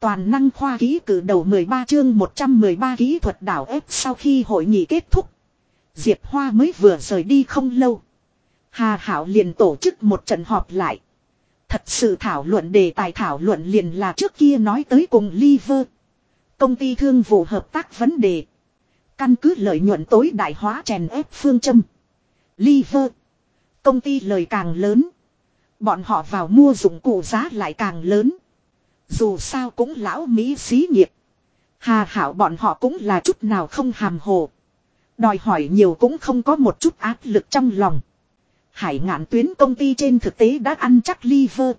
Toàn năng khoa ký cử đầu 13 chương 113 kỹ thuật đảo ép sau khi hội nghị kết thúc. Diệp Hoa mới vừa rời đi không lâu. Hà Hảo liền tổ chức một trận họp lại. Thật sự thảo luận đề tài thảo luận liền là trước kia nói tới cùng Liver. Công ty thương vụ hợp tác vấn đề. Căn cứ lợi nhuận tối đại hóa chèn ép phương châm. Liver. Công ty lời càng lớn. Bọn họ vào mua dụng cụ giá lại càng lớn. Dù sao cũng lão Mỹ xí nghiệp. Hà hảo bọn họ cũng là chút nào không hàm hồ. Đòi hỏi nhiều cũng không có một chút áp lực trong lòng. Hải ngạn tuyến công ty trên thực tế đã ăn chắc liver.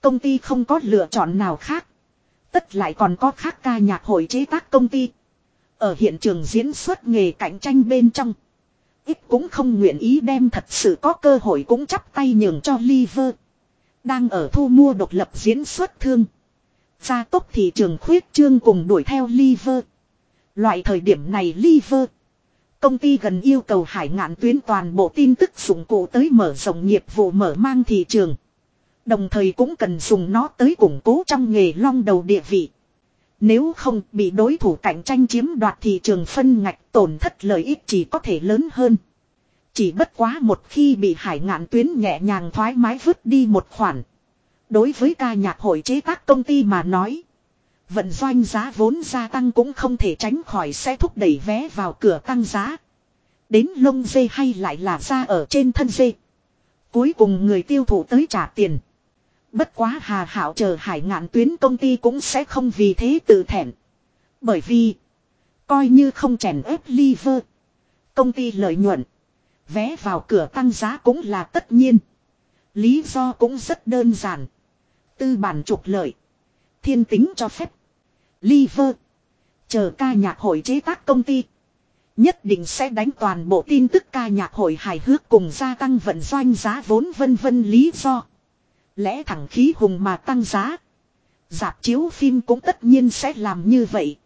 Công ty không có lựa chọn nào khác. Tất lại còn có khác ca nhạc hội chế tác công ty. Ở hiện trường diễn xuất nghề cạnh tranh bên trong. Ít cũng không nguyện ý đem thật sự có cơ hội cũng chắp tay nhường cho liver. Đang ở thu mua độc lập diễn xuất thương. Gia tốc thị trường khuyết trương cùng đuổi theo liver. Loại thời điểm này liver. Công ty gần yêu cầu hải ngạn tuyến toàn bộ tin tức dụng cụ tới mở rộng nghiệp vụ mở mang thị trường. Đồng thời cũng cần dùng nó tới củng cố trong nghề long đầu địa vị. Nếu không bị đối thủ cạnh tranh chiếm đoạt thị trường phân ngạch tổn thất lợi ích chỉ có thể lớn hơn. Chỉ bất quá một khi bị hải ngạn tuyến nhẹ nhàng thoải mái vứt đi một khoản. Đối với ca nhạc hội chế tác công ty mà nói. Vận doanh giá vốn gia tăng cũng không thể tránh khỏi sẽ thúc đẩy vé vào cửa tăng giá. Đến lông dê hay lại là ra ở trên thân dê. Cuối cùng người tiêu thụ tới trả tiền. Bất quá hà hảo chờ hải ngạn tuyến công ty cũng sẽ không vì thế tự thẹn. Bởi vì. Coi như không chèn ép liver. Công ty lợi nhuận. Vé vào cửa tăng giá cũng là tất nhiên. Lý do cũng rất đơn giản. Tư bản trục lợi. Thiên tính cho phép. Liver. Chờ ca nhạc hội chế tác công ty. Nhất định sẽ đánh toàn bộ tin tức ca nhạc hội hài hước cùng gia tăng vận doanh giá vốn vân vân lý do. Lẽ thẳng khí hùng mà tăng giá. Dạp chiếu phim cũng tất nhiên sẽ làm như vậy.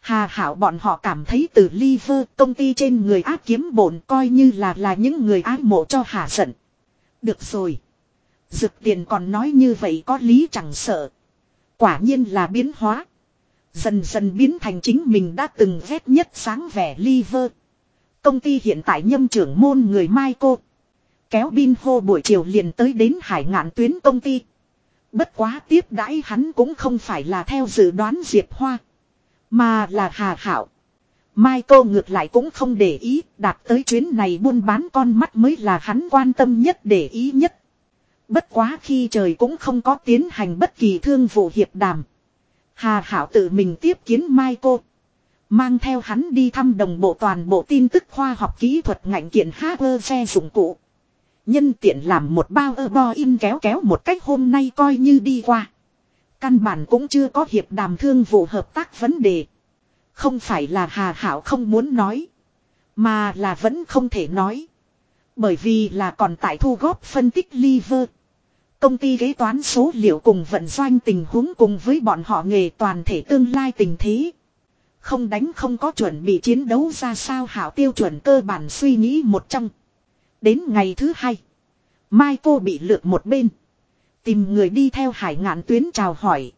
Hà hảo bọn họ cảm thấy từ liver công ty trên người ác kiếm bổn coi như là là những người ái mộ cho hà giận. Được rồi. Dực tiền còn nói như vậy có lý chẳng sợ. Quả nhiên là biến hóa. Dần dần biến thành chính mình đã từng ghét nhất sáng vẻ liver. Công ty hiện tại nhâm trưởng môn người Mai cô. Kéo bin hô buổi chiều liền tới đến hải ngạn tuyến công ty. Bất quá tiếp đãi hắn cũng không phải là theo dự đoán Diệp Hoa. Mà là Hà Hảo. Mai cô ngược lại cũng không để ý, đạt tới chuyến này buôn bán con mắt mới là hắn quan tâm nhất để ý nhất. Bất quá khi trời cũng không có tiến hành bất kỳ thương vụ hiệp đàm. Hà Hảo tự mình tiếp kiến Mai cô. Mang theo hắn đi thăm đồng bộ toàn bộ tin tức khoa học kỹ thuật ngành kiện hacker xe dụng cụ. Nhân tiện làm một bao ơ bo in kéo kéo một cách hôm nay coi như đi qua. Căn bản cũng chưa có hiệp đàm thương vụ hợp tác vấn đề. Không phải là Hà Hảo không muốn nói. Mà là vẫn không thể nói. Bởi vì là còn tại thu góp phân tích liver. Công ty kế toán số liệu cùng vận doanh tình huống cùng với bọn họ nghề toàn thể tương lai tình thế. Không đánh không có chuẩn bị chiến đấu ra sao hảo tiêu chuẩn cơ bản suy nghĩ một trong. Đến ngày thứ hai. Mai cô bị lượt một bên. Tìm người đi theo hải ngạn tuyến chào hỏi.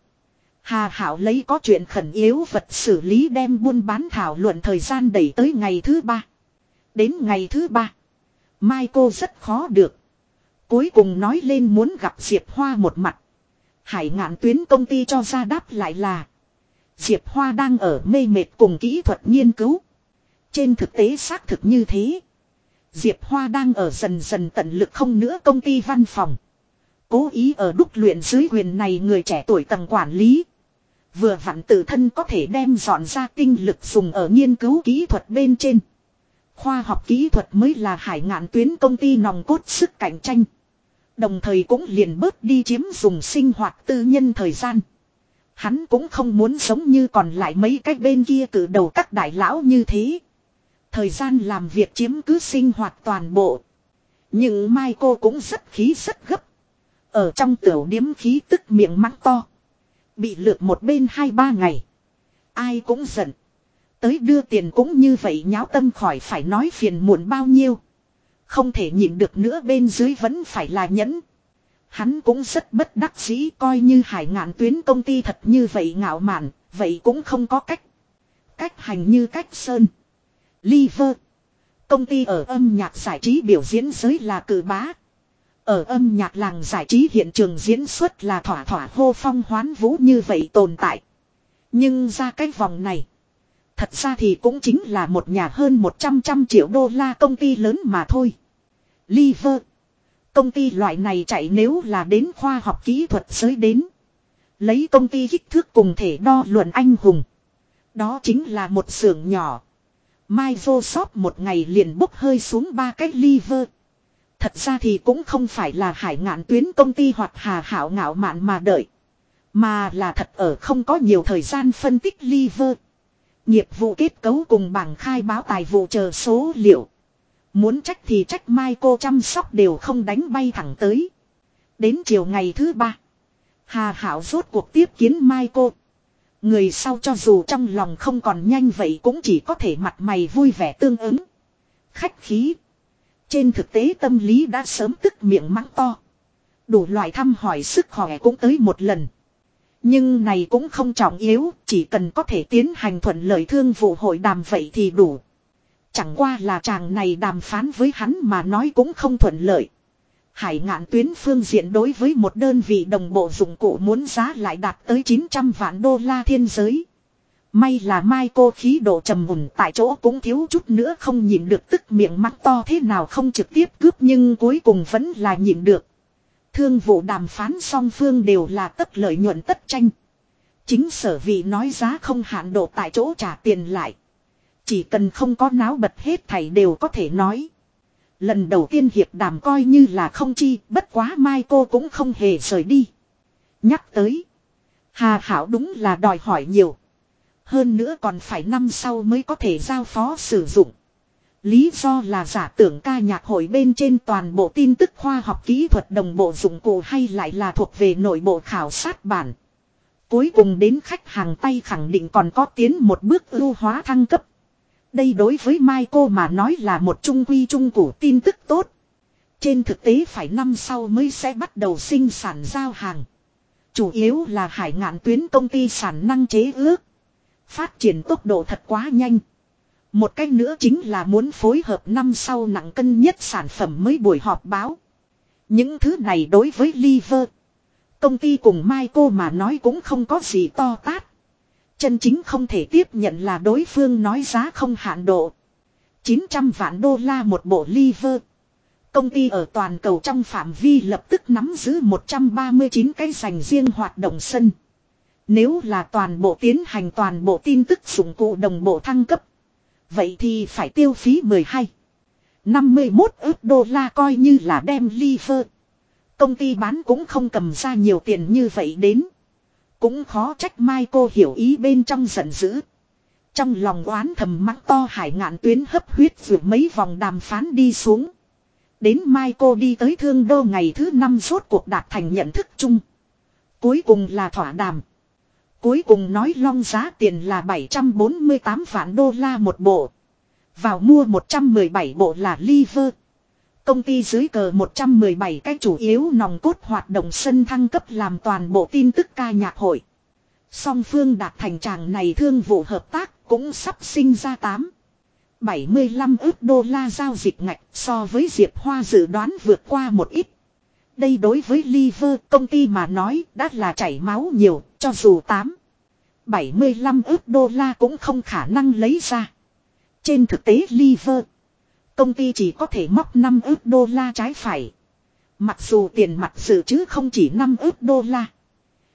Hà Hảo lấy có chuyện khẩn yếu vật xử lý đem buôn bán thảo luận thời gian đẩy tới ngày thứ ba. Đến ngày thứ ba. Mai cô rất khó được. Cuối cùng nói lên muốn gặp Diệp Hoa một mặt. Hải ngạn tuyến công ty cho ra đáp lại là. Diệp Hoa đang ở mê mệt cùng kỹ thuật nghiên cứu. Trên thực tế xác thực như thế. Diệp Hoa đang ở dần dần tận lực không nữa công ty văn phòng. Cố ý ở đúc luyện dưới quyền này người trẻ tuổi tầng quản lý. Vừa vặn tự thân có thể đem dọn ra tinh lực dùng ở nghiên cứu kỹ thuật bên trên. Khoa học kỹ thuật mới là hải ngạn tuyến công ty nòng cốt sức cạnh tranh. Đồng thời cũng liền bớt đi chiếm dùng sinh hoạt tư nhân thời gian. Hắn cũng không muốn sống như còn lại mấy cái bên kia cử đầu các đại lão như thế. Thời gian làm việc chiếm cứ sinh hoạt toàn bộ. Nhưng Mai cô cũng rất khí rất gấp. Ở trong tiểu điếm khí tức miệng mắng to. Bị lượt một bên hai ba ngày. Ai cũng giận. Tới đưa tiền cũng như vậy nháo tâm khỏi phải nói phiền muộn bao nhiêu. Không thể nhịn được nữa bên dưới vẫn phải là nhẫn. Hắn cũng rất bất đắc dĩ coi như hải ngạn tuyến công ty thật như vậy ngạo mạn, vậy cũng không có cách. Cách hành như cách sơn. Liver. Công ty ở âm nhạc giải trí biểu diễn giới là cử bá. Ở âm nhạc làng giải trí hiện trường diễn xuất là thỏa thỏa hô phong hoán vũ như vậy tồn tại. Nhưng ra cái vòng này. Thật ra thì cũng chính là một nhà hơn 100 trăm triệu đô la công ty lớn mà thôi. Liver. Công ty loại này chạy nếu là đến khoa học kỹ thuật giới đến. Lấy công ty kích thước cùng thể đo luận anh hùng. Đó chính là một xưởng nhỏ. Microsoft một ngày liền bốc hơi xuống ba cái liver. Thật ra thì cũng không phải là hải ngạn tuyến công ty hoặc hà hảo ngạo mạn mà đợi. Mà là thật ở không có nhiều thời gian phân tích liver. Nghiệp vụ kết cấu cùng bảng khai báo tài vụ chờ số liệu. Muốn trách thì trách mai cô chăm sóc đều không đánh bay thẳng tới. Đến chiều ngày thứ ba. Hà Hảo rốt cuộc tiếp kiến mai cô. Người sau cho dù trong lòng không còn nhanh vậy cũng chỉ có thể mặt mày vui vẻ tương ứng. Khách khí. Trên thực tế tâm lý đã sớm tức miệng mắng to. Đủ loại thăm hỏi sức khỏe cũng tới một lần. Nhưng này cũng không trọng yếu, chỉ cần có thể tiến hành thuận lợi thương vụ hội đàm vậy thì đủ. Chẳng qua là chàng này đàm phán với hắn mà nói cũng không thuận lợi. Hải ngạn tuyến phương diện đối với một đơn vị đồng bộ dụng cụ muốn giá lại đạt tới 900 vạn đô la thiên giới. May là mai cô khí độ trầm mùn tại chỗ cũng thiếu chút nữa không nhìn được tức miệng mắt to thế nào không trực tiếp cướp nhưng cuối cùng vẫn là nhìn được. Thương vụ đàm phán song phương đều là tất lợi nhuận tất tranh. Chính sở vị nói giá không hạn độ tại chỗ trả tiền lại. Chỉ cần không có náo bật hết thảy đều có thể nói. Lần đầu tiên hiệp đàm coi như là không chi, bất quá mai cô cũng không hề rời đi. Nhắc tới. Hà Hảo đúng là đòi hỏi nhiều. Hơn nữa còn phải năm sau mới có thể giao phó sử dụng. Lý do là giả tưởng ca nhạc hội bên trên toàn bộ tin tức khoa học kỹ thuật đồng bộ dụng cụ hay lại là thuộc về nội bộ khảo sát bản. Cuối cùng đến khách hàng tay khẳng định còn có tiến một bước ưu hóa thăng cấp. Đây đối với Mai cô mà nói là một trung quy trung củ tin tức tốt. Trên thực tế phải năm sau mới sẽ bắt đầu sinh sản giao hàng. Chủ yếu là hải ngạn tuyến công ty sản năng chế ước. Phát triển tốc độ thật quá nhanh. Một cách nữa chính là muốn phối hợp năm sau nặng cân nhất sản phẩm mới buổi họp báo. Những thứ này đối với Liver. Công ty cùng Mai cô mà nói cũng không có gì to tát. Chân chính không thể tiếp nhận là đối phương nói giá không hạn độ. 900 vạn đô la một bộ liver. Công ty ở toàn cầu trong phạm vi lập tức nắm giữ 139 cái dành riêng hoạt động sân. Nếu là toàn bộ tiến hành toàn bộ tin tức dụng cụ đồng bộ thăng cấp. Vậy thì phải tiêu phí 12. 51 ước đô la coi như là đem liver. Công ty bán cũng không cầm ra nhiều tiền như vậy đến. Cũng khó trách Mai cô hiểu ý bên trong giận dữ. Trong lòng oán thầm mắng to hải ngạn tuyến hấp huyết vượt mấy vòng đàm phán đi xuống. Đến mai cô đi tới thương đô ngày thứ năm rốt cuộc đạt thành nhận thức chung. Cuối cùng là thỏa đàm. Cuối cùng nói long giá tiền là 748 vạn đô la một bộ. Vào mua 117 bộ là liver. Công ty dưới cờ 117 cái chủ yếu nòng cốt hoạt động sân thăng cấp làm toàn bộ tin tức ca nhạc hội. Song phương đạt thành tràng này thương vụ hợp tác cũng sắp sinh ra 8. 75 ước đô la giao dịch ngạch so với Diệp Hoa dự đoán vượt qua một ít. Đây đối với Liver công ty mà nói đã là chảy máu nhiều, cho dù 8. 75 ước đô la cũng không khả năng lấy ra. Trên thực tế Liver, Công ty chỉ có thể móc 5 ước đô la trái phải. Mặc dù tiền mặt dự trữ không chỉ 5 ước đô la.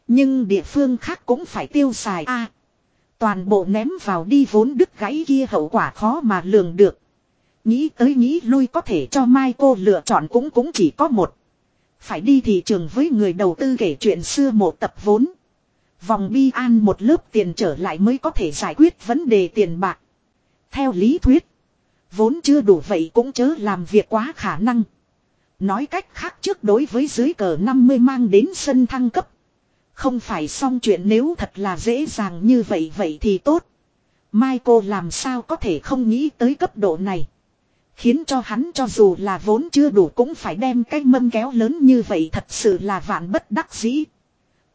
Nhưng địa phương khác cũng phải tiêu xài a Toàn bộ ném vào đi vốn đứt gãy kia hậu quả khó mà lường được. Nghĩ tới nghĩ lui có thể cho Mai cô lựa chọn cũng cũng chỉ có một. Phải đi thị trường với người đầu tư kể chuyện xưa một tập vốn. Vòng bi an một lớp tiền trở lại mới có thể giải quyết vấn đề tiền bạc. Theo lý thuyết. Vốn chưa đủ vậy cũng chớ làm việc quá khả năng. Nói cách khác trước đối với dưới cờ 50 mang đến sân thăng cấp. Không phải xong chuyện nếu thật là dễ dàng như vậy vậy thì tốt. mai cô làm sao có thể không nghĩ tới cấp độ này. Khiến cho hắn cho dù là vốn chưa đủ cũng phải đem cái mâm kéo lớn như vậy thật sự là vạn bất đắc dĩ.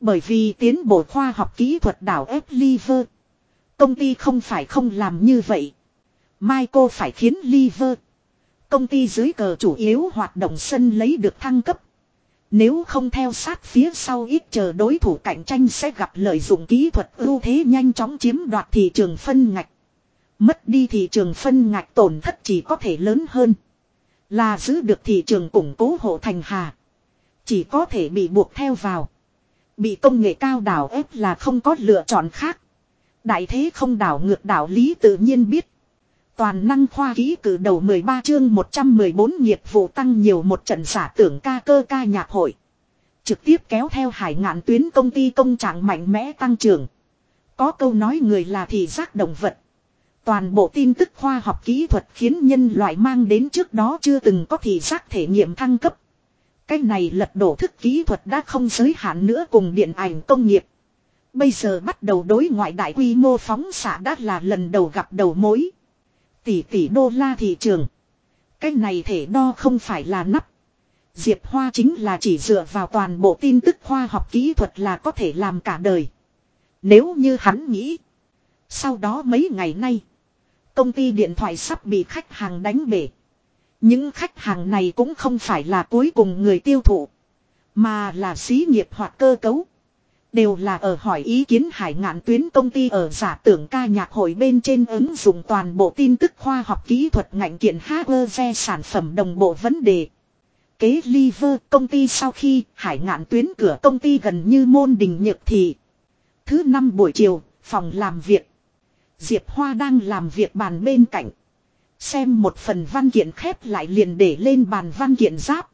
Bởi vì tiến bộ khoa học kỹ thuật đảo ép liver Công ty không phải không làm như vậy. mai cô phải khiến Liver. Công ty dưới cờ chủ yếu hoạt động sân lấy được thăng cấp. Nếu không theo sát phía sau ít chờ đối thủ cạnh tranh sẽ gặp lợi dụng kỹ thuật ưu thế nhanh chóng chiếm đoạt thị trường phân ngạch. Mất đi thị trường phân ngạch tổn thất chỉ có thể lớn hơn. Là giữ được thị trường củng cố hộ thành hà. Chỉ có thể bị buộc theo vào. Bị công nghệ cao đảo ép là không có lựa chọn khác. Đại thế không đảo ngược đảo lý tự nhiên biết. Toàn năng khoa ký cử đầu 13 chương 114 nghiệp vụ tăng nhiều một trận giả tưởng ca cơ ca nhạc hội. Trực tiếp kéo theo hải ngạn tuyến công ty công trạng mạnh mẽ tăng trưởng. Có câu nói người là thị giác động vật. Toàn bộ tin tức khoa học kỹ thuật khiến nhân loại mang đến trước đó chưa từng có thị giác thể nghiệm thăng cấp. Cái này lật đổ thức kỹ thuật đã không giới hạn nữa cùng điện ảnh công nghiệp. Bây giờ bắt đầu đối ngoại đại quy mô phóng xạ đã là lần đầu gặp đầu mối. Tỷ tỷ đô la thị trường. Cái này thể đo không phải là nắp. Diệp Hoa chính là chỉ dựa vào toàn bộ tin tức khoa học kỹ thuật là có thể làm cả đời. Nếu như hắn nghĩ. Sau đó mấy ngày nay. Công ty điện thoại sắp bị khách hàng đánh bể. Những khách hàng này cũng không phải là cuối cùng người tiêu thụ. Mà là xí nghiệp hoặc cơ cấu. Đều là ở hỏi ý kiến hải ngạn tuyến công ty ở giả tưởng ca nhạc hội bên trên ứng dụng toàn bộ tin tức khoa học kỹ thuật ngành kiện hardware sản phẩm đồng bộ vấn đề. Kế Liver công ty sau khi hải ngạn tuyến cửa công ty gần như môn đình nhược thị. Thứ năm buổi chiều, phòng làm việc. Diệp Hoa đang làm việc bàn bên cạnh. Xem một phần văn kiện khép lại liền để lên bàn văn kiện giáp.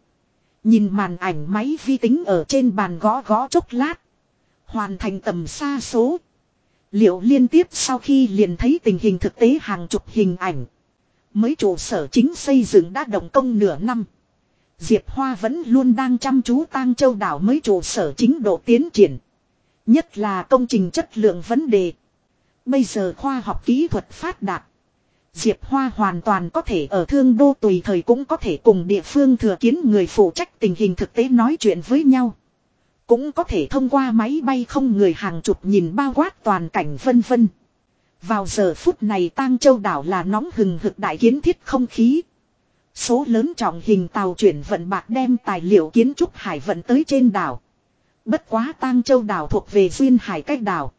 Nhìn màn ảnh máy vi tính ở trên bàn gõ gõ chốc lát. Hoàn thành tầm xa số. Liệu liên tiếp sau khi liền thấy tình hình thực tế hàng chục hình ảnh. Mới trụ sở chính xây dựng đã động công nửa năm. Diệp Hoa vẫn luôn đang chăm chú tang châu đảo mới trụ sở chính độ tiến triển. Nhất là công trình chất lượng vấn đề. Bây giờ khoa học kỹ thuật phát đạt. Diệp Hoa hoàn toàn có thể ở thương đô tùy thời cũng có thể cùng địa phương thừa kiến người phụ trách tình hình thực tế nói chuyện với nhau. Cũng có thể thông qua máy bay không người hàng chục nhìn bao quát toàn cảnh vân vân. Vào giờ phút này tang châu đảo là nóng hừng hực đại kiến thiết không khí. Số lớn trọng hình tàu chuyển vận bạc đem tài liệu kiến trúc hải vận tới trên đảo. Bất quá tang châu đảo thuộc về duyên hải cách đảo.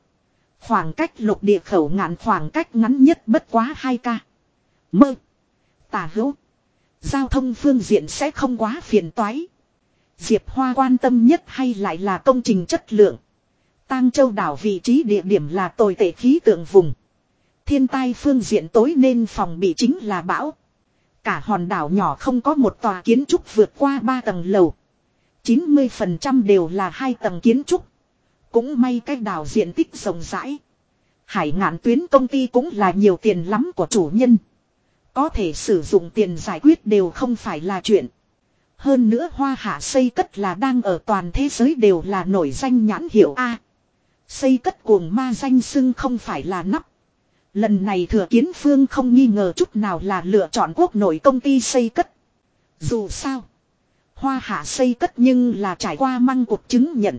Khoảng cách lục địa khẩu ngạn khoảng cách ngắn nhất bất quá 2 ca. Mơ. tả hữu. Giao thông phương diện sẽ không quá phiền toái. Diệp Hoa quan tâm nhất hay lại là công trình chất lượng. Tang Châu đảo vị trí địa điểm là tồi tệ khí tượng vùng. Thiên tai phương diện tối nên phòng bị chính là bão. Cả hòn đảo nhỏ không có một tòa kiến trúc vượt qua 3 tầng lầu. 90% đều là hai tầng kiến trúc. Cũng may cái đảo diện tích rộng rãi. Hải ngạn tuyến công ty cũng là nhiều tiền lắm của chủ nhân. Có thể sử dụng tiền giải quyết đều không phải là chuyện. Hơn nữa hoa hạ xây cất là đang ở toàn thế giới đều là nổi danh nhãn hiệu A. Xây cất cuồng ma danh xưng không phải là nắp. Lần này thừa kiến phương không nghi ngờ chút nào là lựa chọn quốc nội công ty xây cất. Dù sao. Hoa hạ xây cất nhưng là trải qua măng cuộc chứng nhận.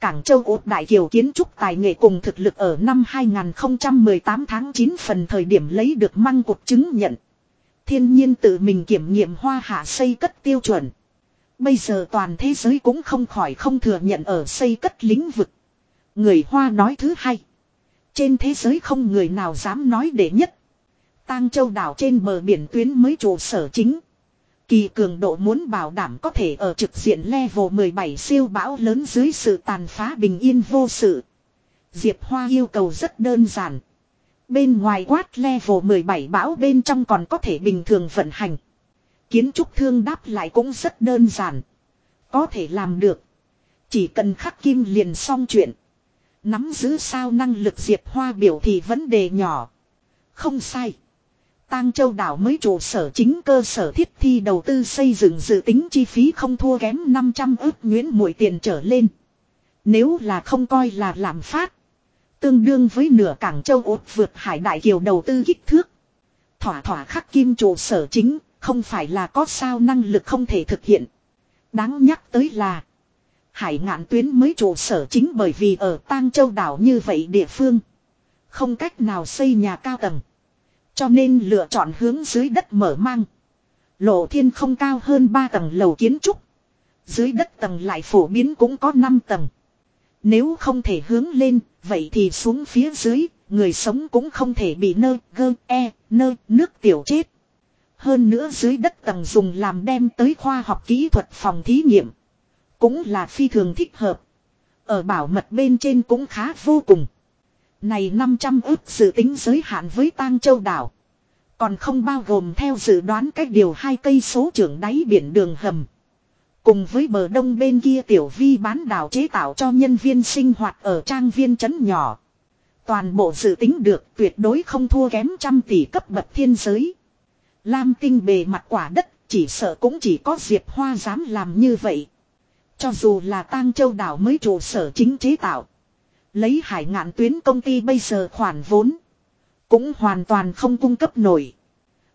Cảng châu Ốt Đại Kiều kiến trúc tài nghệ cùng thực lực ở năm 2018 tháng 9 phần thời điểm lấy được măng cục chứng nhận. Thiên nhiên tự mình kiểm nghiệm hoa hạ xây cất tiêu chuẩn. Bây giờ toàn thế giới cũng không khỏi không thừa nhận ở xây cất lĩnh vực. Người Hoa nói thứ hai. Trên thế giới không người nào dám nói đệ nhất. Tang châu đảo trên bờ biển tuyến mới trụ sở chính. Kỳ cường độ muốn bảo đảm có thể ở trực diện level 17 siêu bão lớn dưới sự tàn phá bình yên vô sự. Diệp Hoa yêu cầu rất đơn giản. Bên ngoài quát level 17 bão bên trong còn có thể bình thường vận hành. Kiến trúc thương đáp lại cũng rất đơn giản. Có thể làm được. Chỉ cần khắc kim liền xong chuyện. Nắm giữ sao năng lực Diệp Hoa biểu thì vấn đề nhỏ. Không sai. Tang Châu đảo mới trụ sở chính cơ sở thiết thi đầu tư xây dựng dự tính chi phí không thua kém 500 ước nguyễn mỗi tiền trở lên. Nếu là không coi là làm phát. Tương đương với nửa cảng châu ốt vượt hải đại kiều đầu tư kích thước. Thỏa thỏa khắc kim trụ sở chính, không phải là có sao năng lực không thể thực hiện. Đáng nhắc tới là. Hải ngạn tuyến mới trụ sở chính bởi vì ở Tang Châu đảo như vậy địa phương. Không cách nào xây nhà cao tầng. Cho nên lựa chọn hướng dưới đất mở mang. Lộ thiên không cao hơn 3 tầng lầu kiến trúc. Dưới đất tầng lại phổ biến cũng có 5 tầng. Nếu không thể hướng lên, vậy thì xuống phía dưới, người sống cũng không thể bị nơ, gơ, e, nơ, nước tiểu chết. Hơn nữa dưới đất tầng dùng làm đem tới khoa học kỹ thuật phòng thí nghiệm. Cũng là phi thường thích hợp. Ở bảo mật bên trên cũng khá vô cùng. Này 500 ước dự tính giới hạn với tang châu đảo. Còn không bao gồm theo dự đoán cách điều hai cây số trưởng đáy biển đường hầm. Cùng với bờ đông bên kia tiểu vi bán đảo chế tạo cho nhân viên sinh hoạt ở trang viên trấn nhỏ. Toàn bộ dự tính được tuyệt đối không thua kém trăm tỷ cấp bậc thiên giới. Lam tinh bề mặt quả đất, chỉ sợ cũng chỉ có Diệp Hoa dám làm như vậy. Cho dù là tang châu đảo mới trụ sở chính chế tạo. Lấy hải ngạn tuyến công ty bây giờ khoản vốn. Cũng hoàn toàn không cung cấp nổi.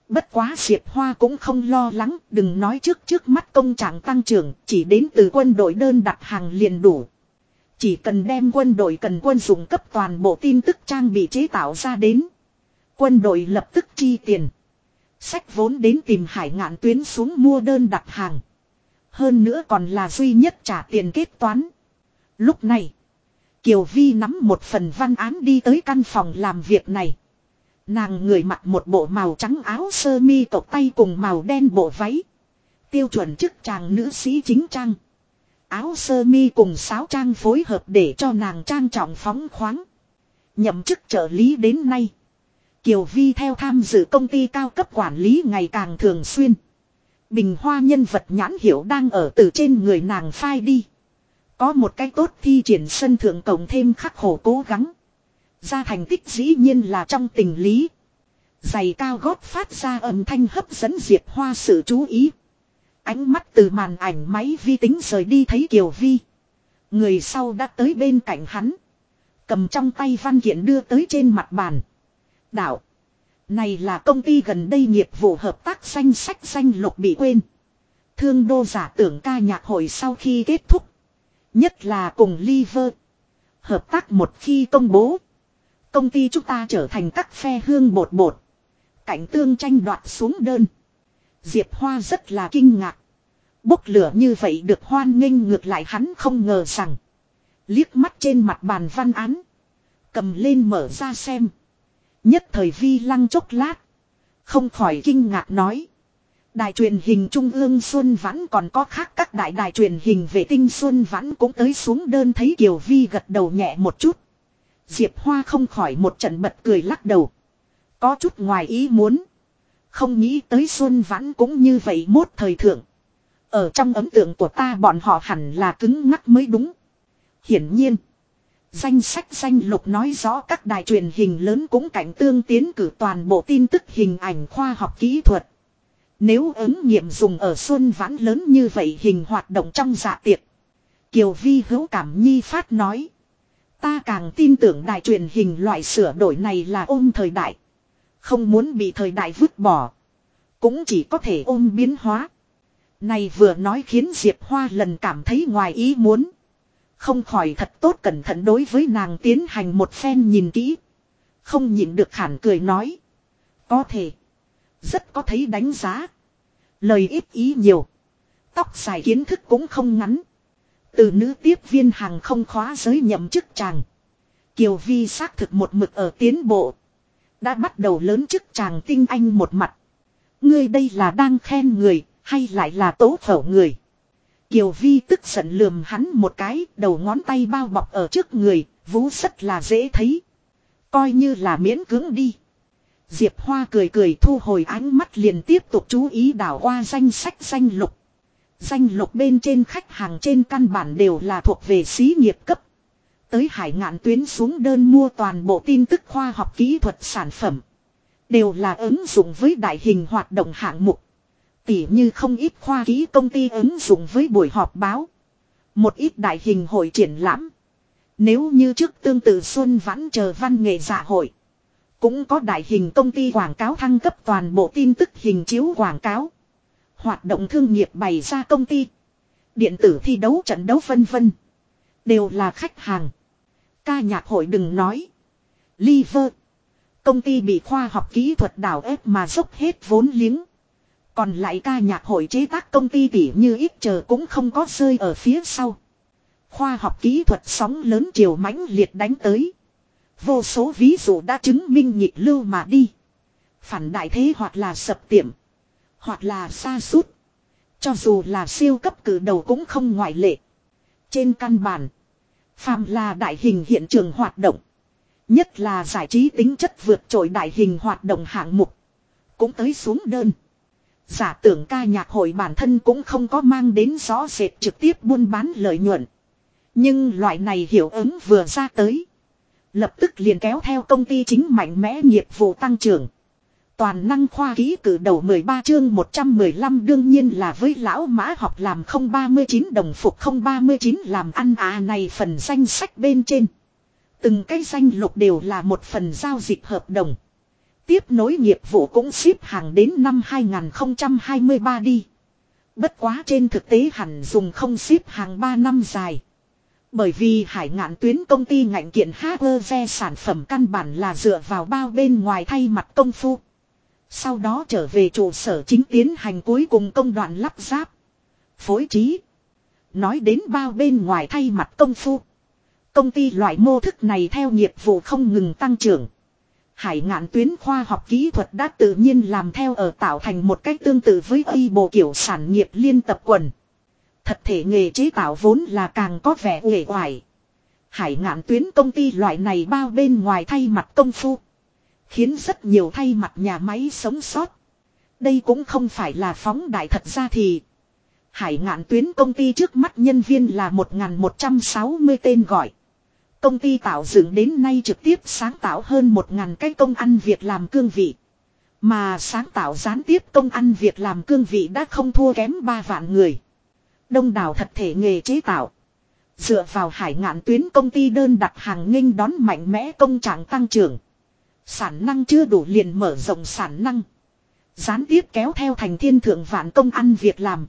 Bất quá Diệp Hoa cũng không lo lắng, đừng nói trước trước mắt công trạng tăng trưởng, chỉ đến từ quân đội đơn đặt hàng liền đủ. Chỉ cần đem quân đội cần quân dùng cấp toàn bộ tin tức trang bị chế tạo ra đến. Quân đội lập tức chi tiền. Sách vốn đến tìm hải ngạn tuyến xuống mua đơn đặt hàng. Hơn nữa còn là duy nhất trả tiền kết toán. Lúc này, Kiều Vi nắm một phần văn án đi tới căn phòng làm việc này. Nàng người mặc một bộ màu trắng áo sơ mi tộc tay cùng màu đen bộ váy. Tiêu chuẩn chức chàng nữ sĩ chính trang. Áo sơ mi cùng sáo trang phối hợp để cho nàng trang trọng phóng khoáng. Nhậm chức trợ lý đến nay. Kiều Vi theo tham dự công ty cao cấp quản lý ngày càng thường xuyên. Bình hoa nhân vật nhãn hiểu đang ở từ trên người nàng phai đi. Có một cái tốt thi triển sân thượng cộng thêm khắc khổ cố gắng. Ra thành tích dĩ nhiên là trong tình lý. Giày cao gót phát ra âm thanh hấp dẫn Diệp Hoa sự chú ý. Ánh mắt từ màn ảnh máy vi tính rời đi thấy Kiều Vi. Người sau đã tới bên cạnh hắn. Cầm trong tay văn kiện đưa tới trên mặt bàn. Đạo. Này là công ty gần đây nghiệp vụ hợp tác danh sách danh lục bị quên. Thương đô giả tưởng ca nhạc hội sau khi kết thúc. Nhất là cùng Liver. Hợp tác một khi công bố. Công ty chúng ta trở thành các phe hương bột bột. Cảnh tương tranh đoạt xuống đơn. Diệp Hoa rất là kinh ngạc. Bốc lửa như vậy được hoan nghênh ngược lại hắn không ngờ rằng. Liếc mắt trên mặt bàn văn án. Cầm lên mở ra xem. Nhất thời vi lăng chốc lát. Không khỏi kinh ngạc nói. Đài truyền hình Trung ương Xuân Vãn còn có khác các đại đài truyền hình vệ tinh Xuân Vãn cũng tới xuống đơn thấy Kiều Vi gật đầu nhẹ một chút. Diệp Hoa không khỏi một trận bật cười lắc đầu. Có chút ngoài ý muốn. Không nghĩ tới Xuân Vãn cũng như vậy mốt thời thượng. Ở trong ấn tượng của ta bọn họ hẳn là cứng ngắc mới đúng. Hiển nhiên. Danh sách danh lục nói rõ các đài truyền hình lớn cũng cảnh tương tiến cử toàn bộ tin tức hình ảnh khoa học kỹ thuật. Nếu ứng nghiệm dùng ở xuân vãn lớn như vậy hình hoạt động trong dạ tiệc. Kiều Vi hữu cảm nhi phát nói. Ta càng tin tưởng đài truyền hình loại sửa đổi này là ôm thời đại. Không muốn bị thời đại vứt bỏ. Cũng chỉ có thể ôm biến hóa. Này vừa nói khiến Diệp Hoa lần cảm thấy ngoài ý muốn. Không khỏi thật tốt cẩn thận đối với nàng tiến hành một phen nhìn kỹ. Không nhịn được khản cười nói. Có thể. Rất có thấy đánh giá. Lời ít ý nhiều. Tóc dài kiến thức cũng không ngắn. Từ nữ tiếp viên hàng không khóa giới nhậm chức chàng. Kiều Vi xác thực một mực ở tiến bộ. Đã bắt đầu lớn chức chàng tinh anh một mặt. Ngươi đây là đang khen người, hay lại là tố phẩu người. Kiều Vi tức giận lườm hắn một cái, đầu ngón tay bao bọc ở trước người, vú rất là dễ thấy. Coi như là miễn cưỡng đi. Diệp Hoa cười cười thu hồi ánh mắt liền tiếp tục chú ý đảo qua danh sách danh lục. Danh lục bên trên khách hàng trên căn bản đều là thuộc về xí nghiệp cấp. Tới hải ngạn tuyến xuống đơn mua toàn bộ tin tức khoa học kỹ thuật sản phẩm. Đều là ứng dụng với đại hình hoạt động hạng mục. Tỉ như không ít khoa kỹ công ty ứng dụng với buổi họp báo. Một ít đại hình hội triển lãm. Nếu như trước tương tự Xuân Vãn chờ văn nghệ dạ hội. Cũng có đại hình công ty quảng cáo thăng cấp toàn bộ tin tức hình chiếu quảng cáo. Hoạt động thương nghiệp bày ra công ty. Điện tử thi đấu trận đấu vân vân. Đều là khách hàng. Ca nhạc hội đừng nói. Liver. Công ty bị khoa học kỹ thuật đảo ép mà dốc hết vốn liếng. Còn lại ca nhạc hội chế tác công ty tỉ như ít chờ cũng không có rơi ở phía sau. Khoa học kỹ thuật sóng lớn chiều mãnh liệt đánh tới. Vô số ví dụ đã chứng minh nhịp lưu mà đi. Phản đại thế hoặc là sập tiệm. Hoặc là xa suốt. Cho dù là siêu cấp cử đầu cũng không ngoại lệ. Trên căn bản. Phàm là đại hình hiện trường hoạt động. Nhất là giải trí tính chất vượt trội đại hình hoạt động hạng mục. Cũng tới xuống đơn. Giả tưởng ca nhạc hội bản thân cũng không có mang đến rõ rệt trực tiếp buôn bán lợi nhuận. Nhưng loại này hiệu ứng vừa ra tới. Lập tức liền kéo theo công ty chính mạnh mẽ nghiệp vụ tăng trưởng. Toàn năng khoa ký cử đầu 13 chương 115 đương nhiên là với lão mã học làm 039 đồng phục 039 làm ăn à này phần danh sách bên trên. Từng cái danh lục đều là một phần giao dịch hợp đồng. Tiếp nối nghiệp vụ cũng xếp hàng đến năm 2023 đi. Bất quá trên thực tế hẳn dùng không xếp hàng 3 năm dài. Bởi vì hải ngạn tuyến công ty ngạnh kiện HGV sản phẩm căn bản là dựa vào bao bên ngoài thay mặt công phu. Sau đó trở về trụ sở chính tiến hành cuối cùng công đoạn lắp ráp. Phối trí. Nói đến bao bên ngoài thay mặt công phu. Công ty loại mô thức này theo nghiệp vụ không ngừng tăng trưởng. Hải ngạn tuyến khoa học kỹ thuật đã tự nhiên làm theo ở tạo thành một cách tương tự với y bộ kiểu sản nghiệp liên tập quần. Thật thể nghề chế tạo vốn là càng có vẻ uể oải. Hải ngạn tuyến công ty loại này bao bên ngoài thay mặt công phu. Khiến rất nhiều thay mặt nhà máy sống sót. Đây cũng không phải là phóng đại thật ra thì. Hải ngạn tuyến công ty trước mắt nhân viên là 1.160 tên gọi. Công ty tạo dựng đến nay trực tiếp sáng tạo hơn 1.000 cái công ăn việc làm cương vị. Mà sáng tạo gián tiếp công ăn việc làm cương vị đã không thua kém 3 vạn người. Đông đảo thật thể nghề chế tạo. Dựa vào hải ngạn tuyến công ty đơn đặt hàng nghênh đón mạnh mẽ công trạng tăng trưởng. Sản năng chưa đủ liền mở rộng sản năng. Gián tiếp kéo theo thành thiên thượng vạn công ăn việc làm.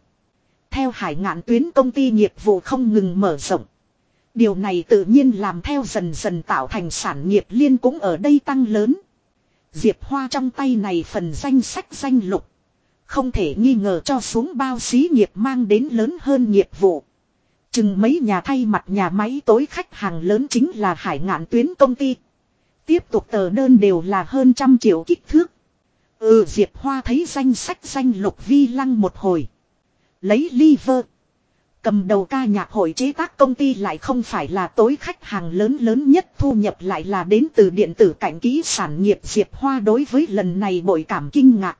Theo hải ngạn tuyến công ty nghiệp vụ không ngừng mở rộng. Điều này tự nhiên làm theo dần dần tạo thành sản nghiệp liên cũng ở đây tăng lớn. Diệp Hoa trong tay này phần danh sách danh lục. Không thể nghi ngờ cho xuống bao xí nghiệp mang đến lớn hơn nghiệp vụ. Chừng mấy nhà thay mặt nhà máy tối khách hàng lớn chính là hải ngạn tuyến công ty. Tiếp tục tờ đơn đều là hơn trăm triệu kích thước. Ừ Diệp Hoa thấy danh sách danh lục vi lăng một hồi. Lấy liver. Cầm đầu ca nhạc hội chế tác công ty lại không phải là tối khách hàng lớn lớn nhất, thu nhập lại là đến từ điện tử cảnh kỹ sản nghiệp Diệp Hoa đối với lần này bội cảm kinh ngạc.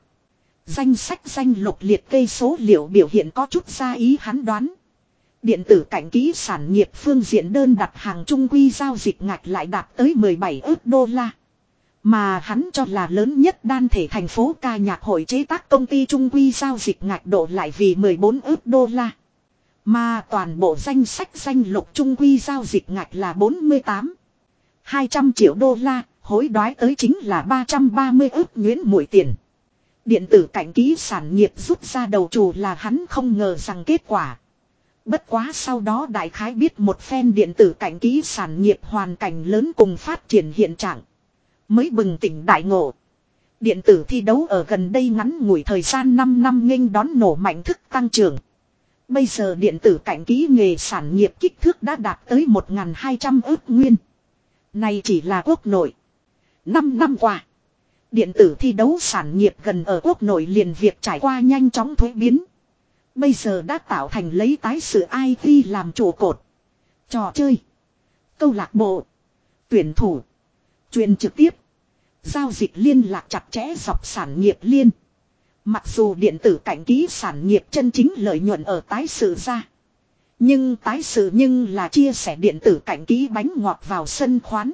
Danh sách danh lục liệt cây số liệu biểu hiện có chút ra ý hắn đoán. Điện tử cảnh kỹ sản nghiệp phương diện đơn đặt hàng trung quy giao dịch ngạch lại đạt tới 17 ước đô la. Mà hắn cho là lớn nhất đan thể thành phố ca nhạc hội chế tác công ty trung quy giao dịch ngạch độ lại vì 14 ước đô la. Mà toàn bộ danh sách danh lục trung quy giao dịch ngạch là 48. 200 triệu đô la, hối đoái tới chính là 330 ước nguyễn mũi tiền. Điện tử cảnh ký sản nghiệp rút ra đầu chủ là hắn không ngờ rằng kết quả. Bất quá sau đó đại khái biết một phen điện tử cảnh ký sản nghiệp hoàn cảnh lớn cùng phát triển hiện trạng. Mới bừng tỉnh đại ngộ. Điện tử thi đấu ở gần đây ngắn ngủi thời gian 5 năm nghênh đón nổ mạnh thức tăng trưởng. Bây giờ điện tử cảnh ký nghề sản nghiệp kích thước đã đạt tới 1.200 ước nguyên. Này chỉ là quốc nội. 5 năm qua. Điện tử thi đấu sản nghiệp gần ở quốc nội liền việc trải qua nhanh chóng thuế biến. Bây giờ đã tạo thành lấy tái sự IT làm trụ cột. Trò chơi. Câu lạc bộ. Tuyển thủ. Truyền trực tiếp. Giao dịch liên lạc chặt chẽ dọc sản nghiệp liên. Mặc dù điện tử cảnh ký sản nghiệp chân chính lợi nhuận ở tái sự ra. Nhưng tái sự nhưng là chia sẻ điện tử cảnh ký bánh ngọt vào sân khoán.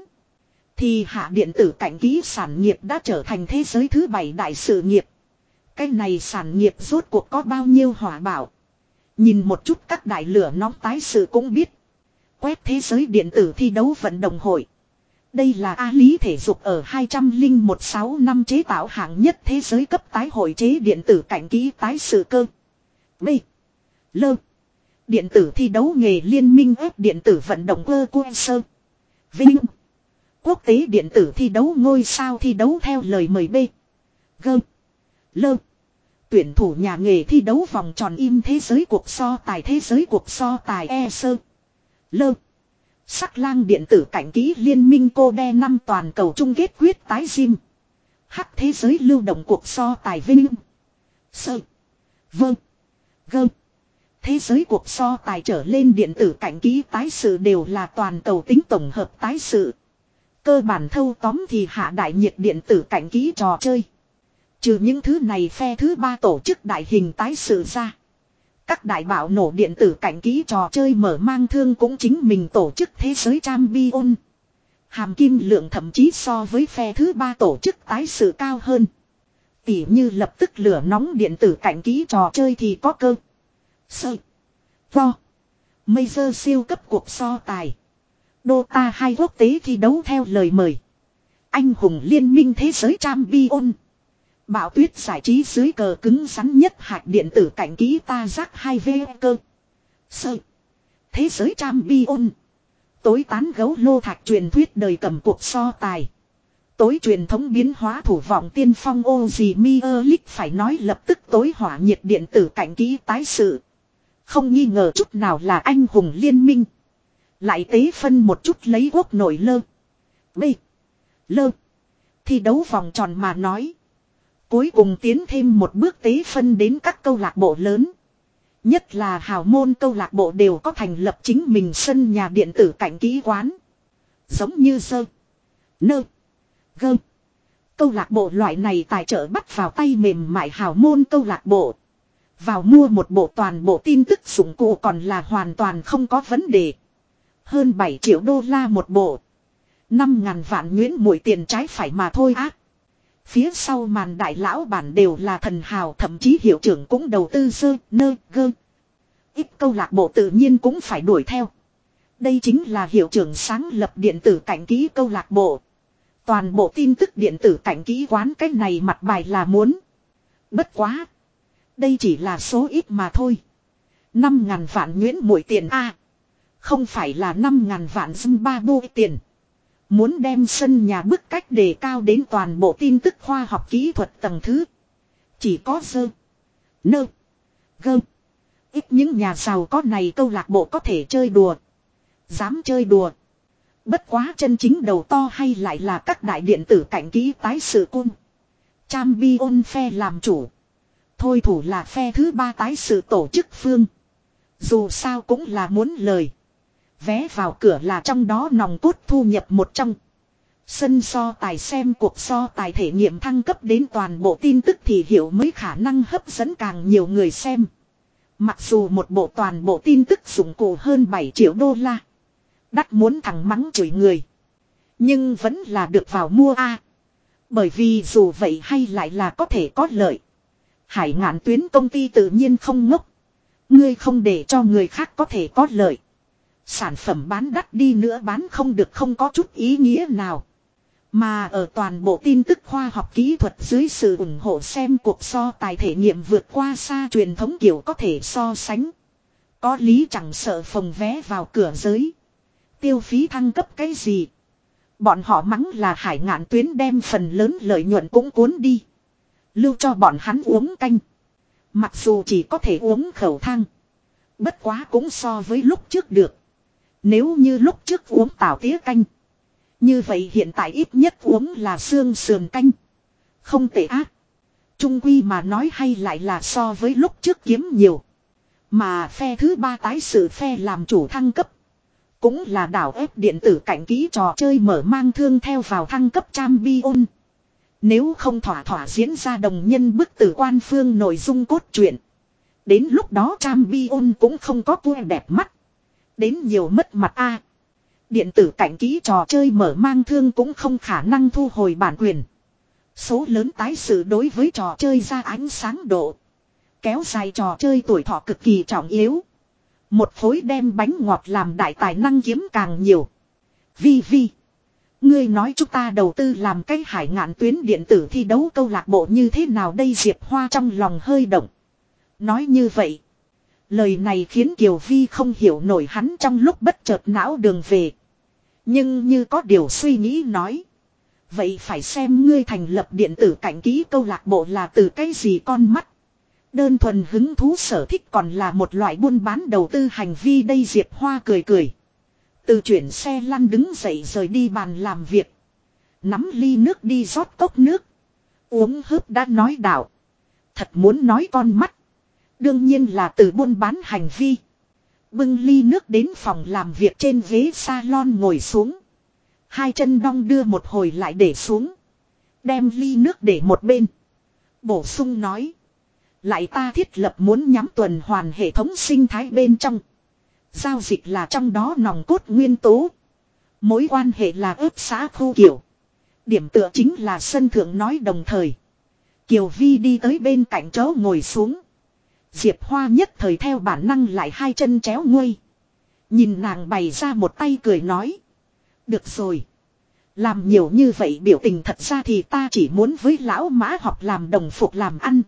Thì hạ điện tử cảnh ký sản nghiệp đã trở thành thế giới thứ bảy đại sự nghiệp. Cái này sản nghiệp rốt cuộc có bao nhiêu hỏa bảo. Nhìn một chút các đại lửa nóng tái sự cũng biết. Quét thế giới điện tử thi đấu vận động hội. Đây là A Lý thể dục ở 2016 năm chế tạo hạng nhất thế giới cấp tái hội chế điện tử cảnh ký tái sự cơ. B. Lơ. Điện tử thi đấu nghề liên minh ép điện tử vận động cơ quân sơ. Vinh. Quốc tế điện tử thi đấu ngôi sao thi đấu theo lời mời B. G. Lơ. Tuyển thủ nhà nghề thi đấu vòng tròn im thế giới cuộc so tài thế giới cuộc so tài e sơ. Lơ. Sắc lang điện tử cảnh ký liên minh cô đe năm toàn cầu chung kết quyết tái sim. Hắc thế giới lưu động cuộc so tài vinh. Sơ. Vâng. Gơm. Thế giới cuộc so tài trở lên điện tử cảnh ký tái sự đều là toàn cầu tính tổng hợp tái sự. Cơ bản thâu tóm thì hạ đại nhiệt điện tử cảnh ký trò chơi. Trừ những thứ này phe thứ ba tổ chức đại hình tái sự ra. Các đại bảo nổ điện tử cảnh ký trò chơi mở mang thương cũng chính mình tổ chức thế giới champion. Hàm kim lượng thậm chí so với phe thứ ba tổ chức tái sự cao hơn. Tỉ như lập tức lửa nóng điện tử cảnh ký trò chơi thì có cơ. Sơ. Vo. Major siêu cấp cuộc so tài. Dota hai quốc tế thi đấu theo lời mời. Anh hùng liên minh thế giới champion. Bảo tuyết giải trí dưới cờ cứng rắn nhất hạt điện tử cảnh ký ta giác hai v cơ. Sợ. Thế giới champion. Tối tán gấu lô thạch truyền thuyết đời cầm cuộc so tài. Tối truyền thống biến hóa thủ vọng tiên phong ô gì mi ơ lích phải nói lập tức tối hỏa nhiệt điện tử cảnh ký tái sự. Không nghi ngờ chút nào là anh hùng liên minh. Lại tế phân một chút lấy quốc nổi lơ. B. Lơ. Thi đấu vòng tròn mà nói. Cuối cùng tiến thêm một bước tế phân đến các câu lạc bộ lớn. Nhất là hào môn câu lạc bộ đều có thành lập chính mình sân nhà điện tử cảnh ký quán. Giống như sơ. Nơ. Gơ. Câu lạc bộ loại này tài trợ bắt vào tay mềm mại hào môn câu lạc bộ. Vào mua một bộ toàn bộ tin tức sủng cụ còn là hoàn toàn không có vấn đề. Hơn 7 triệu đô la một bộ. 5 ngàn vạn nguyễn mũi tiền trái phải mà thôi ác. Phía sau màn đại lão bản đều là thần hào, thậm chí hiệu trưởng cũng đầu tư sơ, nơ, gơ. Ít câu lạc bộ tự nhiên cũng phải đuổi theo. Đây chính là hiệu trưởng sáng lập điện tử cảnh ký câu lạc bộ. Toàn bộ tin tức điện tử cảnh ký quán cái này mặt bài là muốn. Bất quá. Đây chỉ là số ít mà thôi. Năm ngàn vạn nguyễn mũi tiền A không phải là năm ngàn vạn dân ba bô tiền. Muốn đem sân nhà bức cách đề cao đến toàn bộ tin tức khoa học kỹ thuật tầng thứ. Chỉ có sơ. Nơ. Gơ. Ít những nhà giàu có này câu lạc bộ có thể chơi đùa. Dám chơi đùa. Bất quá chân chính đầu to hay lại là các đại điện tử cảnh ký tái sự cung. Champion phe làm chủ. Thôi thủ là phe thứ ba tái sự tổ chức phương. Dù sao cũng là muốn lời. Vé vào cửa là trong đó nòng cốt thu nhập một trong. Sân so tài xem cuộc so tài thể nghiệm thăng cấp đến toàn bộ tin tức thì hiểu mới khả năng hấp dẫn càng nhiều người xem. Mặc dù một bộ toàn bộ tin tức dụng cụ hơn 7 triệu đô la. Đắt muốn thằng mắng chửi người. Nhưng vẫn là được vào mua A. Bởi vì dù vậy hay lại là có thể có lợi. Hải ngạn tuyến công ty tự nhiên không ngốc. Ngươi không để cho người khác có thể có lợi. Sản phẩm bán đắt đi nữa bán không được không có chút ý nghĩa nào. Mà ở toàn bộ tin tức khoa học kỹ thuật dưới sự ủng hộ xem cuộc so tài thể nghiệm vượt qua xa truyền thống kiểu có thể so sánh. Có lý chẳng sợ phòng vé vào cửa giới. Tiêu phí thăng cấp cái gì. Bọn họ mắng là hải ngạn tuyến đem phần lớn lợi nhuận cũng cuốn đi. Lưu cho bọn hắn uống canh. Mặc dù chỉ có thể uống khẩu thang. Bất quá cũng so với lúc trước được. Nếu như lúc trước uống tảo tía canh. Như vậy hiện tại ít nhất uống là xương sườn canh. Không tệ ác. Trung quy mà nói hay lại là so với lúc trước kiếm nhiều. Mà phe thứ ba tái sự phe làm chủ thăng cấp. Cũng là đảo ép điện tử cảnh ký trò chơi mở mang thương theo vào thăng cấp champion. Nếu không thỏa thỏa diễn ra đồng nhân bức tử quan phương nội dung cốt truyện. Đến lúc đó champion cũng không có vua đẹp mắt. Đến nhiều mất mặt a Điện tử cảnh ký trò chơi mở mang thương cũng không khả năng thu hồi bản quyền. Số lớn tái sự đối với trò chơi ra ánh sáng độ. Kéo dài trò chơi tuổi thọ cực kỳ trọng yếu. Một phối đem bánh ngọt làm đại tài năng kiếm càng nhiều. Vi vi. Ngươi nói chúng ta đầu tư làm cái hải ngạn tuyến điện tử thi đấu câu lạc bộ như thế nào đây Diệp Hoa trong lòng hơi động. Nói như vậy. Lời này khiến Kiều Vi không hiểu nổi hắn trong lúc bất chợt não đường về. Nhưng như có điều suy nghĩ nói. Vậy phải xem ngươi thành lập điện tử cảnh ký câu lạc bộ là từ cái gì con mắt. Đơn thuần hứng thú sở thích còn là một loại buôn bán đầu tư hành vi đây Diệp Hoa cười cười. Từ chuyển xe lăn đứng dậy rời đi bàn làm việc. Nắm ly nước đi rót cốc nước. Uống hớp đã nói đạo. Thật muốn nói con mắt. Đương nhiên là từ buôn bán hành vi. Bưng ly nước đến phòng làm việc trên ghế salon ngồi xuống. Hai chân đong đưa một hồi lại để xuống. Đem ly nước để một bên. Bổ sung nói. Lại ta thiết lập muốn nhắm tuần hoàn hệ thống sinh thái bên trong. Giao dịch là trong đó nòng cốt nguyên tố. Mối quan hệ là ướp xã khu kiểu. Điểm tựa chính là sân thượng nói đồng thời. Kiều Vi đi tới bên cạnh chỗ ngồi xuống. Diệp Hoa nhất thời theo bản năng lại hai chân chéo nguôi. Nhìn nàng bày ra một tay cười nói. Được rồi. Làm nhiều như vậy biểu tình thật ra thì ta chỉ muốn với lão mã học làm đồng phục làm ăn.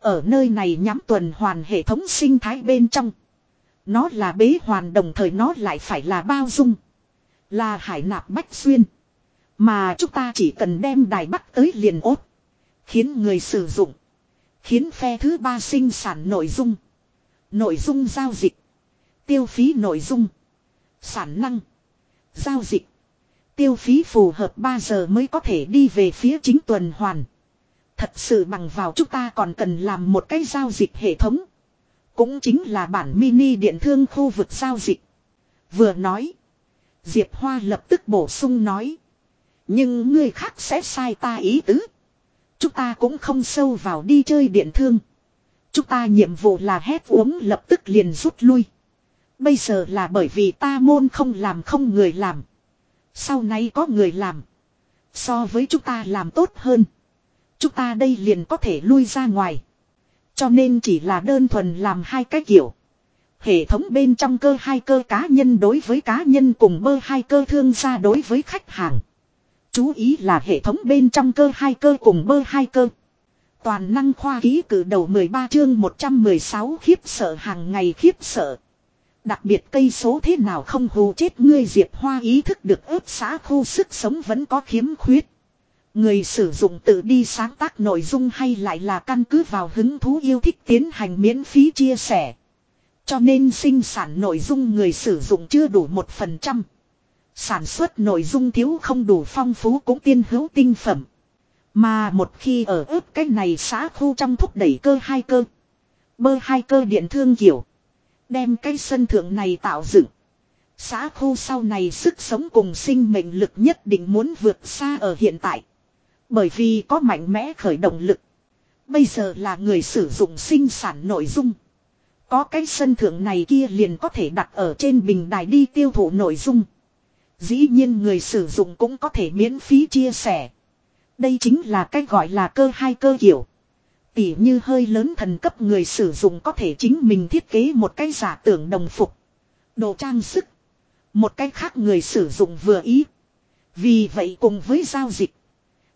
Ở nơi này nhắm tuần hoàn hệ thống sinh thái bên trong. Nó là bế hoàn đồng thời nó lại phải là bao dung. Là hải nạp bách xuyên. Mà chúng ta chỉ cần đem đài bắc tới liền ốt. Khiến người sử dụng. Khiến phe thứ ba sinh sản nội dung. Nội dung giao dịch. Tiêu phí nội dung. Sản năng. Giao dịch. Tiêu phí phù hợp 3 giờ mới có thể đi về phía chính tuần hoàn. Thật sự bằng vào chúng ta còn cần làm một cái giao dịch hệ thống. Cũng chính là bản mini điện thương khu vực giao dịch. Vừa nói. Diệp Hoa lập tức bổ sung nói. Nhưng người khác sẽ sai ta ý tứ. Chúng ta cũng không sâu vào đi chơi điện thương. Chúng ta nhiệm vụ là hét uống lập tức liền rút lui. Bây giờ là bởi vì ta môn không làm không người làm. Sau này có người làm. So với chúng ta làm tốt hơn. Chúng ta đây liền có thể lui ra ngoài. Cho nên chỉ là đơn thuần làm hai cái kiểu. Hệ thống bên trong cơ hai cơ cá nhân đối với cá nhân cùng bơ hai cơ thương gia đối với khách hàng. Chú ý là hệ thống bên trong cơ hai cơ cùng bơ hai cơ. Toàn năng khoa ký cử đầu 13 chương 116 khiếp sợ hàng ngày khiếp sợ. Đặc biệt cây số thế nào không hù chết ngươi Diệp Hoa ý thức được ướp xã khu sức sống vẫn có khiếm khuyết. Người sử dụng tự đi sáng tác nội dung hay lại là căn cứ vào hứng thú yêu thích tiến hành miễn phí chia sẻ. Cho nên sinh sản nội dung người sử dụng chưa đủ một phần trăm. Sản xuất nội dung thiếu không đủ phong phú cũng tiên hữu tinh phẩm. Mà một khi ở ướp cái này xã khu trong thúc đẩy cơ hai cơ. Bơ hai cơ điện thương kiểu. Đem cái sân thượng này tạo dựng. Xã khu sau này sức sống cùng sinh mệnh lực nhất định muốn vượt xa ở hiện tại. Bởi vì có mạnh mẽ khởi động lực. Bây giờ là người sử dụng sinh sản nội dung. Có cái sân thượng này kia liền có thể đặt ở trên bình đài đi tiêu thụ nội dung. Dĩ nhiên người sử dụng cũng có thể miễn phí chia sẻ. Đây chính là cách gọi là cơ hai cơ hiểu. Tỉ như hơi lớn thần cấp người sử dụng có thể chính mình thiết kế một cái giả tưởng đồng phục. Đồ trang sức. Một cách khác người sử dụng vừa ý. Vì vậy cùng với giao dịch.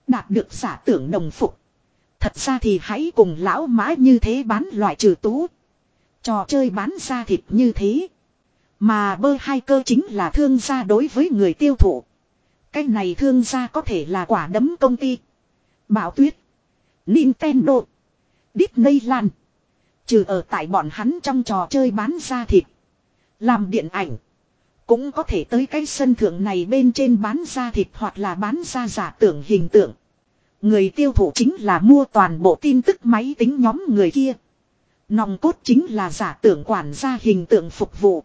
Đạt được giả tưởng đồng phục. Thật ra thì hãy cùng lão mã như thế bán loại trừ tú. Trò chơi bán ra thịt như thế. Mà bơ hai cơ chính là thương gia đối với người tiêu thụ. Cái này thương gia có thể là quả đấm công ty. Bảo tuyết. Nintendo. Disneyland. Trừ ở tại bọn hắn trong trò chơi bán ra thịt. Làm điện ảnh. Cũng có thể tới cái sân thượng này bên trên bán ra thịt hoặc là bán ra giả tưởng hình tượng. Người tiêu thụ chính là mua toàn bộ tin tức máy tính nhóm người kia. Nòng cốt chính là giả tưởng quản gia hình tượng phục vụ.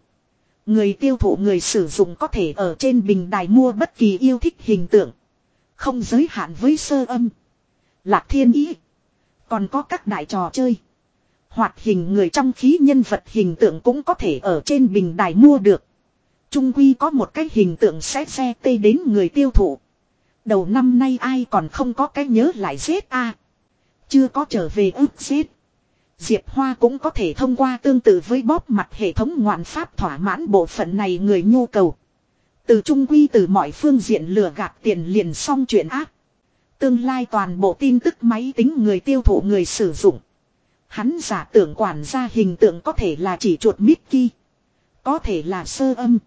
Người tiêu thụ người sử dụng có thể ở trên bình đài mua bất kỳ yêu thích hình tượng. Không giới hạn với sơ âm. Lạc thiên ý. Còn có các đại trò chơi. Hoạt hình người trong khí nhân vật hình tượng cũng có thể ở trên bình đài mua được. Trung quy có một cái hình tượng sẽ xe tê đến người tiêu thụ. Đầu năm nay ai còn không có cái nhớ lại giết a Chưa có trở về ức giết. Diệp Hoa cũng có thể thông qua tương tự với bóp mặt hệ thống ngoạn pháp thỏa mãn bộ phận này người nhu cầu. Từ trung quy từ mọi phương diện lừa gạt tiền liền xong chuyện ác. Tương lai toàn bộ tin tức máy tính người tiêu thụ người sử dụng. Hắn giả tưởng quản gia hình tượng có thể là chỉ chuột Mickey. Có thể là sơ âm.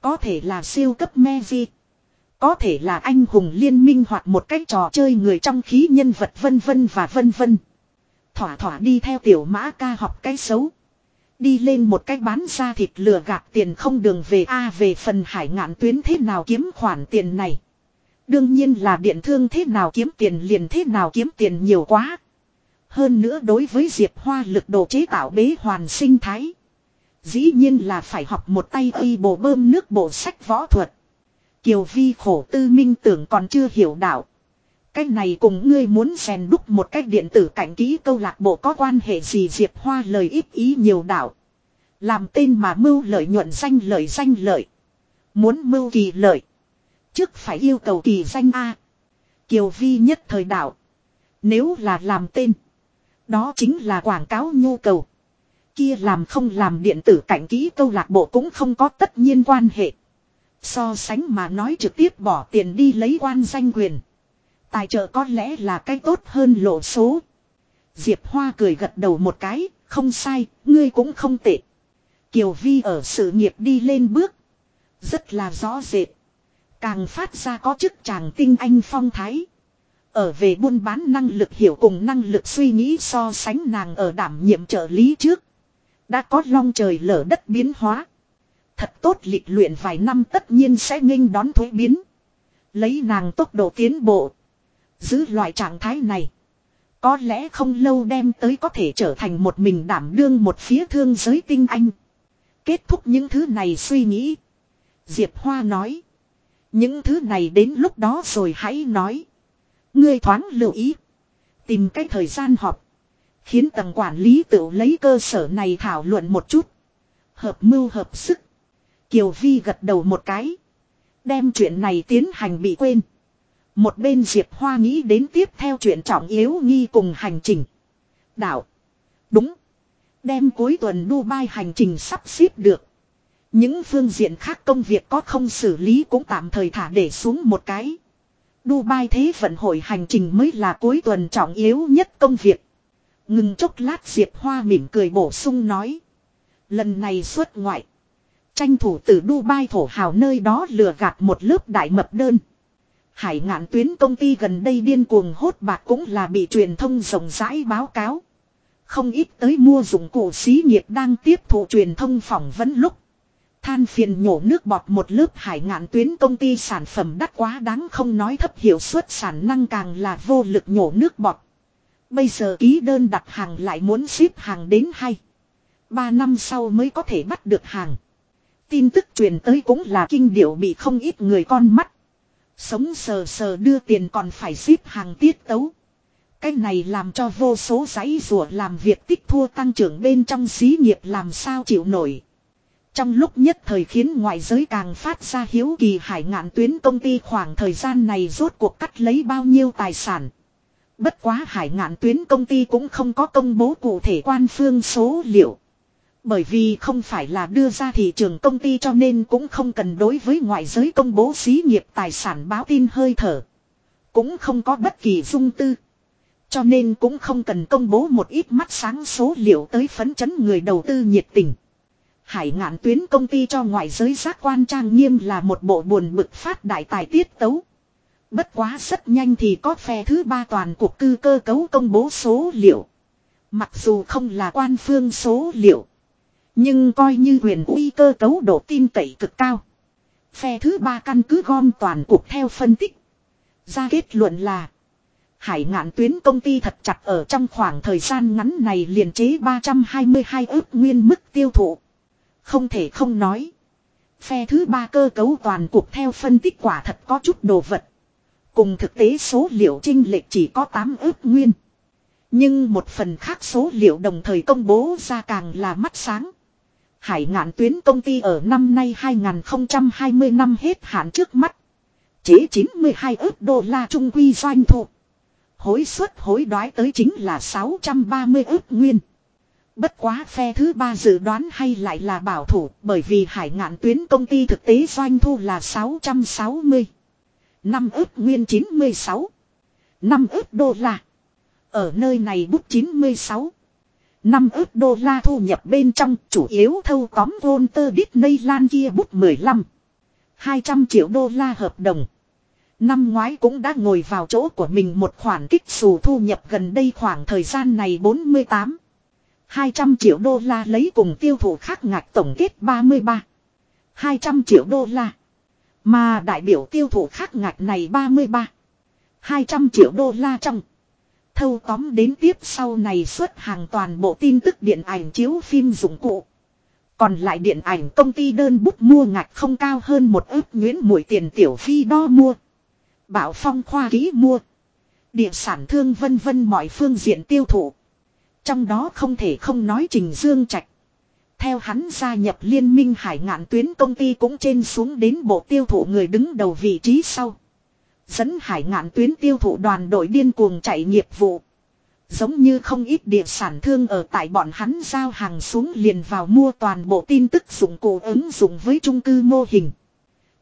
Có thể là siêu cấp Mevi. Có thể là anh hùng liên minh hoặc một cách trò chơi người trong khí nhân vật vân vân và vân vân. Thỏa thỏa đi theo tiểu mã ca học cái xấu. Đi lên một cách bán ra thịt lừa gạt tiền không đường về A về phần hải ngạn tuyến thế nào kiếm khoản tiền này. Đương nhiên là điện thương thế nào kiếm tiền liền thế nào kiếm tiền nhiều quá. Hơn nữa đối với Diệp Hoa lực đồ chế tạo bế hoàn sinh thái. Dĩ nhiên là phải học một tay y bộ bơm nước bộ sách võ thuật. Kiều Vi khổ tư minh tưởng còn chưa hiểu đạo. Cái này cùng ngươi muốn rèn đúc một cách điện tử cảnh ký câu lạc bộ có quan hệ gì Diệp Hoa lời ít ý nhiều đạo. Làm tên mà mưu lợi nhuận danh lợi danh lợi. Muốn mưu kỳ lợi. Trước phải yêu cầu kỳ danh A. Kiều Vi nhất thời đạo. Nếu là làm tên. Đó chính là quảng cáo nhu cầu. Kia làm không làm điện tử cảnh ký câu lạc bộ cũng không có tất nhiên quan hệ. So sánh mà nói trực tiếp bỏ tiền đi lấy quan danh quyền. Tài trợ có lẽ là cái tốt hơn lộ số. Diệp Hoa cười gật đầu một cái, không sai, ngươi cũng không tệ. Kiều Vi ở sự nghiệp đi lên bước. Rất là rõ rệt. Càng phát ra có chức chàng tinh anh phong thái. Ở về buôn bán năng lực hiểu cùng năng lực suy nghĩ so sánh nàng ở đảm nhiệm trợ lý trước. Đã có long trời lở đất biến hóa. Thật tốt lịch luyện vài năm tất nhiên sẽ nghênh đón thuế biến. Lấy nàng tốc độ tiến bộ. Giữ loại trạng thái này. Có lẽ không lâu đem tới có thể trở thành một mình đảm đương một phía thương giới tinh anh. Kết thúc những thứ này suy nghĩ. Diệp Hoa nói. Những thứ này đến lúc đó rồi hãy nói. Ngươi thoáng lưu ý. Tìm cách thời gian họp. Khiến tầng quản lý tự lấy cơ sở này thảo luận một chút. Hợp mưu hợp sức. Kiều Vi gật đầu một cái. Đem chuyện này tiến hành bị quên. Một bên Diệp Hoa nghĩ đến tiếp theo chuyện trọng yếu nghi cùng hành trình. Đạo. Đúng. Đem cuối tuần Dubai hành trình sắp xếp được. Những phương diện khác công việc có không xử lý cũng tạm thời thả để xuống một cái. Dubai thế vận hội hành trình mới là cuối tuần trọng yếu nhất công việc. Ngừng chốc lát Diệp Hoa mỉm cười bổ sung nói. Lần này xuất ngoại. Tranh thủ từ Dubai thổ hào nơi đó lừa gạt một lớp đại mập đơn. Hải ngạn tuyến công ty gần đây điên cuồng hốt bạc cũng là bị truyền thông rộng rãi báo cáo. Không ít tới mua dụng cụ xí nghiệp đang tiếp thụ truyền thông phỏng vấn lúc. Than phiền nhổ nước bọt một lớp hải ngạn tuyến công ty sản phẩm đắt quá đáng không nói thấp hiệu suất sản năng càng là vô lực nhổ nước bọt. Bây giờ ký đơn đặt hàng lại muốn ship hàng đến hay. Ba năm sau mới có thể bắt được hàng. Tin tức truyền tới cũng là kinh điệu bị không ít người con mắt. Sống sờ sờ đưa tiền còn phải xếp hàng tiết tấu. Cái này làm cho vô số giấy rùa làm việc tích thua tăng trưởng bên trong xí nghiệp làm sao chịu nổi. Trong lúc nhất thời khiến ngoại giới càng phát ra hiếu kỳ hải ngạn tuyến công ty khoảng thời gian này rốt cuộc cắt lấy bao nhiêu tài sản. Bất quá hải ngạn tuyến công ty cũng không có công bố cụ thể quan phương số liệu. Bởi vì không phải là đưa ra thị trường công ty cho nên cũng không cần đối với ngoại giới công bố xí nghiệp tài sản báo tin hơi thở. Cũng không có bất kỳ dung tư. Cho nên cũng không cần công bố một ít mắt sáng số liệu tới phấn chấn người đầu tư nhiệt tình. Hải ngạn tuyến công ty cho ngoại giới giác quan trang nghiêm là một bộ buồn bực phát đại tài tiết tấu. Bất quá rất nhanh thì có phe thứ ba toàn cuộc cư cơ cấu công bố số liệu. Mặc dù không là quan phương số liệu. Nhưng coi như huyền uy cơ cấu độ tin cậy cực cao. Phe thứ ba căn cứ gom toàn cuộc theo phân tích. Ra kết luận là. Hải ngạn tuyến công ty thật chặt ở trong khoảng thời gian ngắn này liền chế 322 ước nguyên mức tiêu thụ. Không thể không nói. Phe thứ ba cơ cấu toàn cuộc theo phân tích quả thật có chút đồ vật. Cùng thực tế số liệu trinh lệch chỉ có 8 ước nguyên. Nhưng một phần khác số liệu đồng thời công bố ra càng là mắt sáng. Hải ngạn tuyến công ty ở năm nay 2020 năm hết hạn trước mắt. Chế 92 ước đô la trung quy doanh thu. Hối suất hối đoái tới chính là 630 ước nguyên. Bất quá phe thứ ba dự đoán hay lại là bảo thủ, bởi vì hải ngạn tuyến công ty thực tế doanh thu là 660. Năm ước nguyên 96. Năm ước đô la. Ở nơi này bút 96. Năm ước đô la thu nhập bên trong, chủ yếu thâu tóm Walter Disney Lan kia bút 15. 200 triệu đô la hợp đồng. Năm ngoái cũng đã ngồi vào chỗ của mình một khoản kích xù thu nhập gần đây khoảng thời gian này 48. 200 triệu đô la lấy cùng tiêu thụ khác ngạch tổng kết 33. 200 triệu đô la. Mà đại biểu tiêu thụ khác ngạch này 33. 200 triệu đô la trong. Thâu tóm đến tiếp sau này xuất hàng toàn bộ tin tức điện ảnh chiếu phim dụng cụ. Còn lại điện ảnh công ty đơn bút mua ngạch không cao hơn một ước nguyễn mũi tiền tiểu phi đo mua. Bảo phong khoa ký mua. Địa sản thương vân vân mọi phương diện tiêu thụ. Trong đó không thể không nói Trình Dương Trạch. Theo hắn gia nhập liên minh hải ngạn tuyến công ty cũng trên xuống đến bộ tiêu thụ người đứng đầu vị trí sau. Dẫn hải ngạn tuyến tiêu thụ đoàn đội điên cuồng chạy nghiệp vụ. Giống như không ít địa sản thương ở tại bọn hắn giao hàng xuống liền vào mua toàn bộ tin tức dụng cụ ứng dụng với trung cư mô hình.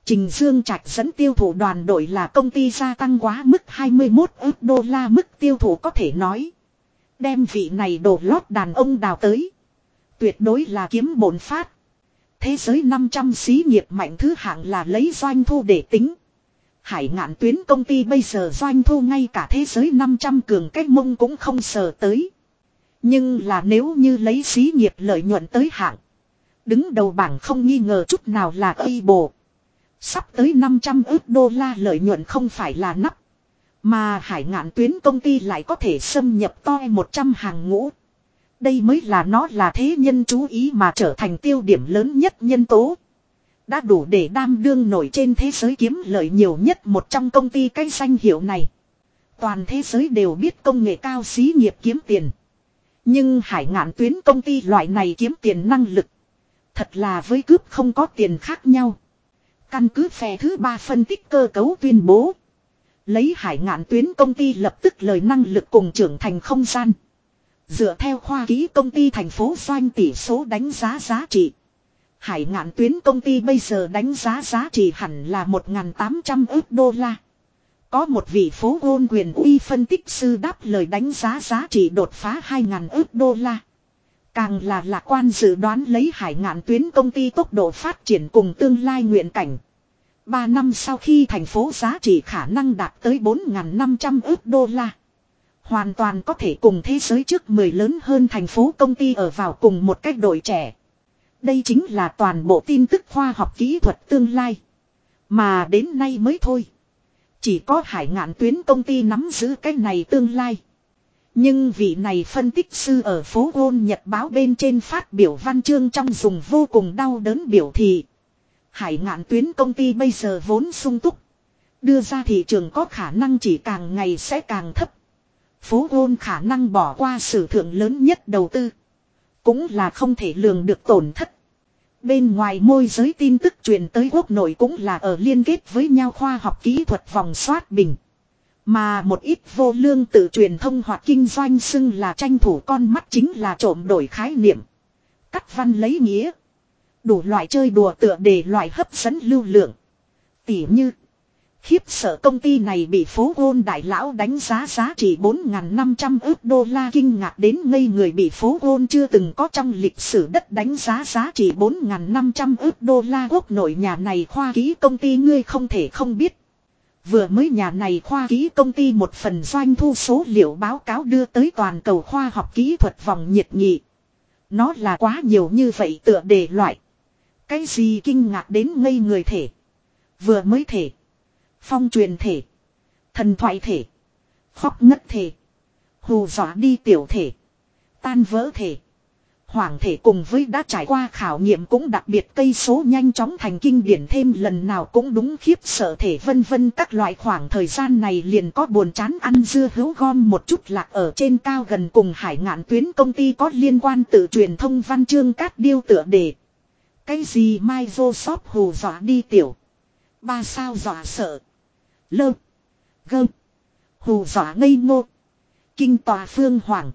Trình Dương Trạch dẫn tiêu thụ đoàn đội là công ty gia tăng quá mức 21 ước đô la mức tiêu thụ có thể nói. Đem vị này đổ lót đàn ông đào tới. Tuyệt đối là kiếm bổn phát. Thế giới 500 xí nghiệp mạnh thứ hạng là lấy doanh thu để tính. Hải ngạn tuyến công ty bây giờ doanh thu ngay cả thế giới 500 cường cách mông cũng không sờ tới. Nhưng là nếu như lấy xí nghiệp lợi nhuận tới hạng. Đứng đầu bảng không nghi ngờ chút nào là y bồ. Sắp tới 500 ước đô la lợi nhuận không phải là nắp. Mà hải ngạn tuyến công ty lại có thể xâm nhập toi 100 hàng ngũ. Đây mới là nó là thế nhân chú ý mà trở thành tiêu điểm lớn nhất nhân tố. Đã đủ để đam đương nổi trên thế giới kiếm lợi nhiều nhất một trong công ty cái danh hiệu này. Toàn thế giới đều biết công nghệ cao xí nghiệp kiếm tiền. Nhưng hải ngạn tuyến công ty loại này kiếm tiền năng lực. Thật là với cướp không có tiền khác nhau. Căn cứ phe thứ ba phân tích cơ cấu tuyên bố. Lấy hải ngạn tuyến công ty lập tức lời năng lực cùng trưởng thành không gian. Dựa theo khoa ký công ty thành phố doanh tỷ số đánh giá giá trị. Hải ngạn tuyến công ty bây giờ đánh giá giá trị hẳn là 1.800 ước đô la. Có một vị phố gôn quyền uy phân tích sư đáp lời đánh giá giá trị đột phá 2.000 ước đô la. Càng là lạc quan dự đoán lấy hải ngạn tuyến công ty tốc độ phát triển cùng tương lai nguyện cảnh. Ba năm sau khi thành phố giá trị khả năng đạt tới 4.500 ước đô la. Hoàn toàn có thể cùng thế giới trước 10 lớn hơn thành phố công ty ở vào cùng một cách đội trẻ. Đây chính là toàn bộ tin tức khoa học kỹ thuật tương lai. Mà đến nay mới thôi. Chỉ có hải ngạn tuyến công ty nắm giữ cái này tương lai. Nhưng vị này phân tích sư ở phố Gôn Nhật báo bên trên phát biểu văn chương trong dùng vô cùng đau đớn biểu thị. Hải ngạn tuyến công ty bây giờ vốn sung túc. Đưa ra thị trường có khả năng chỉ càng ngày sẽ càng thấp. Phố Gôn khả năng bỏ qua sự thượng lớn nhất đầu tư. Cũng là không thể lường được tổn thất. Bên ngoài môi giới tin tức truyền tới quốc nội cũng là ở liên kết với nhau khoa học kỹ thuật vòng soát bình. Mà một ít vô lương tự truyền thông hoặc kinh doanh xưng là tranh thủ con mắt chính là trộm đổi khái niệm. Cắt văn lấy nghĩa. Đủ loại chơi đùa tựa để loại hấp dẫn lưu lượng. Tỉ như. Khiếp sợ công ty này bị phố gôn đại lão đánh giá giá trị 4.500 ước đô la kinh ngạc đến ngây người bị phố gôn chưa từng có trong lịch sử đất đánh giá giá trị 4.500 ước đô la quốc nội nhà này khoa ký công ty ngươi không thể không biết. Vừa mới nhà này khoa ký công ty một phần doanh thu số liệu báo cáo đưa tới toàn cầu khoa học kỹ thuật vòng nhiệt nghị. Nó là quá nhiều như vậy tựa đề loại. Cái gì kinh ngạc đến ngây người thể. Vừa mới thể. Phong truyền thể. Thần thoại thể. Khóc ngất thể. Hù dọa đi tiểu thể. Tan vỡ thể. Hoàng thể cùng với đã trải qua khảo nghiệm cũng đặc biệt cây số nhanh chóng thành kinh điển thêm lần nào cũng đúng khiếp sợ thể vân vân các loại khoảng thời gian này liền có buồn chán ăn dưa hấu gom một chút lạc ở trên cao gần cùng hải ngạn tuyến công ty có liên quan tự truyền thông văn chương cát điêu tựa đề. Cái gì Microsoft hù dọa đi tiểu. Ba sao dọa sợ. Lơ. Gơ. Hù dọa ngây ngô. Kinh tòa phương hoàng.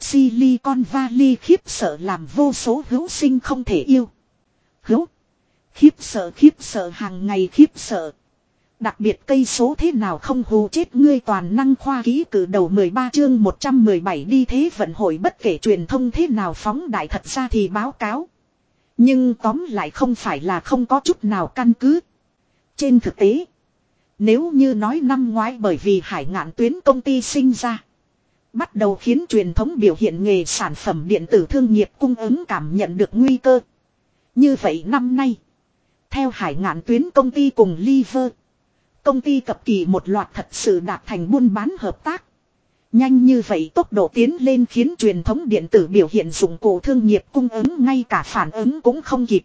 Silicon Valley khiếp sợ làm vô số hữu sinh không thể yêu. Hữu. Khiếp sợ khiếp sợ hàng ngày khiếp sợ. Đặc biệt cây số thế nào không hù chết ngươi toàn năng khoa ký cử đầu 13 chương 117 đi thế vận hội bất kể truyền thông thế nào phóng đại thật ra thì báo cáo. Nhưng tóm lại không phải là không có chút nào căn cứ. Trên thực tế, nếu như nói năm ngoái bởi vì hải ngạn tuyến công ty sinh ra. Bắt đầu khiến truyền thống biểu hiện nghề sản phẩm điện tử thương nghiệp cung ứng cảm nhận được nguy cơ. Như vậy năm nay, theo hải ngạn tuyến công ty cùng Liver, công ty cập kỳ một loạt thật sự đạt thành buôn bán hợp tác. Nhanh như vậy tốc độ tiến lên khiến truyền thống điện tử biểu hiện dụng cụ thương nghiệp cung ứng ngay cả phản ứng cũng không kịp.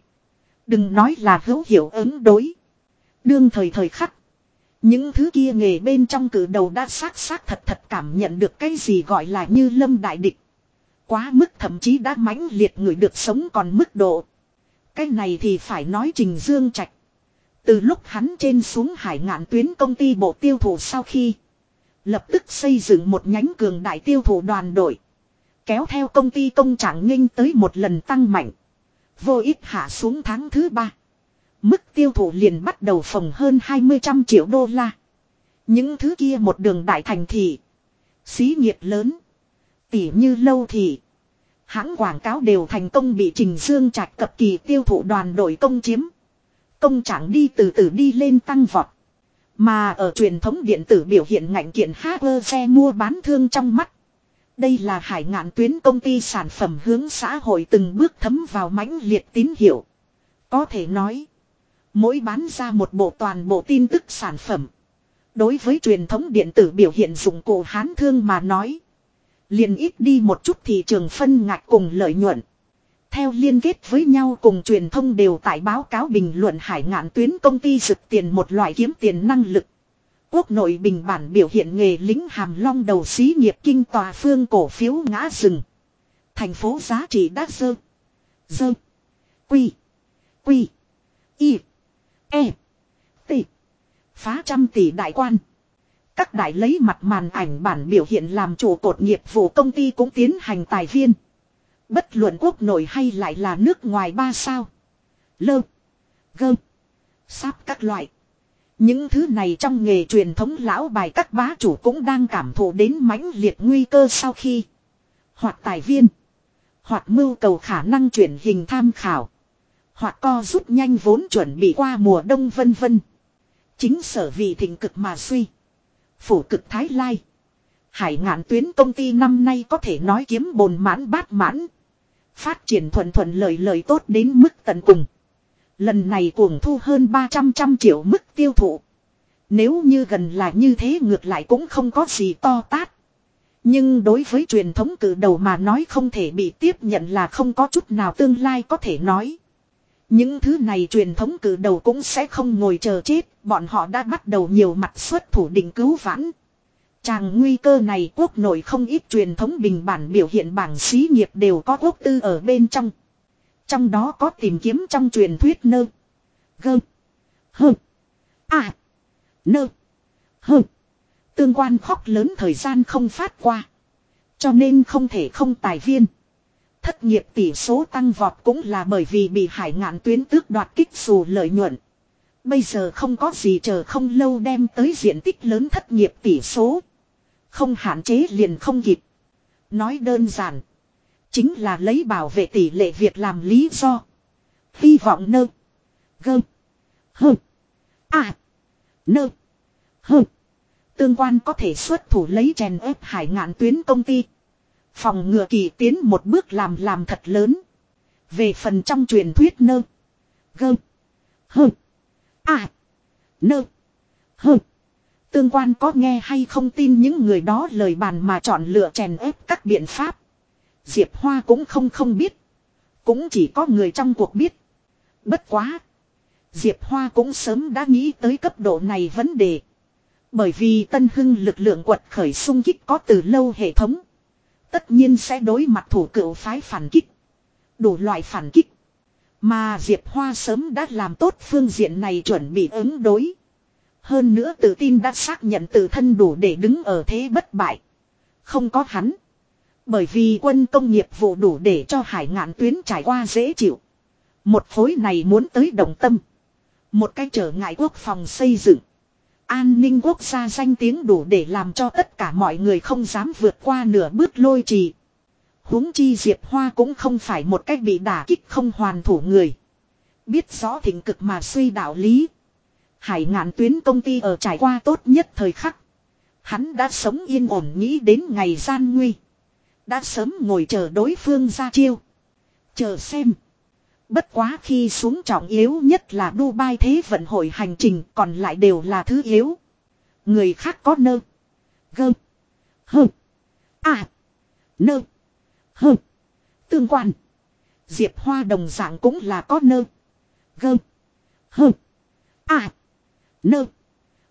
Đừng nói là hữu hiệu ứng đối. Đương thời thời khắc. Những thứ kia nghề bên trong cử đầu đã xác xác thật thật cảm nhận được cái gì gọi là như lâm đại địch. Quá mức thậm chí đã mãnh liệt người được sống còn mức độ. Cái này thì phải nói Trình Dương Trạch. Từ lúc hắn trên xuống hải ngạn tuyến công ty bộ tiêu thụ sau khi. Lập tức xây dựng một nhánh cường đại tiêu thụ đoàn đội. Kéo theo công ty công trạng nghênh tới một lần tăng mạnh. Vô ít hạ xuống tháng thứ ba. Mức tiêu thụ liền bắt đầu phòng hơn 20 trăm triệu đô la. Những thứ kia một đường đại thành thị. Xí nghiệp lớn. Tỉ như lâu thì. Hãng quảng cáo đều thành công bị Trình Dương Trạch cập kỳ tiêu thụ đoàn đội công chiếm. Công trạng đi từ từ đi lên tăng vọt. Mà ở truyền thống điện tử biểu hiện ngạnh kiện hacker xe mua bán thương trong mắt. Đây là hải ngạn tuyến công ty sản phẩm hướng xã hội từng bước thấm vào mãnh liệt tín hiệu. Có thể nói. Mỗi bán ra một bộ toàn bộ tin tức sản phẩm. Đối với truyền thống điện tử biểu hiện dụng cụ hán thương mà nói. liền ít đi một chút thị trường phân ngạch cùng lợi nhuận. Theo liên kết với nhau cùng truyền thông đều tại báo cáo bình luận hải ngạn tuyến công ty rực tiền một loại kiếm tiền năng lực. Quốc nội bình bản biểu hiện nghề lính hàm long đầu xí nghiệp kinh tòa phương cổ phiếu ngã rừng. Thành phố giá trị đắt dơ. Dơ. Quy. Quy. Y. E. T. Phá trăm tỷ đại quan. Các đại lấy mặt màn ảnh bản biểu hiện làm chủ cột nghiệp vụ công ty cũng tiến hành tài viên. Bất luận quốc nội hay lại là nước ngoài ba sao. Lơ. Gơ. Sáp các loại. Những thứ này trong nghề truyền thống lão bài các bá chủ cũng đang cảm thụ đến mãnh liệt nguy cơ sau khi. Hoặc tài viên. Hoặc mưu cầu khả năng chuyển hình tham khảo. Hoặc co rút nhanh vốn chuẩn bị qua mùa đông vân vân. Chính sở vì thịnh cực mà suy. Phủ cực thái lai. Hải ngạn tuyến công ty năm nay có thể nói kiếm bồn mãn bát mãn. Phát triển thuận thuận lợi lợi tốt đến mức tận cùng. Lần này cuồng thu hơn 300 trăm triệu mức tiêu thụ. Nếu như gần là như thế ngược lại cũng không có gì to tát. Nhưng đối với truyền thống cử đầu mà nói không thể bị tiếp nhận là không có chút nào tương lai có thể nói. Những thứ này truyền thống cử đầu cũng sẽ không ngồi chờ chết, bọn họ đã bắt đầu nhiều mặt xuất thủ định cứu vãn. Chàng nguy cơ này quốc nội không ít truyền thống bình bản biểu hiện bảng xí nghiệp đều có quốc tư ở bên trong. Trong đó có tìm kiếm trong truyền thuyết nơ. Gơ. Hơ. À. Nơ. Hơ. Tương quan khóc lớn thời gian không phát qua. Cho nên không thể không tài viên. Thất nghiệp tỷ số tăng vọt cũng là bởi vì bị hải ngạn tuyến tước đoạt kích dù lợi nhuận. Bây giờ không có gì chờ không lâu đem tới diện tích lớn thất nghiệp tỷ số. Không hạn chế liền không kịp. Nói đơn giản. Chính là lấy bảo vệ tỷ lệ việc làm lý do. Hy vọng nơ. Gơ. Hơ. À. Nơ. Hơ. Tương quan có thể xuất thủ lấy chèn ép hải ngạn tuyến công ty. Phòng ngừa kỳ tiến một bước làm làm thật lớn. Về phần trong truyền thuyết nơ. Gơ. Hơ. À. Nơ. Hơ. Tương quan có nghe hay không tin những người đó lời bàn mà chọn lựa chèn ép các biện pháp. Diệp Hoa cũng không không biết. Cũng chỉ có người trong cuộc biết. Bất quá. Diệp Hoa cũng sớm đã nghĩ tới cấp độ này vấn đề. Bởi vì tân hưng lực lượng quật khởi sung kích có từ lâu hệ thống. Tất nhiên sẽ đối mặt thủ cựu phái phản kích. Đủ loại phản kích. Mà Diệp Hoa sớm đã làm tốt phương diện này chuẩn bị ứng đối. Hơn nữa tự tin đã xác nhận tự thân đủ để đứng ở thế bất bại. Không có hắn. Bởi vì quân công nghiệp vụ đủ để cho hải ngạn tuyến trải qua dễ chịu. Một khối này muốn tới đồng tâm. Một cách trở ngại quốc phòng xây dựng. An ninh quốc gia danh tiếng đủ để làm cho tất cả mọi người không dám vượt qua nửa bước lôi trì. huống chi Diệp Hoa cũng không phải một cách bị đả kích không hoàn thủ người. Biết rõ thịnh cực mà suy đạo lý. Hải ngạn tuyến công ty ở trải qua tốt nhất thời khắc. Hắn đã sống yên ổn nghĩ đến ngày gian nguy. Đã sớm ngồi chờ đối phương ra chiêu. Chờ xem. Bất quá khi xuống trọng yếu nhất là Dubai thế vận hội hành trình, còn lại đều là thứ yếu. Người khác có nơ. Gơ. Hơ. À. Nơ. Hơ. Tương quan. Diệp Hoa đồng dạng cũng là có nơ. Gơ. Hơ. À. Nơ.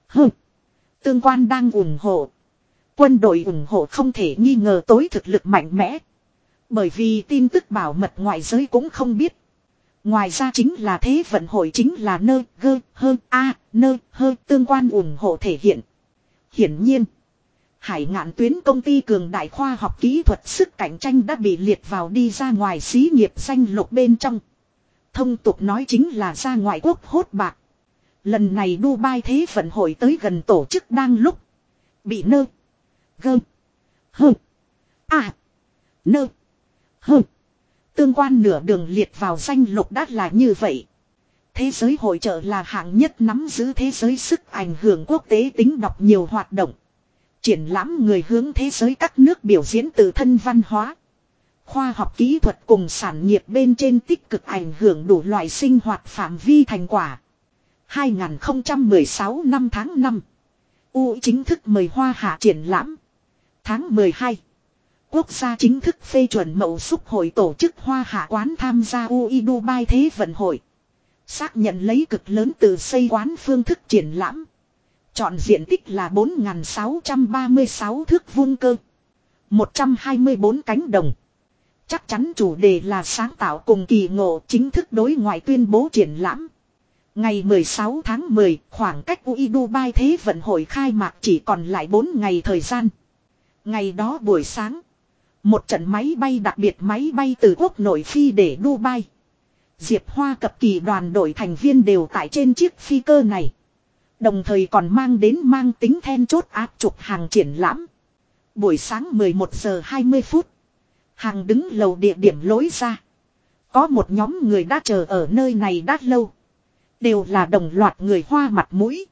Hơ. Tương quan đang ủng hộ. Quân đội ủng hộ không thể nghi ngờ tối thực lực mạnh mẽ. Bởi vì tin tức bảo mật ngoại giới cũng không biết. Ngoài ra chính là thế vận hội chính là nơ, gơ, hơ, a, nơ, hơ tương quan ủng hộ thể hiện. Hiển nhiên. Hải ngạn tuyến công ty cường đại khoa học kỹ thuật sức cạnh tranh đã bị liệt vào đi ra ngoài xí nghiệp danh lục bên trong. Thông tục nói chính là ra ngoại quốc hốt bạc. Lần này Dubai thế vận hội tới gần tổ chức đang lúc. Bị nơ. Gơ. Hơ. À. Nơ. Hơ. Tương quan nửa đường liệt vào danh lục đắt là như vậy. Thế giới hội trợ là hạng nhất nắm giữ thế giới sức ảnh hưởng quốc tế tính đọc nhiều hoạt động. Triển lãm người hướng thế giới các nước biểu diễn từ thân văn hóa. Khoa học kỹ thuật cùng sản nghiệp bên trên tích cực ảnh hưởng đủ loại sinh hoạt phạm vi thành quả. 2016 năm tháng 5. U chính thức mời Hoa Hạ triển lãm. Tháng 12. Quốc gia chính thức phê chuẩn mậu xúc hội tổ chức Hoa Hạ quán tham gia UI Dubai Thế vận hội. Xác nhận lấy cực lớn từ xây quán phương thức triển lãm. Chọn diện tích là 4.636 thước vuông cơ. 124 cánh đồng. Chắc chắn chủ đề là sáng tạo cùng kỳ ngộ chính thức đối ngoại tuyên bố triển lãm. Ngày 16 tháng 10, khoảng cách UI Dubai Thế vận hội khai mạc chỉ còn lại 4 ngày thời gian. Ngày đó buổi sáng, một trận máy bay đặc biệt máy bay từ quốc nội phi để Dubai. Diệp Hoa cập kỳ đoàn đội thành viên đều tại trên chiếc phi cơ này. Đồng thời còn mang đến mang tính then chốt áp trục hàng triển lãm. Buổi sáng 11 giờ 20 phút. Hàng đứng lầu địa điểm lối ra. Có một nhóm người đã chờ ở nơi này đã lâu. Đều là đồng loạt người hoa mặt mũi.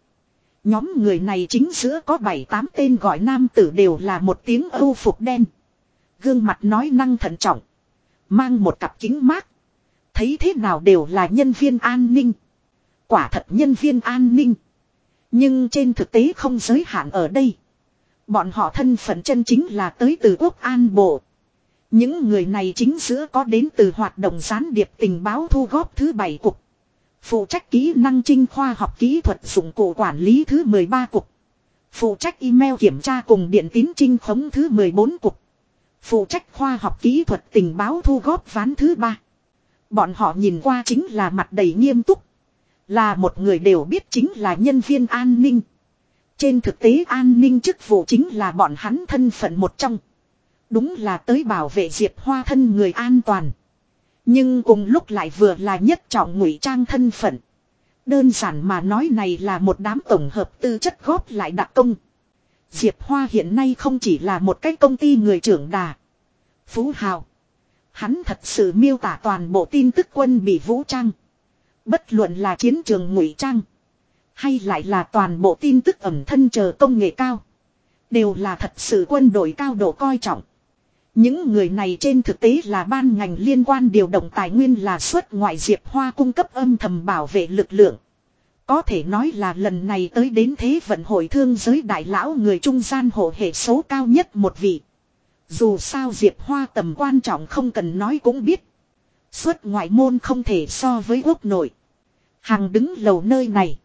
Nhóm người này chính giữa có 7-8 tên gọi nam tử đều là một tiếng âu phục đen. Gương mặt nói năng thận trọng. Mang một cặp kính mát. Thấy thế nào đều là nhân viên an ninh. Quả thật nhân viên an ninh. Nhưng trên thực tế không giới hạn ở đây. Bọn họ thân phận chân chính là tới từ quốc an bộ. Những người này chính giữa có đến từ hoạt động gián điệp tình báo thu góp thứ bảy cục. Phụ trách kỹ năng trinh khoa học kỹ thuật dụng cụ quản lý thứ 13 cục. Phụ trách email kiểm tra cùng điện tín trinh khống thứ 14 cục. Phụ trách khoa học kỹ thuật tình báo thu góp ván thứ ba. Bọn họ nhìn qua chính là mặt đầy nghiêm túc. Là một người đều biết chính là nhân viên an ninh. Trên thực tế an ninh chức vụ chính là bọn hắn thân phận một trong. Đúng là tới bảo vệ Diệp Hoa thân người an toàn. Nhưng cùng lúc lại vừa là nhất trọng ngụy trang thân phận. Đơn giản mà nói này là một đám tổng hợp tư chất góp lại đặc công. Diệp Hoa hiện nay không chỉ là một cái công ty người trưởng đà. Phú Hào. Hắn thật sự miêu tả toàn bộ tin tức quân bị vũ trang. Bất luận là chiến trường ngụy trang. Hay lại là toàn bộ tin tức ẩm thân chờ công nghệ cao. Đều là thật sự quân đội cao độ coi trọng. Những người này trên thực tế là ban ngành liên quan điều động tài nguyên là xuất ngoại diệp hoa cung cấp âm thầm bảo vệ lực lượng. Có thể nói là lần này tới đến thế vận hội thương giới đại lão người trung gian hộ hệ số cao nhất một vị. Dù sao Diệp Hoa tầm quan trọng không cần nói cũng biết. Xuất ngoại môn không thể so với quốc nội. Hàng đứng lầu nơi này.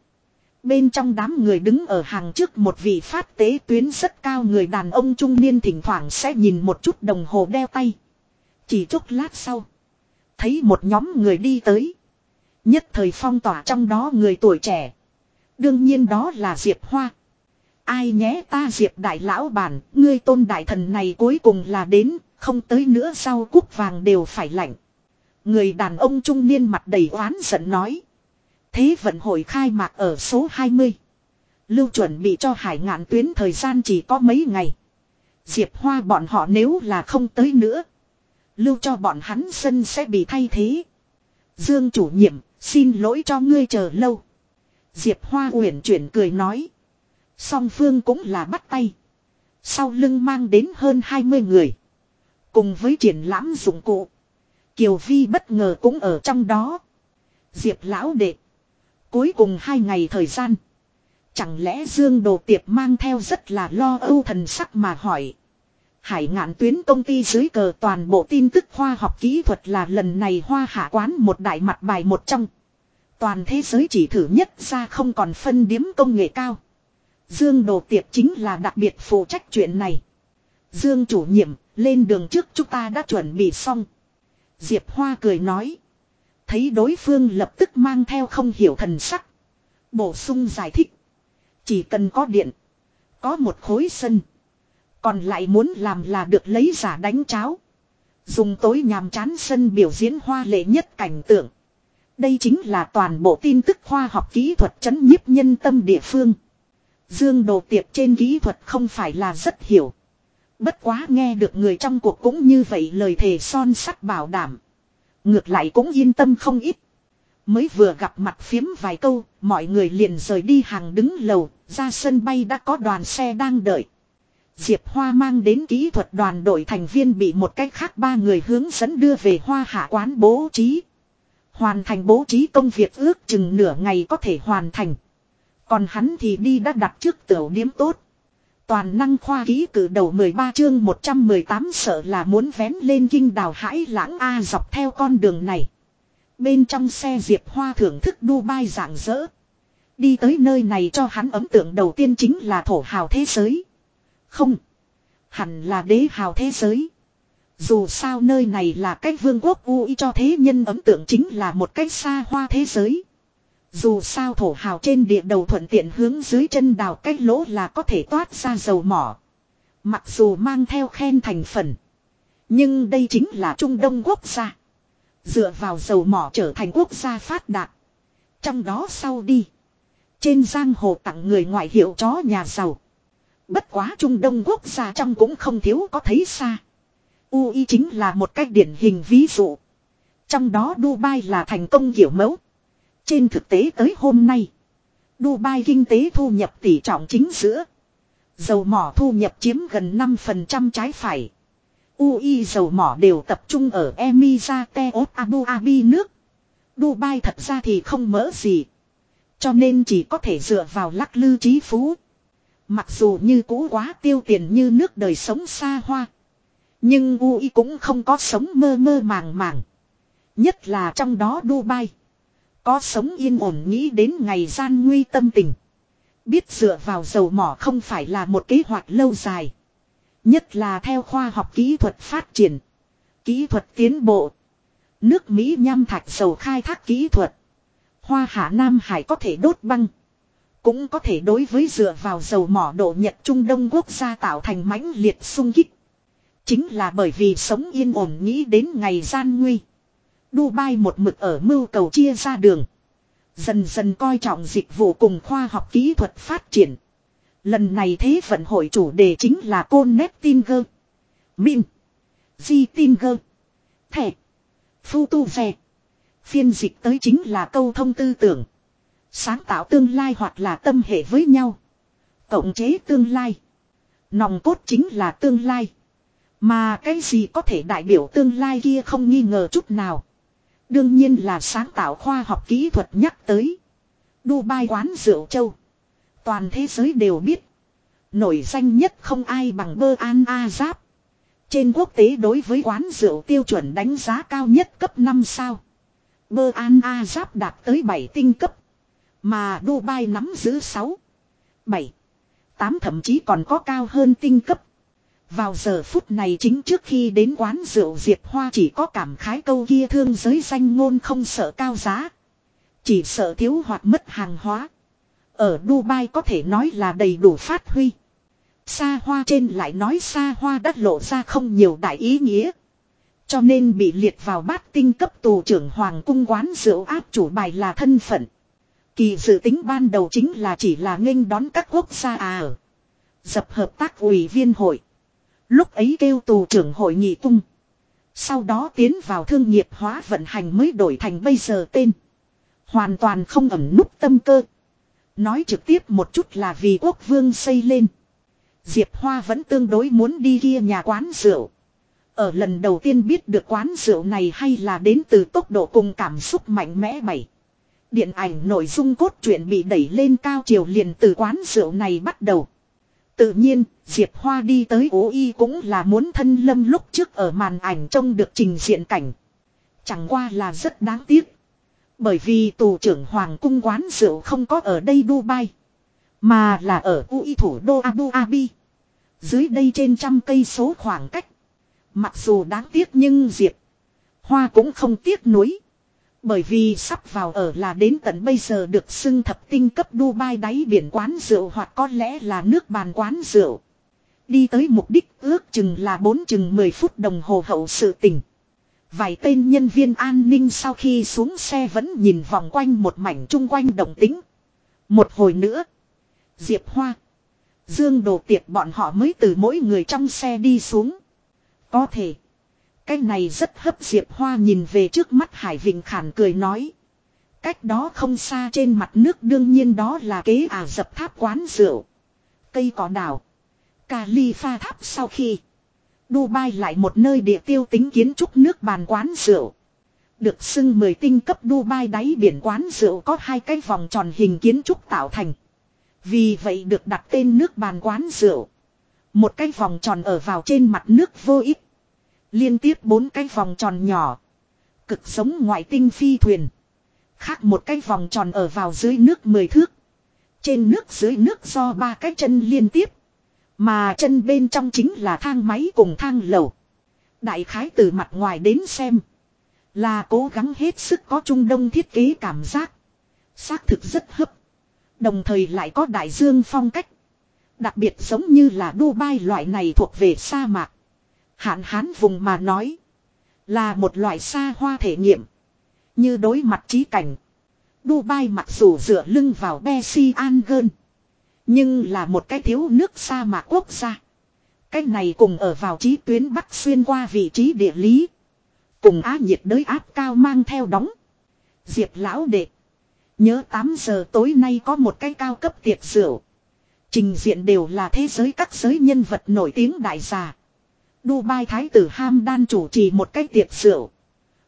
Bên trong đám người đứng ở hàng trước một vị phát tế tuyến rất cao người đàn ông trung niên thỉnh thoảng sẽ nhìn một chút đồng hồ đeo tay. Chỉ chút lát sau. Thấy một nhóm người đi tới. Nhất thời phong tỏa trong đó người tuổi trẻ. Đương nhiên đó là Diệp Hoa. Ai nhé ta Diệp đại lão bản, ngươi tôn đại thần này cuối cùng là đến, không tới nữa sau cúc vàng đều phải lạnh. Người đàn ông trung niên mặt đầy oán giận nói. Thế vận hội khai mạc ở số 20. Lưu chuẩn bị cho hải ngạn tuyến thời gian chỉ có mấy ngày. Diệp Hoa bọn họ nếu là không tới nữa. Lưu cho bọn hắn sân sẽ bị thay thế. Dương chủ nhiệm, xin lỗi cho ngươi chờ lâu. Diệp Hoa uyển chuyển cười nói. Song phương cũng là bắt tay. Sau lưng mang đến hơn 20 người. Cùng với triển lãm dụng cụ. Kiều Vi bất ngờ cũng ở trong đó. Diệp lão đệ. Cuối cùng hai ngày thời gian. Chẳng lẽ Dương Đồ Tiệp mang theo rất là lo âu thần sắc mà hỏi. Hải ngạn tuyến công ty dưới cờ toàn bộ tin tức khoa học kỹ thuật là lần này hoa hạ quán một đại mặt bài một trong. Toàn thế giới chỉ thử nhất ra không còn phân điếm công nghệ cao. Dương Đồ Tiệp chính là đặc biệt phụ trách chuyện này. Dương chủ nhiệm, lên đường trước chúng ta đã chuẩn bị xong. Diệp Hoa cười nói. Thấy đối phương lập tức mang theo không hiểu thần sắc. Bổ sung giải thích. Chỉ cần có điện. Có một khối sân. Còn lại muốn làm là được lấy giả đánh cháo. Dùng tối nhàm chán sân biểu diễn hoa lệ nhất cảnh tượng. Đây chính là toàn bộ tin tức khoa học kỹ thuật chấn nhiếp nhân tâm địa phương. Dương đồ tiệp trên kỹ thuật không phải là rất hiểu. Bất quá nghe được người trong cuộc cũng như vậy lời thề son sắt bảo đảm. Ngược lại cũng yên tâm không ít. Mới vừa gặp mặt phiếm vài câu, mọi người liền rời đi hàng đứng lầu, ra sân bay đã có đoàn xe đang đợi. Diệp Hoa mang đến kỹ thuật đoàn đội thành viên bị một cách khác ba người hướng dẫn đưa về Hoa Hạ quán bố trí. Hoàn thành bố trí công việc ước chừng nửa ngày có thể hoàn thành. Còn hắn thì đi đã đặt trước tiểu điếm tốt. Toàn năng khoa ký cử đầu 13 chương 118 sợ là muốn vén lên kinh đào hãi lãng A dọc theo con đường này. Bên trong xe Diệp Hoa thưởng thức Dubai dạng dỡ. Đi tới nơi này cho hắn ấn tượng đầu tiên chính là thổ hào thế giới. Không. Hẳn là đế hào thế giới. Dù sao nơi này là cái vương quốc vui cho thế nhân ấn tượng chính là một cái xa hoa thế giới. Dù sao thổ hào trên địa đầu thuận tiện hướng dưới chân đào cái lỗ là có thể toát ra dầu mỏ. Mặc dù mang theo khen thành phần. Nhưng đây chính là Trung Đông quốc gia. Dựa vào dầu mỏ trở thành quốc gia phát đạt. Trong đó sau đi. Trên giang hồ tặng người ngoại hiệu chó nhà giàu. Bất quá Trung Đông quốc gia trong cũng không thiếu có thấy xa. UI chính là một cách điển hình ví dụ. Trong đó Dubai là thành công kiểu mẫu. Trên thực tế tới hôm nay. Dubai kinh tế thu nhập tỷ trọng chính giữa. Dầu mỏ thu nhập chiếm gần 5% trái phải. UI dầu mỏ đều tập trung ở Emirate Abu Dhabi nước. Dubai thật ra thì không mỡ gì. Cho nên chỉ có thể dựa vào lắc lư trí phú. Mặc dù như cũ quá tiêu tiền như nước đời sống xa hoa. Nhưng UI cũng không có sống mơ mơ màng màng. Nhất là trong đó Dubai. Có sống yên ổn nghĩ đến ngày gian nguy tâm tình. Biết dựa vào dầu mỏ không phải là một kế hoạch lâu dài. Nhất là theo khoa học kỹ thuật phát triển. Kỹ thuật tiến bộ. Nước Mỹ nham thạch dầu khai thác kỹ thuật. Hoa hạ Nam Hải có thể đốt băng. Cũng có thể đối với dựa vào dầu mỏ độ Nhật Trung Đông quốc gia tạo thành mãnh liệt sung kích. Chính là bởi vì sống yên ổn nghĩ đến ngày gian nguy. Dubai một mực ở mưu cầu chia ra đường. Dần dần coi trọng dịch vụ cùng khoa học kỹ thuật phát triển. Lần này thế vận hội chủ đề chính là Côn Nét Tinger. Min. Di Thẻ. Phu tu về. Phiên dịch tới chính là câu thông tư tưởng. Sáng tạo tương lai hoặc là tâm hệ với nhau. Cộng chế tương lai. Nòng cốt chính là tương lai. Mà cái gì có thể đại biểu tương lai kia không nghi ngờ chút nào. Đương nhiên là sáng tạo khoa học kỹ thuật nhắc tới. Dubai quán rượu châu. Toàn thế giới đều biết. Nổi danh nhất không ai bằng bơ an a giáp. Trên quốc tế đối với quán rượu tiêu chuẩn đánh giá cao nhất cấp 5 sao. Bơ an a giáp đạt tới 7 tinh cấp. Mà Dubai nắm giữ 6, 7, 8 thậm chí còn có cao hơn tinh cấp. Vào giờ phút này chính trước khi đến quán rượu Diệp Hoa chỉ có cảm khái câu kia thương giới danh ngôn không sợ cao giá. Chỉ sợ thiếu hoặc mất hàng hóa. Ở Dubai có thể nói là đầy đủ phát huy. Sa hoa trên lại nói sa hoa đã lộ ra không nhiều đại ý nghĩa. Cho nên bị liệt vào bát tinh cấp tù trưởng hoàng cung quán rượu áp chủ bài là thân phận. Kỳ dự tính ban đầu chính là chỉ là nghênh đón các quốc gia à ở. Dập hợp tác ủy viên hội. Lúc ấy kêu tù trưởng hội nghị cung. Sau đó tiến vào thương nghiệp hóa vận hành mới đổi thành bây giờ tên. Hoàn toàn không ẩn nút tâm cơ. Nói trực tiếp một chút là vì quốc vương xây lên. Diệp Hoa vẫn tương đối muốn đi kia nhà quán rượu. Ở lần đầu tiên biết được quán rượu này hay là đến từ tốc độ cùng cảm xúc mạnh mẽ bảy. Điện ảnh nội dung cốt truyện bị đẩy lên cao chiều liền từ quán rượu này bắt đầu. Tự nhiên, Diệp Hoa đi tới ố y cũng là muốn thân lâm lúc trước ở màn ảnh trông được trình diện cảnh. Chẳng qua là rất đáng tiếc. Bởi vì tù trưởng Hoàng cung quán rượu không có ở đây Dubai. Mà là ở UI thủ đô Abu Dhabi. Dưới đây trên trăm cây số khoảng cách. Mặc dù đáng tiếc nhưng Diệp Hoa cũng không tiếc nuối. Bởi vì sắp vào ở là đến tận bây giờ được xưng thập tinh cấp Dubai đáy biển quán rượu hoặc có lẽ là nước bàn quán rượu. Đi tới mục đích ước chừng là bốn chừng 10 phút đồng hồ hậu sự tình. Vài tên nhân viên an ninh sau khi xuống xe vẫn nhìn vòng quanh một mảnh chung quanh đồng tính. Một hồi nữa. Diệp Hoa. Dương đồ tiệc bọn họ mới từ mỗi người trong xe đi xuống. Có thể. Cái này rất hấp Diệp Hoa nhìn về trước mắt Hải Vịnh Khản cười nói. Cách đó không xa trên mặt nước đương nhiên đó là kế ả dập tháp quán rượu. Cây cỏ đảo. Cali pha tháp sau khi. Dubai lại một nơi địa tiêu tính kiến trúc nước bàn quán rượu. Được xưng mười tinh cấp Dubai đáy biển quán rượu có hai cái vòng tròn hình kiến trúc tạo thành. Vì vậy được đặt tên nước bàn quán rượu. Một cái vòng tròn ở vào trên mặt nước vô ích. Liên tiếp bốn cái vòng tròn nhỏ. Cực sống ngoại tinh phi thuyền. Khác một cái vòng tròn ở vào dưới nước mười thước. Trên nước dưới nước do ba cái chân liên tiếp. Mà chân bên trong chính là thang máy cùng thang lầu. Đại khái từ mặt ngoài đến xem. Là cố gắng hết sức có trung đông thiết kế cảm giác. Xác thực rất hấp. Đồng thời lại có đại dương phong cách. Đặc biệt giống như là Dubai loại này thuộc về sa mạc. Hạn hán vùng mà nói. Là một loại xa hoa thể nghiệm. Như đối mặt trí cảnh. Dubai mặc dù dựa lưng vào Besiangen. Nhưng là một cái thiếu nước sa mạc quốc gia. Cái này cùng ở vào trí tuyến Bắc xuyên qua vị trí địa lý. Cùng á nhiệt đới áp cao mang theo đóng. Diệp lão đệ. Nhớ 8 giờ tối nay có một cái cao cấp tiệc rượu. Trình diện đều là thế giới các giới nhân vật nổi tiếng đại gia. Dubai Thái tử Hamdan chủ trì một cái tiệc rượu.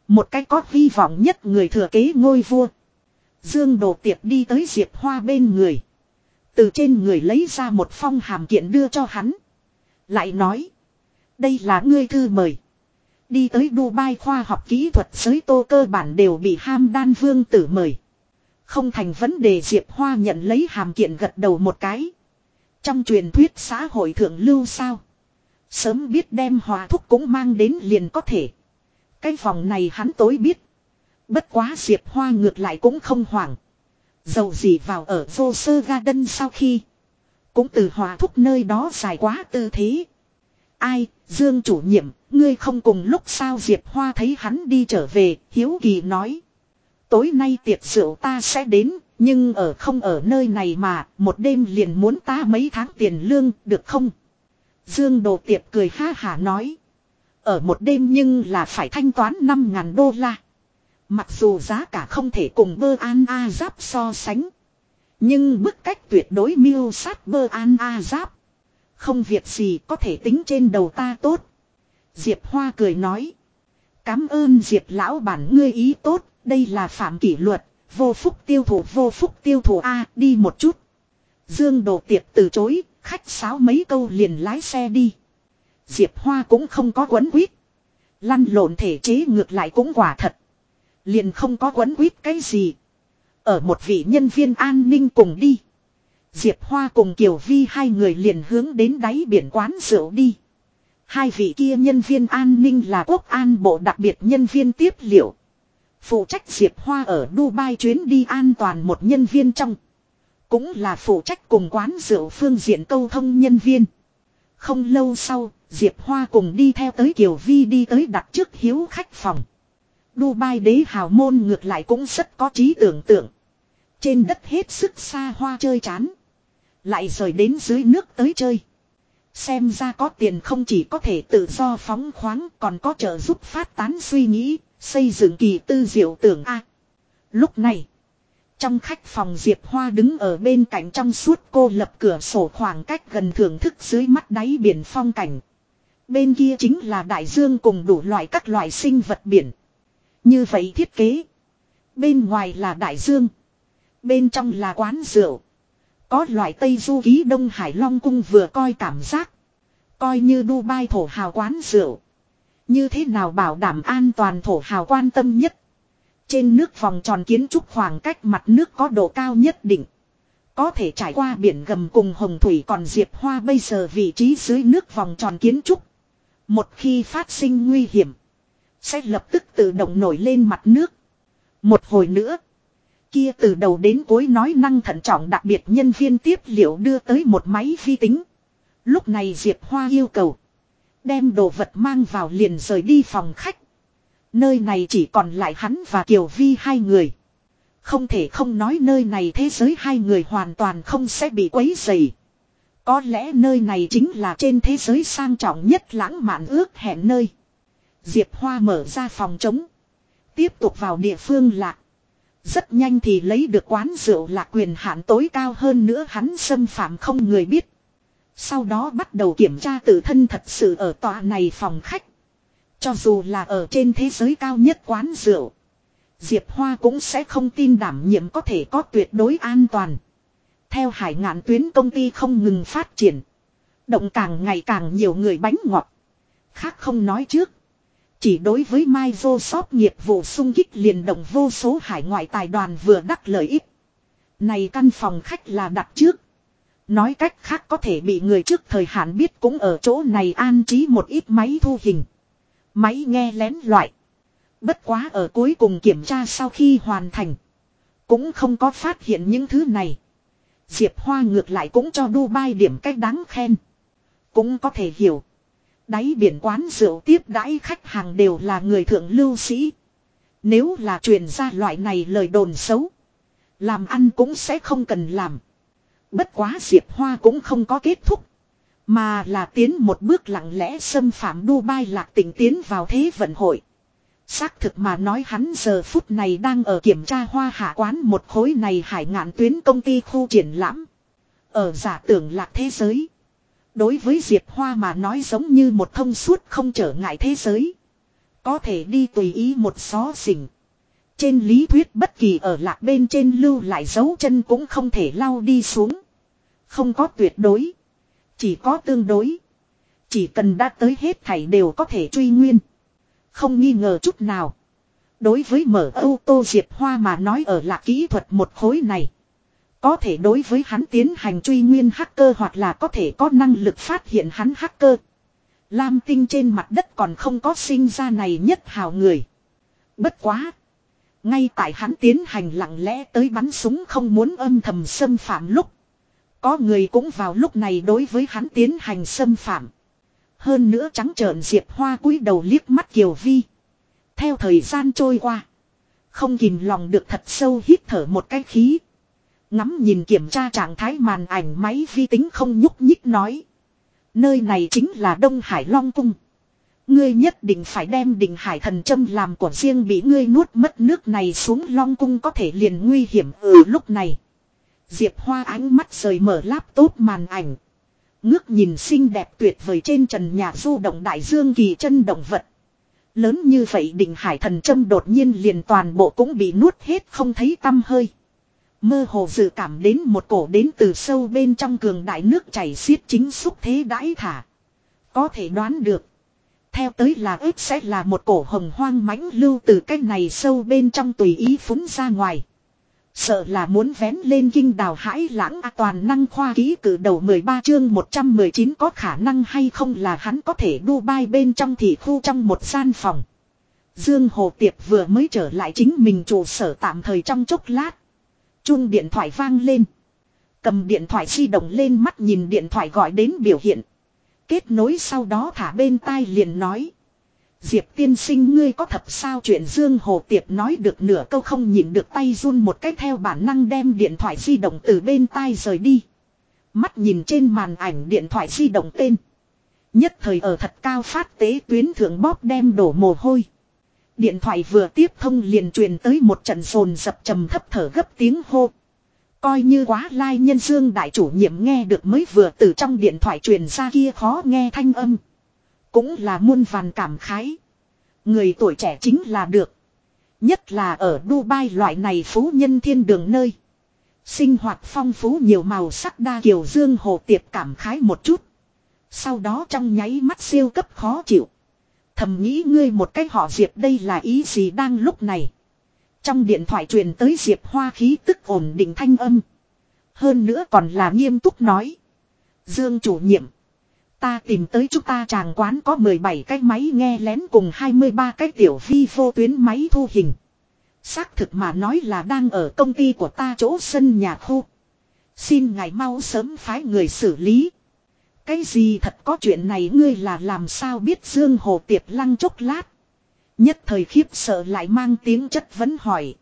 Một cái có hy vọng nhất người thừa kế ngôi vua. Dương đồ tiệc đi tới Diệp Hoa bên người. Từ trên người lấy ra một phong hàm kiện đưa cho hắn. Lại nói. Đây là ngươi thư mời. Đi tới Dubai khoa học kỹ thuật giới tô cơ bản đều bị Hamdan vương tử mời. Không thành vấn đề, Diệp Hoa nhận lấy hàm kiện gật đầu một cái. Trong truyền thuyết xã hội thượng lưu sao. Sớm biết đem hòa thúc cũng mang đến liền có thể. Cái phòng này hắn tối biết. Bất quá Diệp Hoa ngược lại cũng không hoảng. Dầu gì vào ở vô sơ ga đân sau khi. Cũng từ hòa thúc nơi đó dài quá tư thế. Ai, Dương chủ nhiệm, ngươi không cùng lúc sao Diệp Hoa thấy hắn đi trở về, Hiếu Kỳ nói. Tối nay tiệc rượu ta sẽ đến, nhưng ở không ở nơi này mà, một đêm liền muốn ta mấy tháng tiền lương, được không? Dương Đồ Tiệp cười ha hả nói. Ở một đêm nhưng là phải thanh toán 5.000 đô la. Mặc dù giá cả không thể cùng bơ an a giáp so sánh. Nhưng bức cách tuyệt đối miêu sát bơ an a giáp. Không việc gì có thể tính trên đầu ta tốt. Diệp Hoa cười nói. Cám ơn Diệp lão bản ngươi ý tốt, đây là phạm kỷ luật, vô phúc tiêu thụ vô phúc tiêu thụ A đi một chút. Dương đồ tiệp từ chối, khách sáo mấy câu liền lái xe đi. Diệp Hoa cũng không có quấn quýt. Lăn lộn thể chế ngược lại cũng quả thật. Liền không có quấn quýt cái gì. Ở một vị nhân viên an ninh cùng đi. Diệp Hoa cùng Kiều Vi hai người liền hướng đến đáy biển quán rượu đi. Hai vị kia nhân viên an ninh là quốc an bộ đặc biệt nhân viên tiếp liệu. Phụ trách Diệp Hoa ở Dubai chuyến đi an toàn một nhân viên trong. Cũng là phụ trách cùng quán rượu phương diện câu thông nhân viên. Không lâu sau, Diệp Hoa cùng đi theo tới Kiều Vi đi tới đặt trước hiếu khách phòng. Dubai đế hào môn ngược lại cũng rất có trí tưởng tượng. Trên đất hết sức xa hoa chơi chán. Lại rời đến dưới nước tới chơi. Xem ra có tiền không chỉ có thể tự do phóng khoáng còn có trợ giúp phát tán suy nghĩ, xây dựng kỳ tư diệu tưởng A. lúc này, trong khách phòng Diệp Hoa đứng ở bên cạnh trong suốt cô lập cửa sổ khoảng cách gần thưởng thức dưới mắt đáy biển phong cảnh. Bên kia chính là đại dương cùng đủ loại các loại sinh vật biển. Như vậy thiết kế. Bên ngoài là đại dương. Bên trong là quán rượu. Có loại Tây Du ký Đông Hải Long Cung vừa coi cảm giác. Coi như Dubai thổ hào quán rượu. Như thế nào bảo đảm an toàn thổ hào quan tâm nhất. Trên nước vòng tròn kiến trúc khoảng cách mặt nước có độ cao nhất định. Có thể trải qua biển gầm cùng hồng thủy còn diệp hoa bây giờ vị trí dưới nước vòng tròn kiến trúc. Một khi phát sinh nguy hiểm. Sẽ lập tức tự động nổi lên mặt nước. Một hồi nữa. Kia từ đầu đến cuối nói năng thận trọng đặc biệt nhân viên tiếp liệu đưa tới một máy vi tính. Lúc này Diệp Hoa yêu cầu. Đem đồ vật mang vào liền rời đi phòng khách. Nơi này chỉ còn lại hắn và Kiều Vi hai người. Không thể không nói nơi này thế giới hai người hoàn toàn không sẽ bị quấy dày. Có lẽ nơi này chính là trên thế giới sang trọng nhất lãng mạn ước hẹn nơi. Diệp Hoa mở ra phòng trống. Tiếp tục vào địa phương lạc. Rất nhanh thì lấy được quán rượu là quyền hạn tối cao hơn nữa hắn xâm phạm không người biết. Sau đó bắt đầu kiểm tra tự thân thật sự ở tòa này phòng khách. Cho dù là ở trên thế giới cao nhất quán rượu. Diệp Hoa cũng sẽ không tin đảm nhiệm có thể có tuyệt đối an toàn. Theo hải ngạn tuyến công ty không ngừng phát triển. Động càng ngày càng nhiều người bánh ngọt. Khác không nói trước. Chỉ đối với Microsoft nghiệp vụ sung kích liền động vô số hải ngoại tài đoàn vừa đắc lợi ích. Này căn phòng khách là đặt trước. Nói cách khác có thể bị người trước thời hạn biết cũng ở chỗ này an trí một ít máy thu hình. Máy nghe lén loại. Bất quá ở cuối cùng kiểm tra sau khi hoàn thành. Cũng không có phát hiện những thứ này. Diệp Hoa ngược lại cũng cho Dubai điểm cách đáng khen. Cũng có thể hiểu. Đáy biển quán rượu tiếp đãi khách hàng đều là người thượng lưu sĩ. Nếu là truyền ra loại này lời đồn xấu. Làm ăn cũng sẽ không cần làm. Bất quá Diệp Hoa cũng không có kết thúc. Mà là tiến một bước lặng lẽ xâm phạm Dubai lạc tỉnh tiến vào thế vận hội. Xác thực mà nói hắn giờ phút này đang ở kiểm tra hoa hạ quán một khối này hải ngạn tuyến công ty khu triển lãm. Ở giả tưởng lạc thế giới. Đối với Diệp Hoa mà nói giống như một thông suốt không trở ngại thế giới. Có thể đi tùy ý một xó xỉnh. Trên lý thuyết bất kỳ ở lạc bên trên lưu lại dấu chân cũng không thể lau đi xuống. Không có tuyệt đối. Chỉ có tương đối. Chỉ cần đã tới hết thảy đều có thể truy nguyên. Không nghi ngờ chút nào. Đối với mở ô tô Diệp Hoa mà nói ở là kỹ thuật một khối này. Có thể đối với hắn tiến hành truy nguyên hacker hoặc là có thể có năng lực phát hiện hắn hacker. Lam tinh trên mặt đất còn không có sinh ra này nhất hào người. Bất quá. Ngay tại hắn tiến hành lặng lẽ tới bắn súng không muốn âm thầm xâm phạm lúc. Có người cũng vào lúc này đối với hắn tiến hành xâm phạm. Hơn nữa trắng trợn Diệp Hoa cúi đầu liếc mắt Kiều Vi. Theo thời gian trôi qua. Không kìm lòng được thật sâu hít thở một cái khí. Ngắm nhìn kiểm tra trạng thái màn ảnh máy vi tính không nhúc nhích nói. Nơi này chính là Đông Hải Long Cung. Ngươi nhất định phải đem đình hải thần châm làm của riêng bị ngươi nuốt mất nước này xuống Long Cung có thể liền nguy hiểm ở ừ, lúc này. Diệp Hoa ánh mắt rời mở laptop màn ảnh. Ngước nhìn xinh đẹp tuyệt vời trên trần nhà du động đại dương kỳ chân động vật. Lớn như vậy Đỉnh hải thần châm đột nhiên liền toàn bộ cũng bị nuốt hết không thấy tâm hơi. Mơ hồ dự cảm đến một cổ đến từ sâu bên trong cường đại nước chảy xiết chính xúc thế đãi thả. Có thể đoán được. Theo tới là ếp sẽ là một cổ hồng hoang mãnh lưu từ cái này sâu bên trong tùy ý phúng ra ngoài. Sợ là muốn vén lên kinh đào hãi lãng a toàn năng khoa ký cử đầu 13 chương 119 có khả năng hay không là hắn có thể Dubai bên trong thị khu trong một gian phòng. Dương Hồ Tiệp vừa mới trở lại chính mình trụ sở tạm thời trong chốc lát. Chuông điện thoại vang lên. Cầm điện thoại di động lên mắt nhìn điện thoại gọi đến biểu hiện. Kết nối sau đó thả bên tai liền nói. Diệp tiên sinh ngươi có thật sao chuyện Dương Hồ Tiệp nói được nửa câu không nhịn được tay run một cách theo bản năng đem điện thoại di động từ bên tai rời đi. Mắt nhìn trên màn ảnh điện thoại di động tên. Nhất thời ở thật cao phát tế tuyến thượng bóp đem đổ mồ hôi. Điện thoại vừa tiếp thông liền truyền tới một trận sồn dập trầm thấp thở gấp tiếng hô. Coi như quá lai nhân dương đại chủ nhiệm nghe được mới vừa từ trong điện thoại truyền ra kia khó nghe thanh âm. Cũng là muôn vàn cảm khái. Người tuổi trẻ chính là được. Nhất là ở Dubai loại này phú nhân thiên đường nơi. Sinh hoạt phong phú nhiều màu sắc đa kiều dương hồ tiệp cảm khái một chút. Sau đó trong nháy mắt siêu cấp khó chịu. Thầm nghĩ ngươi một cái họ Diệp đây là ý gì đang lúc này. Trong điện thoại truyền tới Diệp Hoa khí tức ổn định thanh âm. Hơn nữa còn là nghiêm túc nói. Dương chủ nhiệm. Ta tìm tới chúng ta chàng quán có 17 cái máy nghe lén cùng 23 cái tiểu vi vô tuyến máy thu hình. Xác thực mà nói là đang ở công ty của ta chỗ sân nhà khu. Xin ngài mau sớm phái người xử lý. Cái gì thật có chuyện này ngươi là làm sao biết Dương Hồ Tiệp lăng chốc lát. Nhất thời khiếp sợ lại mang tiếng chất vấn hỏi.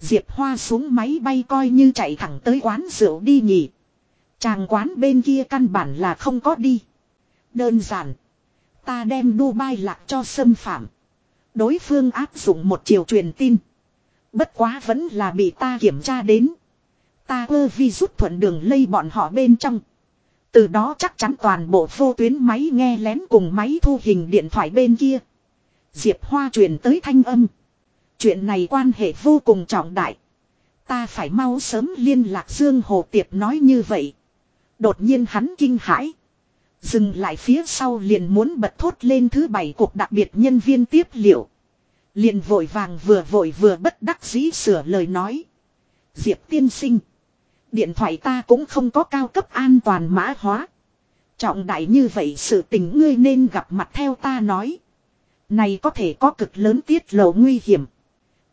Diệp Hoa xuống máy bay coi như chạy thẳng tới quán rượu đi nhỉ. Chàng quán bên kia căn bản là không có đi. Đơn giản. Ta đem Dubai lạc cho xâm phạm. Đối phương áp dụng một chiều truyền tin. Bất quá vẫn là bị ta kiểm tra đến. Ta ơ vi rút thuận đường lây bọn họ bên trong. Từ đó chắc chắn toàn bộ vô tuyến máy nghe lén cùng máy thu hình điện thoại bên kia. Diệp Hoa truyền tới thanh âm. Chuyện này quan hệ vô cùng trọng đại. Ta phải mau sớm liên lạc Dương Hồ Tiệp nói như vậy. Đột nhiên hắn kinh hãi. Dừng lại phía sau liền muốn bật thốt lên thứ bảy cuộc đặc biệt nhân viên tiếp liệu. Liền vội vàng vừa vội vừa bất đắc dĩ sửa lời nói. Diệp tiên sinh. Điện thoại ta cũng không có cao cấp an toàn mã hóa. Trọng đại như vậy sự tình ngươi nên gặp mặt theo ta nói. Này có thể có cực lớn tiết lộ nguy hiểm.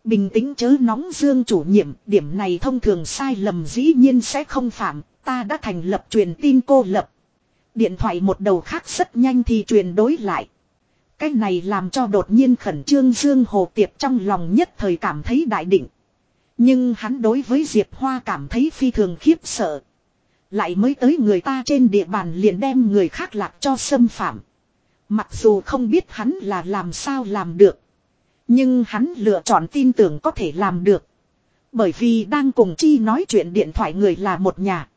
Bình tĩnh chớ nóng dương chủ nhiệm, điểm này thông thường sai lầm dĩ nhiên sẽ không phạm, ta đã thành lập truyền tin cô lập. Điện thoại một đầu khác rất nhanh thì truyền đối lại. Cái này làm cho đột nhiên khẩn trương Dương Hồ Tiệp trong lòng nhất thời cảm thấy đại định. Nhưng hắn đối với Diệp Hoa cảm thấy phi thường khiếp sợ. Lại mới tới người ta trên địa bàn liền đem người khác lạc cho xâm phạm. Mặc dù không biết hắn là làm sao làm được. Nhưng hắn lựa chọn tin tưởng có thể làm được. Bởi vì đang cùng chi nói chuyện điện thoại người là một nhà.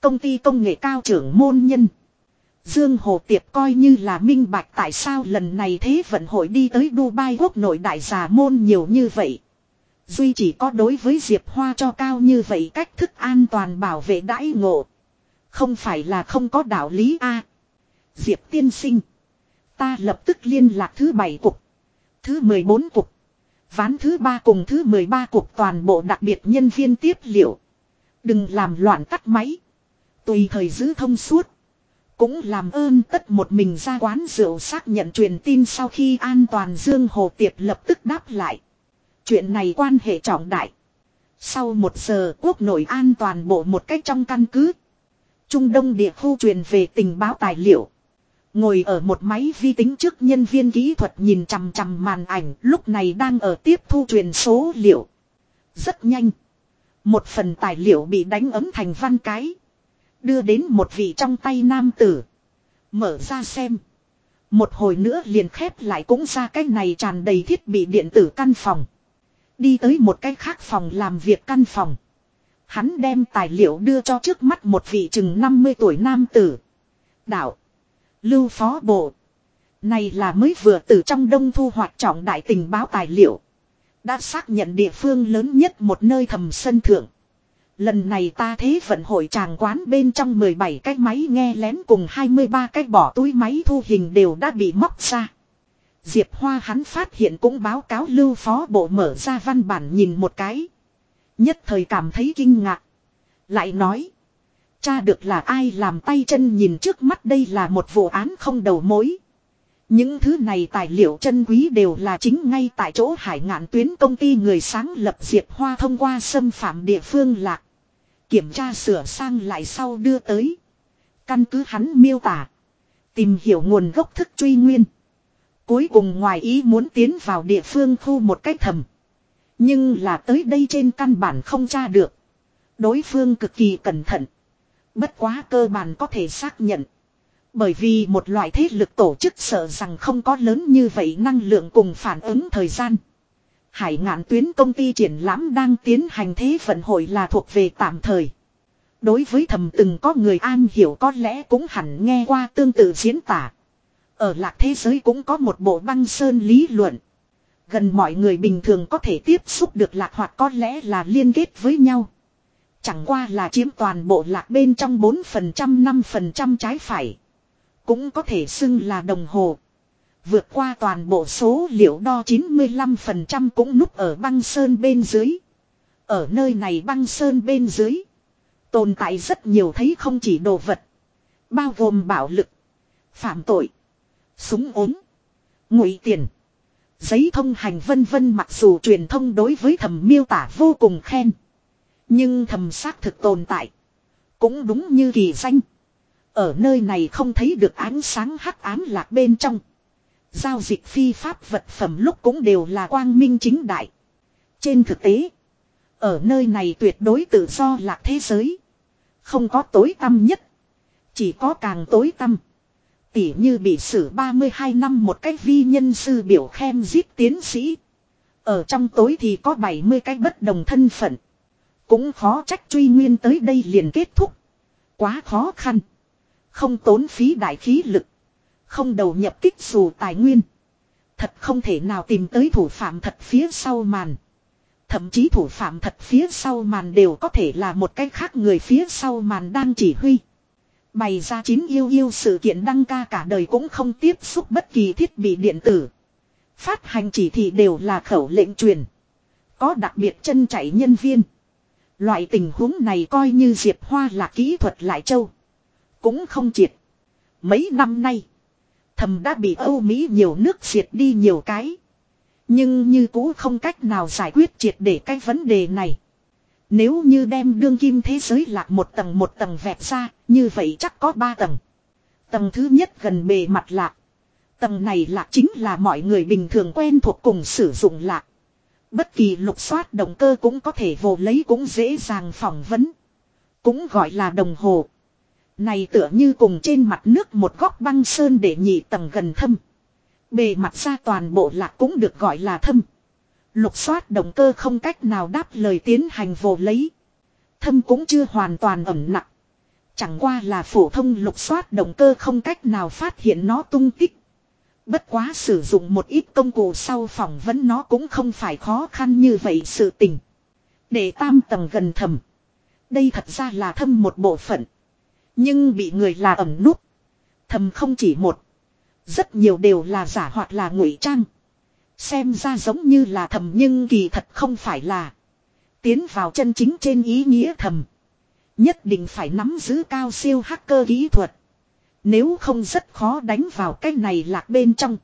Công ty công nghệ cao trưởng môn nhân. Dương Hồ Tiệp coi như là minh bạch tại sao lần này thế vận hội đi tới Dubai quốc nội đại giả môn nhiều như vậy. Duy chỉ có đối với Diệp Hoa cho cao như vậy cách thức an toàn bảo vệ đãi ngộ. Không phải là không có đạo lý a Diệp tiên sinh. Ta lập tức liên lạc thứ bảy cục. Thứ 14 cục. Ván thứ ba cùng thứ 13 cục toàn bộ đặc biệt nhân viên tiếp liệu. Đừng làm loạn tắt máy. Tùy thời giữ thông suốt. Cũng làm ơn tất một mình ra quán rượu xác nhận truyền tin sau khi an toàn Dương Hồ Tiệp lập tức đáp lại. Chuyện này quan hệ trọng đại. Sau một giờ, quốc nội an toàn bộ một cách trong căn cứ. Trung Đông địa khu truyền về tình báo tài liệu. Ngồi ở một máy vi tính trước nhân viên kỹ thuật nhìn chằm chằm màn ảnh, lúc này đang ở tiếp thu truyền số liệu. Rất nhanh. Một phần tài liệu bị đánh ấm thành văn cái. Đưa đến một vị trong tay nam tử. Mở ra xem. Một hồi nữa liền khép lại cũng ra cái này tràn đầy thiết bị điện tử căn phòng. Đi tới một cái khác phòng làm việc căn phòng. Hắn đem tài liệu đưa cho trước mắt một vị chừng 50 tuổi nam tử. Đạo. Lưu phó bộ. Này là mới vừa từ trong đông thu hoạch trọng đại tình báo tài liệu. Đã xác nhận địa phương lớn nhất một nơi thầm sân thượng. Lần này ta thế vận hội tràng quán bên trong 17 cái máy nghe lén cùng 23 cái bỏ túi máy thu hình đều đã bị móc ra. Diệp Hoa hắn phát hiện cũng báo cáo lưu phó bộ mở ra văn bản nhìn một cái. Nhất thời cảm thấy kinh ngạc. Lại nói. Cha được là ai làm tay chân nhìn trước mắt đây là một vụ án không đầu mối. Những thứ này tài liệu chân quý đều là chính ngay tại chỗ hải ngạn tuyến công ty người sáng lập Diệp Hoa thông qua xâm phạm địa phương lạc. Kiểm tra sửa sang lại sau đưa tới. Căn cứ hắn miêu tả. Tìm hiểu nguồn gốc thức truy nguyên. Cuối cùng ngoài ý muốn tiến vào địa phương khu một cách thầm. Nhưng là tới đây trên căn bản không tra được. Đối phương cực kỳ cẩn thận. Bất quá cơ bản có thể xác nhận. Bởi vì một loại thế lực tổ chức sợ rằng không có lớn như vậy năng lượng cùng phản ứng thời gian. Hải ngạn tuyến công ty triển lãm đang tiến hành thế vận hội là thuộc về tạm thời. Đối với thầm từng có người an hiểu có lẽ cũng hẳn nghe qua tương tự diễn tả. Ở lạc thế giới cũng có một bộ băng sơn lý luận. Gần mọi người bình thường có thể tiếp xúc được lạc hoặc có lẽ là liên kết với nhau. Chẳng qua là chiếm toàn bộ lạc bên trong 4% 5% trái phải. Cũng có thể xưng là đồng hồ. Vượt qua toàn bộ số liệu đo 95% cũng núp ở băng sơn bên dưới. Ở nơi này băng sơn bên dưới. Tồn tại rất nhiều thấy không chỉ đồ vật. Bao gồm bạo lực. Phạm tội. Súng ốm. ngụy tiền. Giấy thông hành vân vân mặc dù truyền thông đối với thầm miêu tả vô cùng khen. Nhưng thầm xác thực tồn tại. Cũng đúng như kỳ danh. Ở nơi này không thấy được ánh sáng hắc ám lạc bên trong. Giao dịch phi pháp vật phẩm lúc cũng đều là quang minh chính đại. Trên thực tế. Ở nơi này tuyệt đối tự do lạc thế giới. Không có tối tâm nhất. Chỉ có càng tối tâm Tỉ như bị xử 32 năm một cách vi nhân sư biểu khem giết tiến sĩ. Ở trong tối thì có 70 cái bất đồng thân phận. Cũng khó trách truy nguyên tới đây liền kết thúc. Quá khó khăn. Không tốn phí đại khí lực. Không đầu nhập kích dù tài nguyên. Thật không thể nào tìm tới thủ phạm thật phía sau màn. Thậm chí thủ phạm thật phía sau màn đều có thể là một cái khác người phía sau màn đang chỉ huy. Bày ra chín yêu yêu sự kiện đăng ca cả đời cũng không tiếp xúc bất kỳ thiết bị điện tử. Phát hành chỉ thị đều là khẩu lệnh truyền. Có đặc biệt chân chạy nhân viên. Loại tình huống này coi như Diệp Hoa là kỹ thuật lại châu. Cũng không triệt. Mấy năm nay. Thầm đã bị Âu Mỹ nhiều nước diệt đi nhiều cái. Nhưng như cũ không cách nào giải quyết triệt để cái vấn đề này. Nếu như đem đương kim thế giới lạc một tầng một tầng vẹt ra, như vậy chắc có ba tầng. Tầng thứ nhất gần bề mặt lạc. Tầng này lạc chính là mọi người bình thường quen thuộc cùng sử dụng lạc. Bất kỳ lục soát động cơ cũng có thể vô lấy cũng dễ dàng phỏng vấn. Cũng gọi là đồng hồ. Này tựa như cùng trên mặt nước một góc băng sơn để nhị tầng gần thâm. Bề mặt ra toàn bộ lạc cũng được gọi là thâm. Lục xoát động cơ không cách nào đáp lời tiến hành vồ lấy. Thâm cũng chưa hoàn toàn ẩm nặng. Chẳng qua là phổ thông lục xoát động cơ không cách nào phát hiện nó tung tích. Bất quá sử dụng một ít công cụ sau phỏng vấn nó cũng không phải khó khăn như vậy sự tình. Để tam tầng gần thầm. Đây thật ra là thâm một bộ phận. Nhưng bị người là ẩm nút. Thầm không chỉ một. Rất nhiều đều là giả hoặc là ngụy trang. Xem ra giống như là thầm nhưng kỳ thật không phải là. Tiến vào chân chính trên ý nghĩa thầm. Nhất định phải nắm giữ cao siêu hacker kỹ thuật. Nếu không rất khó đánh vào cái này lạc bên trong.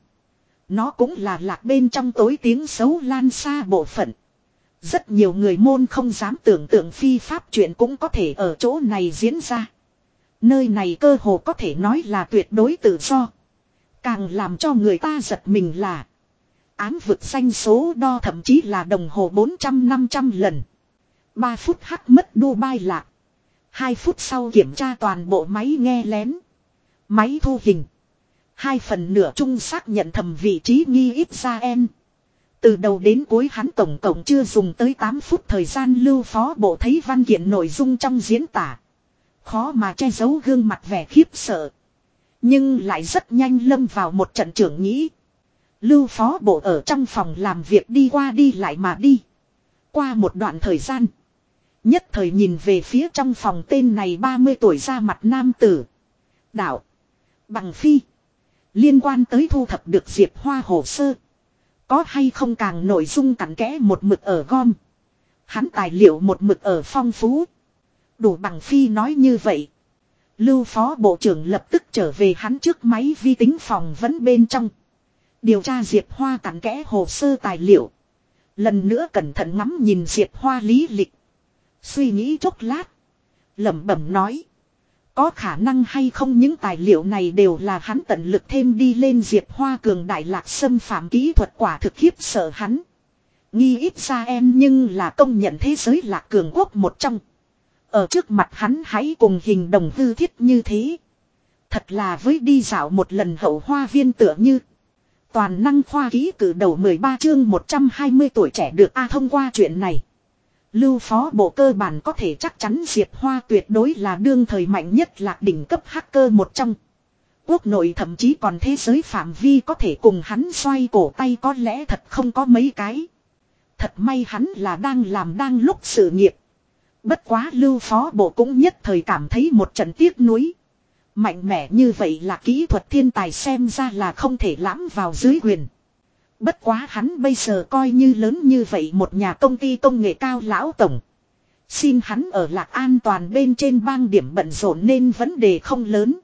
Nó cũng là lạc bên trong tối tiếng xấu lan xa bộ phận. Rất nhiều người môn không dám tưởng tượng phi pháp chuyện cũng có thể ở chỗ này diễn ra. Nơi này cơ hồ có thể nói là tuyệt đối tự do. Càng làm cho người ta giật mình là, ám vực xanh số đo thậm chí là đồng hồ 400-500 lần. 3 phút hắc mất Dubai lạc. 2 phút sau kiểm tra toàn bộ máy nghe lén. Máy thu hình. Hai phần nửa trung xác nhận thầm vị trí nghi ít ra en. Từ đầu đến cuối hắn tổng cộng chưa dùng tới 8 phút thời gian lưu phó bộ thấy văn kiện nội dung trong diễn tả. Khó mà che giấu gương mặt vẻ khiếp sợ. Nhưng lại rất nhanh lâm vào một trận trưởng nghĩ. Lưu phó bộ ở trong phòng làm việc đi qua đi lại mà đi. Qua một đoạn thời gian. Nhất thời nhìn về phía trong phòng tên này 30 tuổi ra mặt nam tử. Đạo. Bằng phi. Liên quan tới thu thập được diệp hoa hồ sơ. Có hay không càng nội dung cặn kẽ một mực ở gom. Hắn tài liệu một mực ở phong phú. Đủ bằng phi nói như vậy. Lưu phó bộ trưởng lập tức trở về hắn trước máy vi tính phòng vẫn bên trong. Điều tra Diệp Hoa cặn kẽ hồ sơ tài liệu. Lần nữa cẩn thận ngắm nhìn Diệp Hoa lý lịch. Suy nghĩ chốc lát. lẩm bẩm nói. có khả năng hay không những tài liệu này đều là hắn tận lực thêm đi lên Diệp Hoa cường đại lạc xâm phạm kỹ thuật quả thực khiếp sợ hắn. Nghi ít ra em nhưng là công nhận thế giới lạc cường quốc một trong. Ở trước mặt hắn hãy cùng hình đồng hư thiết như thế. Thật là với đi dạo một lần hậu hoa viên tựa như. Toàn năng khoa ký cử đầu 13 chương 120 tuổi trẻ được A thông qua chuyện này. Lưu phó bộ cơ bản có thể chắc chắn Diệp Hoa tuyệt đối là đương thời mạnh nhất lạc đỉnh cấp hacker một trong. Quốc nội thậm chí còn thế giới phạm vi có thể cùng hắn xoay cổ tay có lẽ thật không có mấy cái. Thật may hắn là đang làm đang lúc sự nghiệp. Bất quá lưu phó bộ cũng nhất thời cảm thấy một trận tiếc nuối. Mạnh mẽ như vậy là kỹ thuật thiên tài xem ra là không thể lãm vào dưới quyền. Bất quá hắn bây giờ coi như lớn như vậy một nhà công ty công nghệ cao lão tổng. Xin hắn ở lạc an toàn bên trên bang điểm bận rộn nên vấn đề không lớn.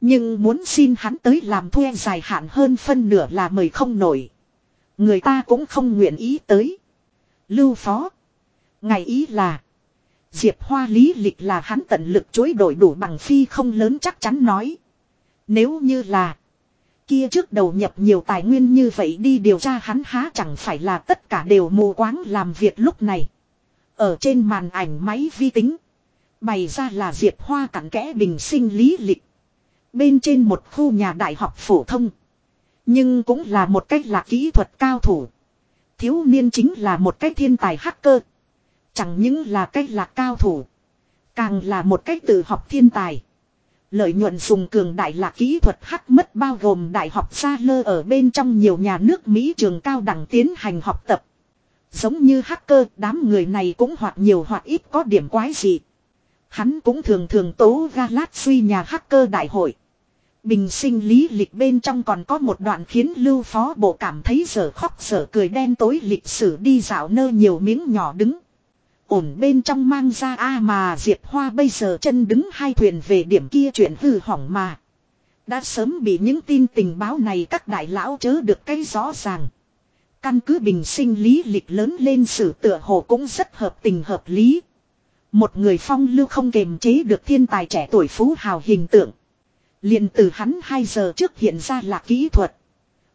Nhưng muốn xin hắn tới làm thuê dài hạn hơn phân nửa là mời không nổi. Người ta cũng không nguyện ý tới. Lưu phó. Ngày ý là. Diệp Hoa lý lịch là hắn tận lực chối đổi đủ bằng phi không lớn chắc chắn nói. Nếu như là. Kia trước đầu nhập nhiều tài nguyên như vậy đi điều tra hắn há chẳng phải là tất cả đều mù quáng làm việc lúc này. Ở trên màn ảnh máy vi tính. Bày ra là Diệp Hoa cặn kẽ bình sinh lý lịch. Bên trên một khu nhà đại học phổ thông. Nhưng cũng là một cách là kỹ thuật cao thủ. Thiếu niên chính là một cách thiên tài hacker. Chẳng những là cách là cao thủ. Càng là một cách tự học thiên tài. Lợi nhuận dùng cường đại là kỹ thuật hắc mất bao gồm đại học xa lơ ở bên trong nhiều nhà nước Mỹ trường cao đẳng tiến hành học tập. Giống như hacker, đám người này cũng hoặc nhiều hoặc ít có điểm quái gì. Hắn cũng thường thường tố galat suy nhà hacker đại hội. Bình sinh lý lịch bên trong còn có một đoạn khiến lưu phó bộ cảm thấy giờ khóc giờ cười đen tối lịch sử đi dạo nơ nhiều miếng nhỏ đứng. Ổn bên trong mang ra a mà Diệp Hoa bây giờ chân đứng hai thuyền về điểm kia chuyện hư hỏng mà. Đã sớm bị những tin tình báo này các đại lão chớ được cái rõ ràng. Căn cứ bình sinh lý lịch lớn lên sử tựa hồ cũng rất hợp tình hợp lý. Một người phong lưu không kềm chế được thiên tài trẻ tuổi phú hào hình tượng. liền từ hắn 2 giờ trước hiện ra là kỹ thuật.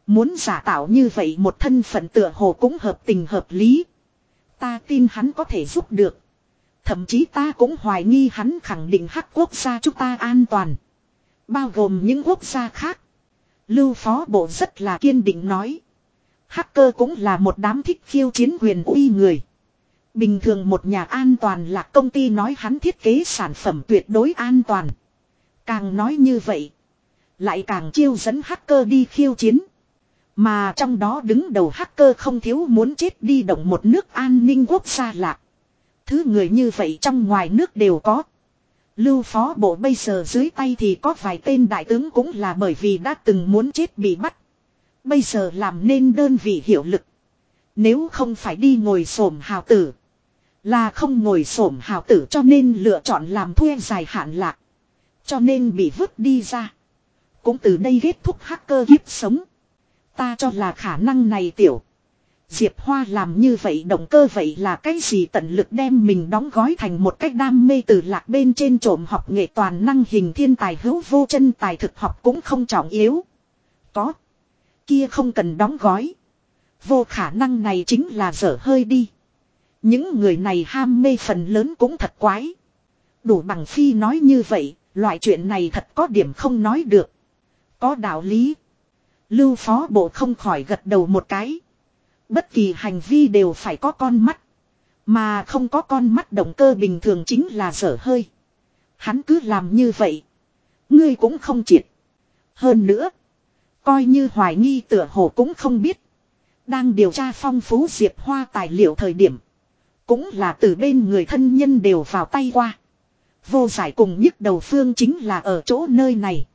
Muốn giả tạo như vậy một thân phận tựa hồ cũng hợp tình hợp lý. Ta tin hắn có thể giúp được. Thậm chí ta cũng hoài nghi hắn khẳng định hắc quốc gia chúng ta an toàn. Bao gồm những quốc gia khác. Lưu phó bộ rất là kiên định nói. Hacker cũng là một đám thích khiêu chiến quyền uy người. Bình thường một nhà an toàn là công ty nói hắn thiết kế sản phẩm tuyệt đối an toàn. Càng nói như vậy. Lại càng chiêu dẫn hacker đi khiêu chiến. Mà trong đó đứng đầu hacker không thiếu muốn chết đi động một nước an ninh quốc gia lạc. Thứ người như vậy trong ngoài nước đều có. Lưu phó bộ bây giờ dưới tay thì có vài tên đại tướng cũng là bởi vì đã từng muốn chết bị bắt. Bây giờ làm nên đơn vị hiệu lực. Nếu không phải đi ngồi xổm hào tử. Là không ngồi xổm hào tử cho nên lựa chọn làm thuê dài hạn lạc. Cho nên bị vứt đi ra. Cũng từ đây kết thúc hacker hiếp sống. Ta cho là khả năng này tiểu. Diệp Hoa làm như vậy động cơ vậy là cái gì tận lực đem mình đóng gói thành một cách đam mê từ lạc bên trên trộm học nghệ toàn năng hình thiên tài hữu vô chân tài thực học cũng không trọng yếu. Có. Kia không cần đóng gói. Vô khả năng này chính là dở hơi đi. Những người này ham mê phần lớn cũng thật quái. Đủ bằng phi nói như vậy, loại chuyện này thật có điểm không nói được. Có đạo lý. Lưu phó bộ không khỏi gật đầu một cái. Bất kỳ hành vi đều phải có con mắt. Mà không có con mắt động cơ bình thường chính là dở hơi. Hắn cứ làm như vậy. Ngươi cũng không triệt. Hơn nữa. Coi như hoài nghi tựa hồ cũng không biết. Đang điều tra phong phú diệp hoa tài liệu thời điểm. Cũng là từ bên người thân nhân đều vào tay qua. Vô giải cùng nhức đầu phương chính là ở chỗ nơi này.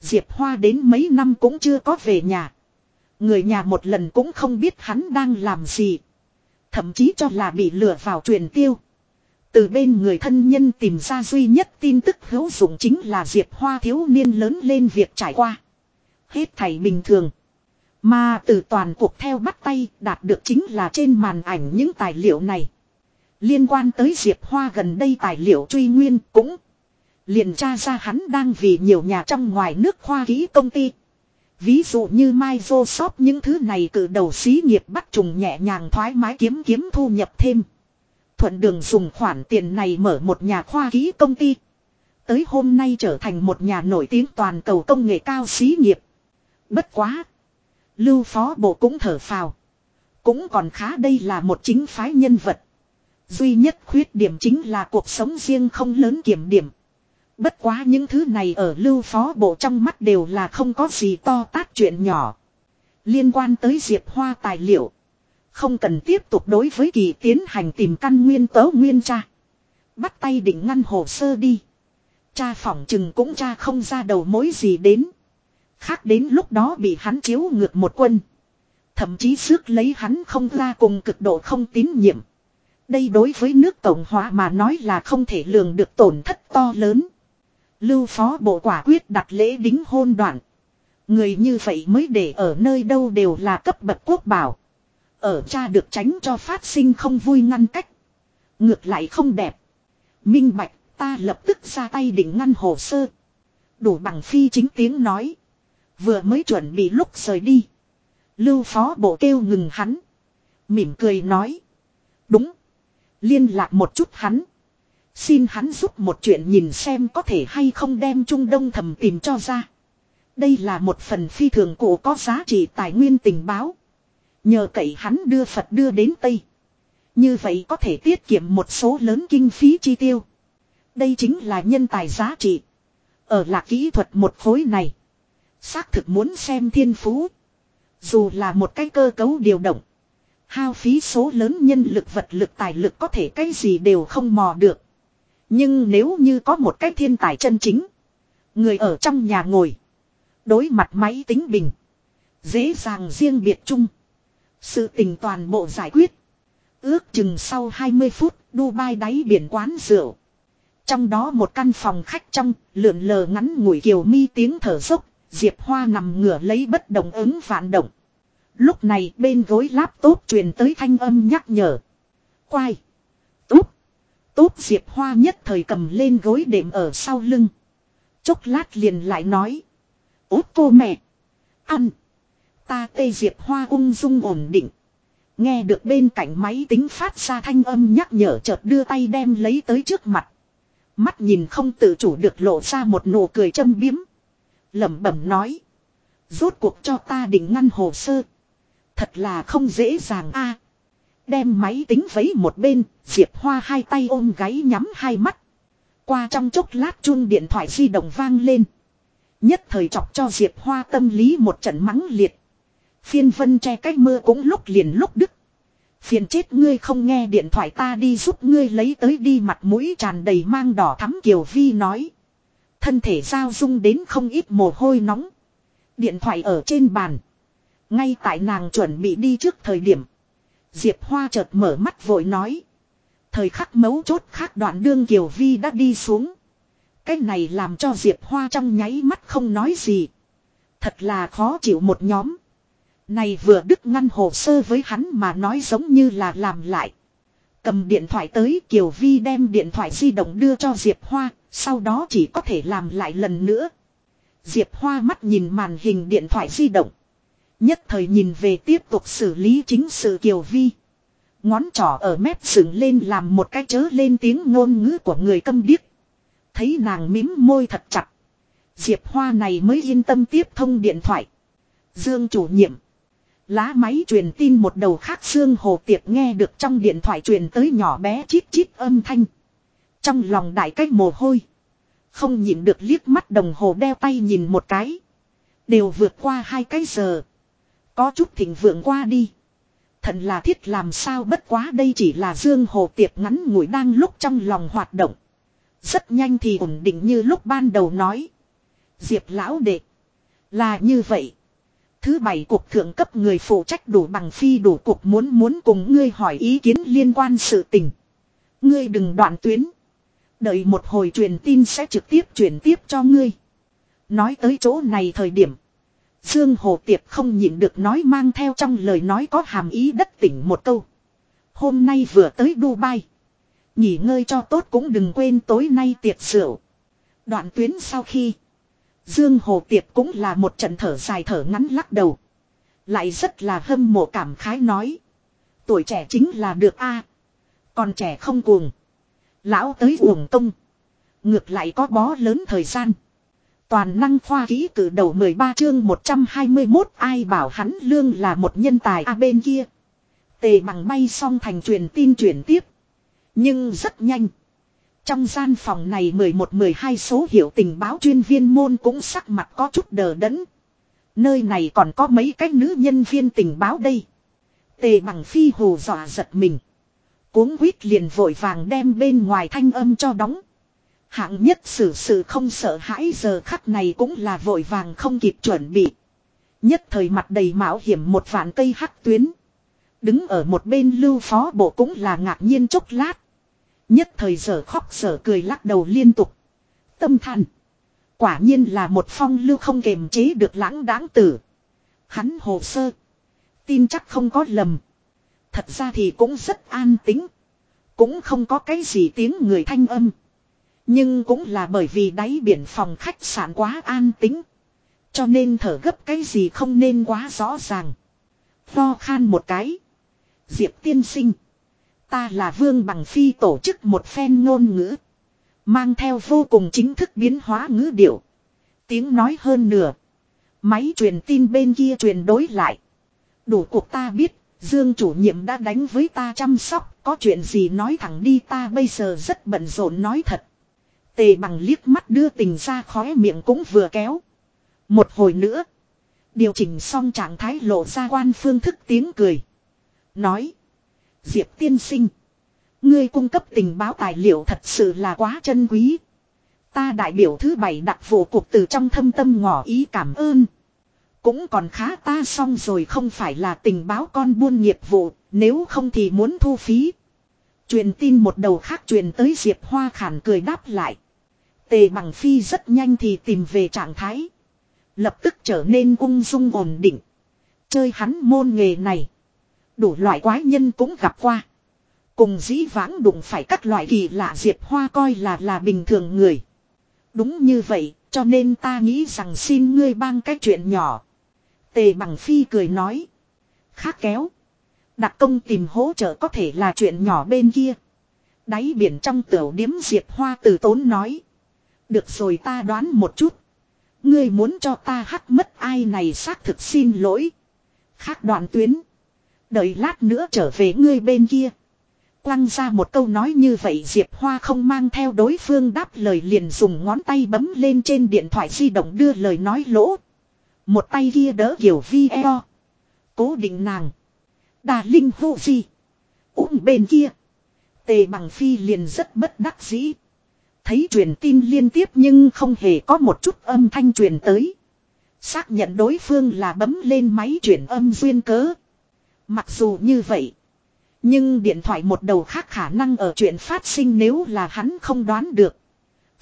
Diệp Hoa đến mấy năm cũng chưa có về nhà. Người nhà một lần cũng không biết hắn đang làm gì. Thậm chí cho là bị lừa vào truyền tiêu. Từ bên người thân nhân tìm ra duy nhất tin tức hữu dụng chính là Diệp Hoa thiếu niên lớn lên việc trải qua. Hết thảy bình thường. Mà từ toàn cuộc theo bắt tay đạt được chính là trên màn ảnh những tài liệu này. Liên quan tới Diệp Hoa gần đây tài liệu truy nguyên cũng Liền tra ra hắn đang vì nhiều nhà trong ngoài nước khoa ký công ty. Ví dụ như Microsoft những thứ này cử đầu xí nghiệp bắt trùng nhẹ nhàng thoải mái kiếm kiếm thu nhập thêm. Thuận đường dùng khoản tiền này mở một nhà khoa ký công ty. Tới hôm nay trở thành một nhà nổi tiếng toàn cầu công nghệ cao xí nghiệp. Bất quá. Lưu phó bộ cũng thở phào. Cũng còn khá đây là một chính phái nhân vật. Duy nhất khuyết điểm chính là cuộc sống riêng không lớn kiểm điểm. Bất quá những thứ này ở lưu phó bộ trong mắt đều là không có gì to tát chuyện nhỏ. Liên quan tới Diệp Hoa tài liệu. Không cần tiếp tục đối với kỳ tiến hành tìm căn nguyên tớ nguyên cha. Bắt tay định ngăn hồ sơ đi. Cha phỏng chừng cũng cha không ra đầu mối gì đến. Khác đến lúc đó bị hắn chiếu ngược một quân. Thậm chí xước lấy hắn không ra cùng cực độ không tín nhiệm. Đây đối với nước Cộng Hòa mà nói là không thể lường được tổn thất to lớn. Lưu phó bộ quả quyết đặt lễ đính hôn đoạn. Người như vậy mới để ở nơi đâu đều là cấp bậc quốc bảo. Ở cha được tránh cho phát sinh không vui ngăn cách. Ngược lại không đẹp. Minh bạch, ta lập tức ra tay định ngăn hồ sơ. Đủ bằng phi chính tiếng nói. Vừa mới chuẩn bị lúc rời đi. Lưu phó bộ kêu ngừng hắn. Mỉm cười nói. Đúng. Liên lạc một chút hắn. Xin hắn giúp một chuyện nhìn xem có thể hay không đem Trung Đông thầm tìm cho ra. Đây là một phần phi thường cổ có giá trị tài nguyên tình báo. Nhờ cậy hắn đưa Phật đưa đến Tây. Như vậy có thể tiết kiệm một số lớn kinh phí chi tiêu. Đây chính là nhân tài giá trị. Ở lạc kỹ thuật một khối này. Xác thực muốn xem thiên phú. Dù là một cái cơ cấu điều động. Hao phí số lớn nhân lực vật lực tài lực có thể cái gì đều không mò được. Nhưng nếu như có một cái thiên tài chân chính. Người ở trong nhà ngồi. Đối mặt máy tính bình. Dễ dàng riêng biệt chung. Sự tình toàn bộ giải quyết. Ước chừng sau 20 phút, Dubai đáy biển quán rượu. Trong đó một căn phòng khách trong, lượn lờ ngắn ngủi kiều mi tiếng thở dốc, Diệp Hoa nằm ngửa lấy bất động ứng vạn động. Lúc này bên gối laptop truyền tới thanh âm nhắc nhở. Quay. Túp. Tốt Diệp Hoa nhất thời cầm lên gối đệm ở sau lưng. Chốc lát liền lại nói. Út cô mẹ. Ăn. Ta tê Diệp Hoa ung dung ổn định. Nghe được bên cạnh máy tính phát ra thanh âm nhắc nhở chợt đưa tay đem lấy tới trước mặt. Mắt nhìn không tự chủ được lộ ra một nụ cười châm biếm. lẩm bẩm nói. Rốt cuộc cho ta định ngăn hồ sơ. Thật là không dễ dàng a. Đem máy tính vấy một bên, Diệp Hoa hai tay ôm gáy nhắm hai mắt. Qua trong chốc lát chuông điện thoại di động vang lên. Nhất thời chọc cho Diệp Hoa tâm lý một trận mắng liệt. Phiên vân che cách mưa cũng lúc liền lúc đứt. Phiền chết ngươi không nghe điện thoại ta đi giúp ngươi lấy tới đi mặt mũi tràn đầy mang đỏ thắm Kiều Vi nói. Thân thể giao dung đến không ít mồ hôi nóng. Điện thoại ở trên bàn. Ngay tại nàng chuẩn bị đi trước thời điểm. Diệp Hoa chợt mở mắt vội nói. Thời khắc mấu chốt khác đoạn đương Kiều Vi đã đi xuống. Cái này làm cho Diệp Hoa trong nháy mắt không nói gì. Thật là khó chịu một nhóm. Này vừa đứt ngăn hồ sơ với hắn mà nói giống như là làm lại. Cầm điện thoại tới Kiều Vi đem điện thoại di động đưa cho Diệp Hoa, sau đó chỉ có thể làm lại lần nữa. Diệp Hoa mắt nhìn màn hình điện thoại di động. Nhất thời nhìn về tiếp tục xử lý chính sự Kiều Vi. Ngón trỏ ở mép dựng lên làm một cái chớ lên tiếng ngôn ngữ của người câm điếc. Thấy nàng mím môi thật chặt. Diệp Hoa này mới yên tâm tiếp thông điện thoại. Dương chủ nhiệm. Lá máy truyền tin một đầu khác xương hồ tiệp nghe được trong điện thoại truyền tới nhỏ bé chít chít âm thanh. Trong lòng đại cách mồ hôi. Không nhìn được liếc mắt đồng hồ đeo tay nhìn một cái. Đều vượt qua hai cái giờ. Có chút thịnh vượng qua đi. Thận là thiết làm sao bất quá đây chỉ là dương hồ tiệp ngắn ngủi đang lúc trong lòng hoạt động. Rất nhanh thì ổn định như lúc ban đầu nói. Diệp lão đệ. Là như vậy. Thứ bảy cuộc thượng cấp người phụ trách đủ bằng phi đủ cuộc muốn muốn cùng ngươi hỏi ý kiến liên quan sự tình. Ngươi đừng đoạn tuyến. Đợi một hồi truyền tin sẽ trực tiếp truyền tiếp cho ngươi. Nói tới chỗ này thời điểm. Dương Hồ Tiệp không nhịn được nói mang theo trong lời nói có hàm ý đất tỉnh một câu. Hôm nay vừa tới Dubai. Nghỉ ngơi cho tốt cũng đừng quên tối nay tiệc rượu. Đoạn tuyến sau khi. Dương Hồ Tiệp cũng là một trận thở dài thở ngắn lắc đầu. Lại rất là hâm mộ cảm khái nói. Tuổi trẻ chính là được a, Còn trẻ không cuồng. Lão tới uổng công. Ngược lại có bó lớn thời gian. Toàn năng khoa ký cử đầu 13 chương 121 ai bảo hắn lương là một nhân tài a bên kia. Tề bằng bay xong thành truyền tin chuyển tiếp. Nhưng rất nhanh. Trong gian phòng này 11-12 số hiệu tình báo chuyên viên môn cũng sắc mặt có chút đờ đẫn. Nơi này còn có mấy cái nữ nhân viên tình báo đây. Tề bằng phi hồ dọa giật mình. Cuốn quýt liền vội vàng đem bên ngoài thanh âm cho đóng. Hạng nhất xử sự không sợ hãi giờ khắc này cũng là vội vàng không kịp chuẩn bị. Nhất thời mặt đầy mạo hiểm một vạn cây hắc tuyến. Đứng ở một bên lưu phó bộ cũng là ngạc nhiên chốc lát. Nhất thời giờ khóc giờ cười lắc đầu liên tục. Tâm thần. Quả nhiên là một phong lưu không kềm chế được lãng đáng tử. Hắn hồ sơ. Tin chắc không có lầm. Thật ra thì cũng rất an tính. Cũng không có cái gì tiếng người thanh âm. Nhưng cũng là bởi vì đáy biển phòng khách sạn quá an tính. Cho nên thở gấp cái gì không nên quá rõ ràng. Lo khan một cái. Diệp tiên sinh. Ta là Vương Bằng Phi tổ chức một phen ngôn ngữ. Mang theo vô cùng chính thức biến hóa ngữ điệu. Tiếng nói hơn nửa. Máy truyền tin bên kia truyền đối lại. Đủ cuộc ta biết, Dương chủ nhiệm đã đánh với ta chăm sóc, có chuyện gì nói thẳng đi ta bây giờ rất bận rộn nói thật. Tề bằng liếc mắt đưa tình ra khóe miệng cũng vừa kéo. Một hồi nữa. Điều chỉnh xong trạng thái lộ ra quan phương thức tiếng cười. Nói. Diệp tiên sinh. Ngươi cung cấp tình báo tài liệu thật sự là quá chân quý. Ta đại biểu thứ bảy đặc vụ cuộc từ trong thâm tâm ngỏ ý cảm ơn. Cũng còn khá ta xong rồi không phải là tình báo con buôn nghiệp vụ, nếu không thì muốn thu phí. Truyền tin một đầu khác truyền tới Diệp Hoa khản cười đáp lại. Tề bằng phi rất nhanh thì tìm về trạng thái. Lập tức trở nên ung dung ổn định. Chơi hắn môn nghề này. Đủ loại quái nhân cũng gặp qua. Cùng dĩ vãng đụng phải các loại kỳ lạ Diệp Hoa coi là là bình thường người. Đúng như vậy, cho nên ta nghĩ rằng xin ngươi bang cái chuyện nhỏ. Tề bằng phi cười nói. Khác kéo. Đặc công tìm hỗ trợ có thể là chuyện nhỏ bên kia. Đáy biển trong tiểu điếm Diệp Hoa từ tốn nói. Được rồi ta đoán một chút. Ngươi muốn cho ta hắc mất ai này xác thực xin lỗi. Khác đoạn tuyến. Đợi lát nữa trở về ngươi bên kia. Quăng ra một câu nói như vậy Diệp Hoa không mang theo đối phương đáp lời liền dùng ngón tay bấm lên trên điện thoại di động đưa lời nói lỗ. Một tay kia đỡ kiểu vi eo, Cố định nàng. Đà linh hô gì. Úng bên kia. Tề bằng phi liền rất bất đắc dĩ. Thấy truyền tin liên tiếp nhưng không hề có một chút âm thanh truyền tới. Xác nhận đối phương là bấm lên máy truyền âm duyên cớ. Mặc dù như vậy. Nhưng điện thoại một đầu khác khả năng ở chuyện phát sinh nếu là hắn không đoán được.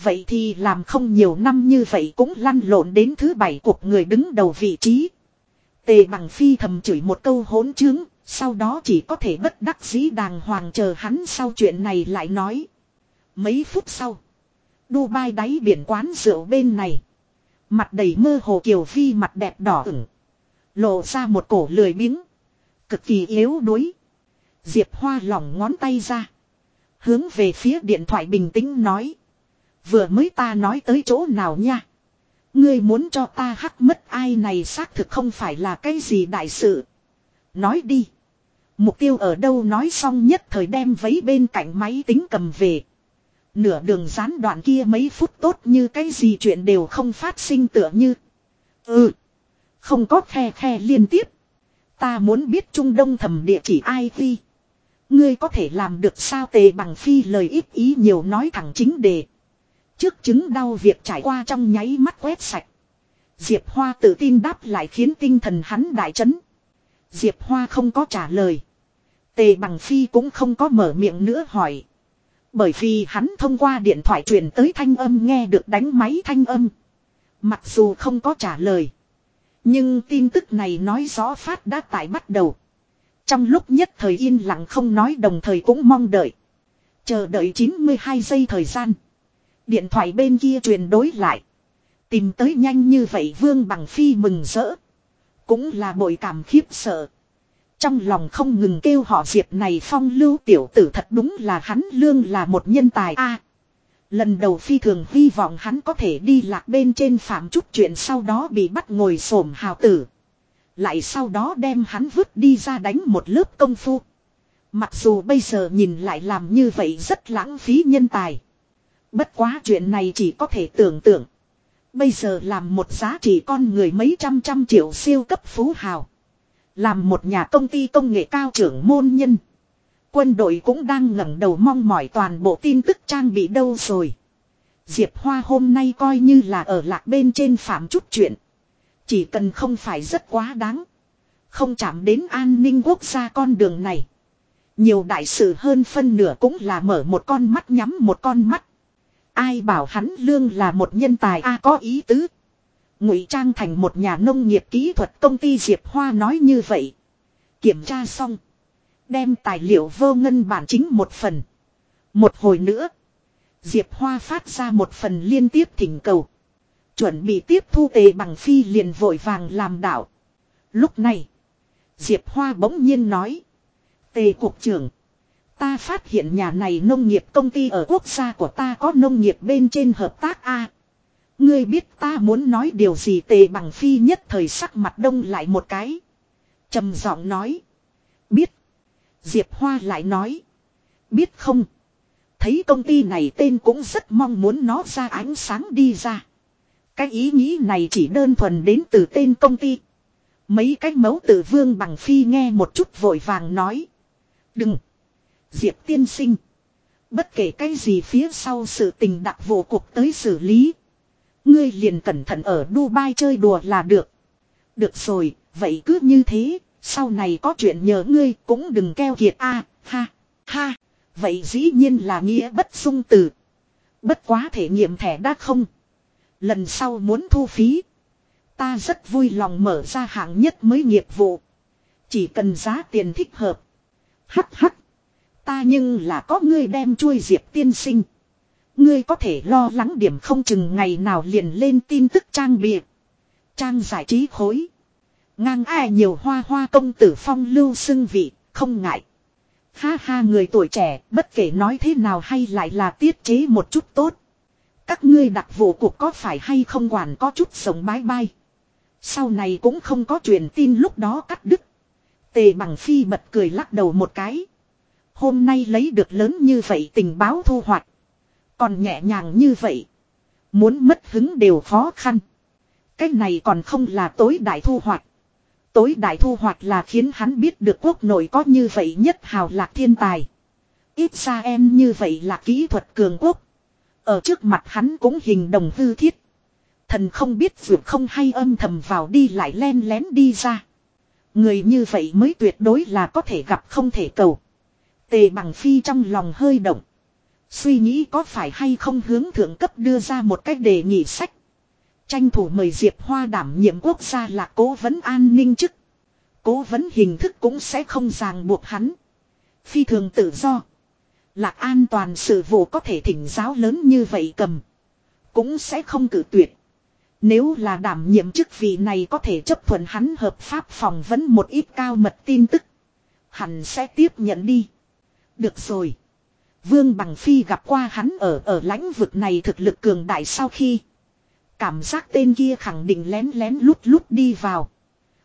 Vậy thì làm không nhiều năm như vậy cũng lăn lộn đến thứ bảy cuộc người đứng đầu vị trí. Tề bằng phi thầm chửi một câu hỗn chứng, sau đó chỉ có thể bất đắc dĩ đàng hoàng chờ hắn sau chuyện này lại nói. Mấy phút sau, Dubai đáy biển quán rượu bên này. Mặt đầy mơ hồ kiều phi mặt đẹp đỏ ửng. Lộ ra một cổ lười biếng. Cực kỳ yếu đuối. Diệp Hoa lỏng ngón tay ra. Hướng về phía điện thoại bình tĩnh nói. Vừa mới ta nói tới chỗ nào nha. Ngươi muốn cho ta hắc mất ai này xác thực không phải là cái gì đại sự. Nói đi. Mục tiêu ở đâu nói xong nhất thời đem vấy bên cạnh máy tính cầm về. Nửa đường gián đoạn kia mấy phút tốt như cái gì chuyện đều không phát sinh tựa như. Ừ. Không có khe khe liên tiếp. Ta muốn biết Trung Đông thầm địa chỉ ai phi. Ngươi có thể làm được sao tề bằng phi lời ít ý nhiều nói thẳng chính đề. Trước chứng đau việc trải qua trong nháy mắt quét sạch. Diệp Hoa tự tin đáp lại khiến tinh thần hắn đại chấn. Diệp Hoa không có trả lời. Tề bằng phi cũng không có mở miệng nữa hỏi. Bởi vì hắn thông qua điện thoại truyền tới thanh âm nghe được đánh máy thanh âm. Mặc dù không có trả lời. Nhưng tin tức này nói rõ phát đã tại bắt đầu. Trong lúc nhất thời yên lặng không nói đồng thời cũng mong đợi. Chờ đợi 92 giây thời gian. Điện thoại bên kia truyền đối lại. Tìm tới nhanh như vậy Vương Bằng Phi mừng rỡ. Cũng là bội cảm khiếp sợ. Trong lòng không ngừng kêu họ Diệp này phong lưu tiểu tử thật đúng là hắn lương là một nhân tài a Lần đầu phi thường hy vọng hắn có thể đi lạc bên trên phạm chút chuyện sau đó bị bắt ngồi xổm hào tử. Lại sau đó đem hắn vứt đi ra đánh một lớp công phu. Mặc dù bây giờ nhìn lại làm như vậy rất lãng phí nhân tài. Bất quá chuyện này chỉ có thể tưởng tượng. Bây giờ làm một giá trị con người mấy trăm trăm triệu siêu cấp phú hào. Làm một nhà công ty công nghệ cao trưởng môn nhân. Quân đội cũng đang ngẩng đầu mong mỏi toàn bộ tin tức trang bị đâu rồi. Diệp Hoa hôm nay coi như là ở lạc bên trên phạm chút chuyện. Chỉ cần không phải rất quá đáng. Không chạm đến an ninh quốc gia con đường này. Nhiều đại sự hơn phân nửa cũng là mở một con mắt nhắm một con mắt. Ai bảo hắn lương là một nhân tài a à, có ý tứ. Ngụy trang thành một nhà nông nghiệp kỹ thuật công ty Diệp Hoa nói như vậy. Kiểm tra xong. Đem tài liệu vô ngân bản chính một phần. Một hồi nữa. Diệp Hoa phát ra một phần liên tiếp thỉnh cầu. Chuẩn bị tiếp thu tề bằng phi liền vội vàng làm đạo. Lúc này. Diệp Hoa bỗng nhiên nói. Tề cục trưởng. Ta phát hiện nhà này nông nghiệp công ty ở quốc gia của ta có nông nghiệp bên trên hợp tác A. Ngươi biết ta muốn nói điều gì tề bằng phi nhất thời sắc mặt đông lại một cái. trầm giọng nói. Biết. Diệp Hoa lại nói. Biết không. Thấy công ty này tên cũng rất mong muốn nó ra ánh sáng đi ra. Cái ý nghĩ này chỉ đơn thuần đến từ tên công ty. Mấy cái mẫu tử vương bằng phi nghe một chút vội vàng nói. Đừng. Diệp tiên sinh. Bất kể cái gì phía sau sự tình đặc vụ cuộc tới xử lý. Ngươi liền cẩn thận ở Dubai chơi đùa là được. Được rồi, vậy cứ như thế, sau này có chuyện nhờ ngươi cũng đừng keo kiệt a ha, ha. Vậy dĩ nhiên là nghĩa bất sung từ. Bất quá thể nghiệm thẻ đã không. Lần sau muốn thu phí. Ta rất vui lòng mở ra hạng nhất mới nghiệp vụ. Chỉ cần giá tiền thích hợp. Hắc hắc. Ta nhưng là có ngươi đem chui diệp tiên sinh. Ngươi có thể lo lắng điểm không chừng ngày nào liền lên tin tức trang bịa. Trang giải trí khối. Ngang ai nhiều hoa hoa công tử phong lưu xưng vị, không ngại. Ha ha người tuổi trẻ, bất kể nói thế nào hay lại là tiết chế một chút tốt. Các ngươi đặt vụ cuộc có phải hay không quản có chút sống bái bai. Sau này cũng không có truyền tin lúc đó cắt đứt. Tề bằng phi bật cười lắc đầu một cái. Hôm nay lấy được lớn như vậy tình báo thu hoạch. Còn nhẹ nhàng như vậy. Muốn mất hứng đều khó khăn. Cái này còn không là tối đại thu hoạch. Tối đại thu hoạch là khiến hắn biết được quốc nội có như vậy nhất hào lạc thiên tài. Ít xa em như vậy là kỹ thuật cường quốc. Ở trước mặt hắn cũng hình đồng hư thiết. Thần không biết vượt không hay âm thầm vào đi lại len lén đi ra. Người như vậy mới tuyệt đối là có thể gặp không thể cầu. Tề bằng phi trong lòng hơi động. Suy nghĩ có phải hay không hướng thượng cấp đưa ra một cách đề nghị sách. Tranh thủ mời Diệp Hoa đảm nhiệm quốc gia là cố vấn an ninh chức. Cố vấn hình thức cũng sẽ không ràng buộc hắn. Phi thường tự do. Lạc an toàn sự vụ có thể thỉnh giáo lớn như vậy cầm. Cũng sẽ không cử tuyệt. Nếu là đảm nhiệm chức vị này có thể chấp thuận hắn hợp pháp phòng vấn một ít cao mật tin tức. Hắn sẽ tiếp nhận đi. Được rồi. Vương Bằng Phi gặp qua hắn ở ở lãnh vực này thực lực cường đại sau khi. Cảm giác tên kia khẳng định lén lén lút lút đi vào.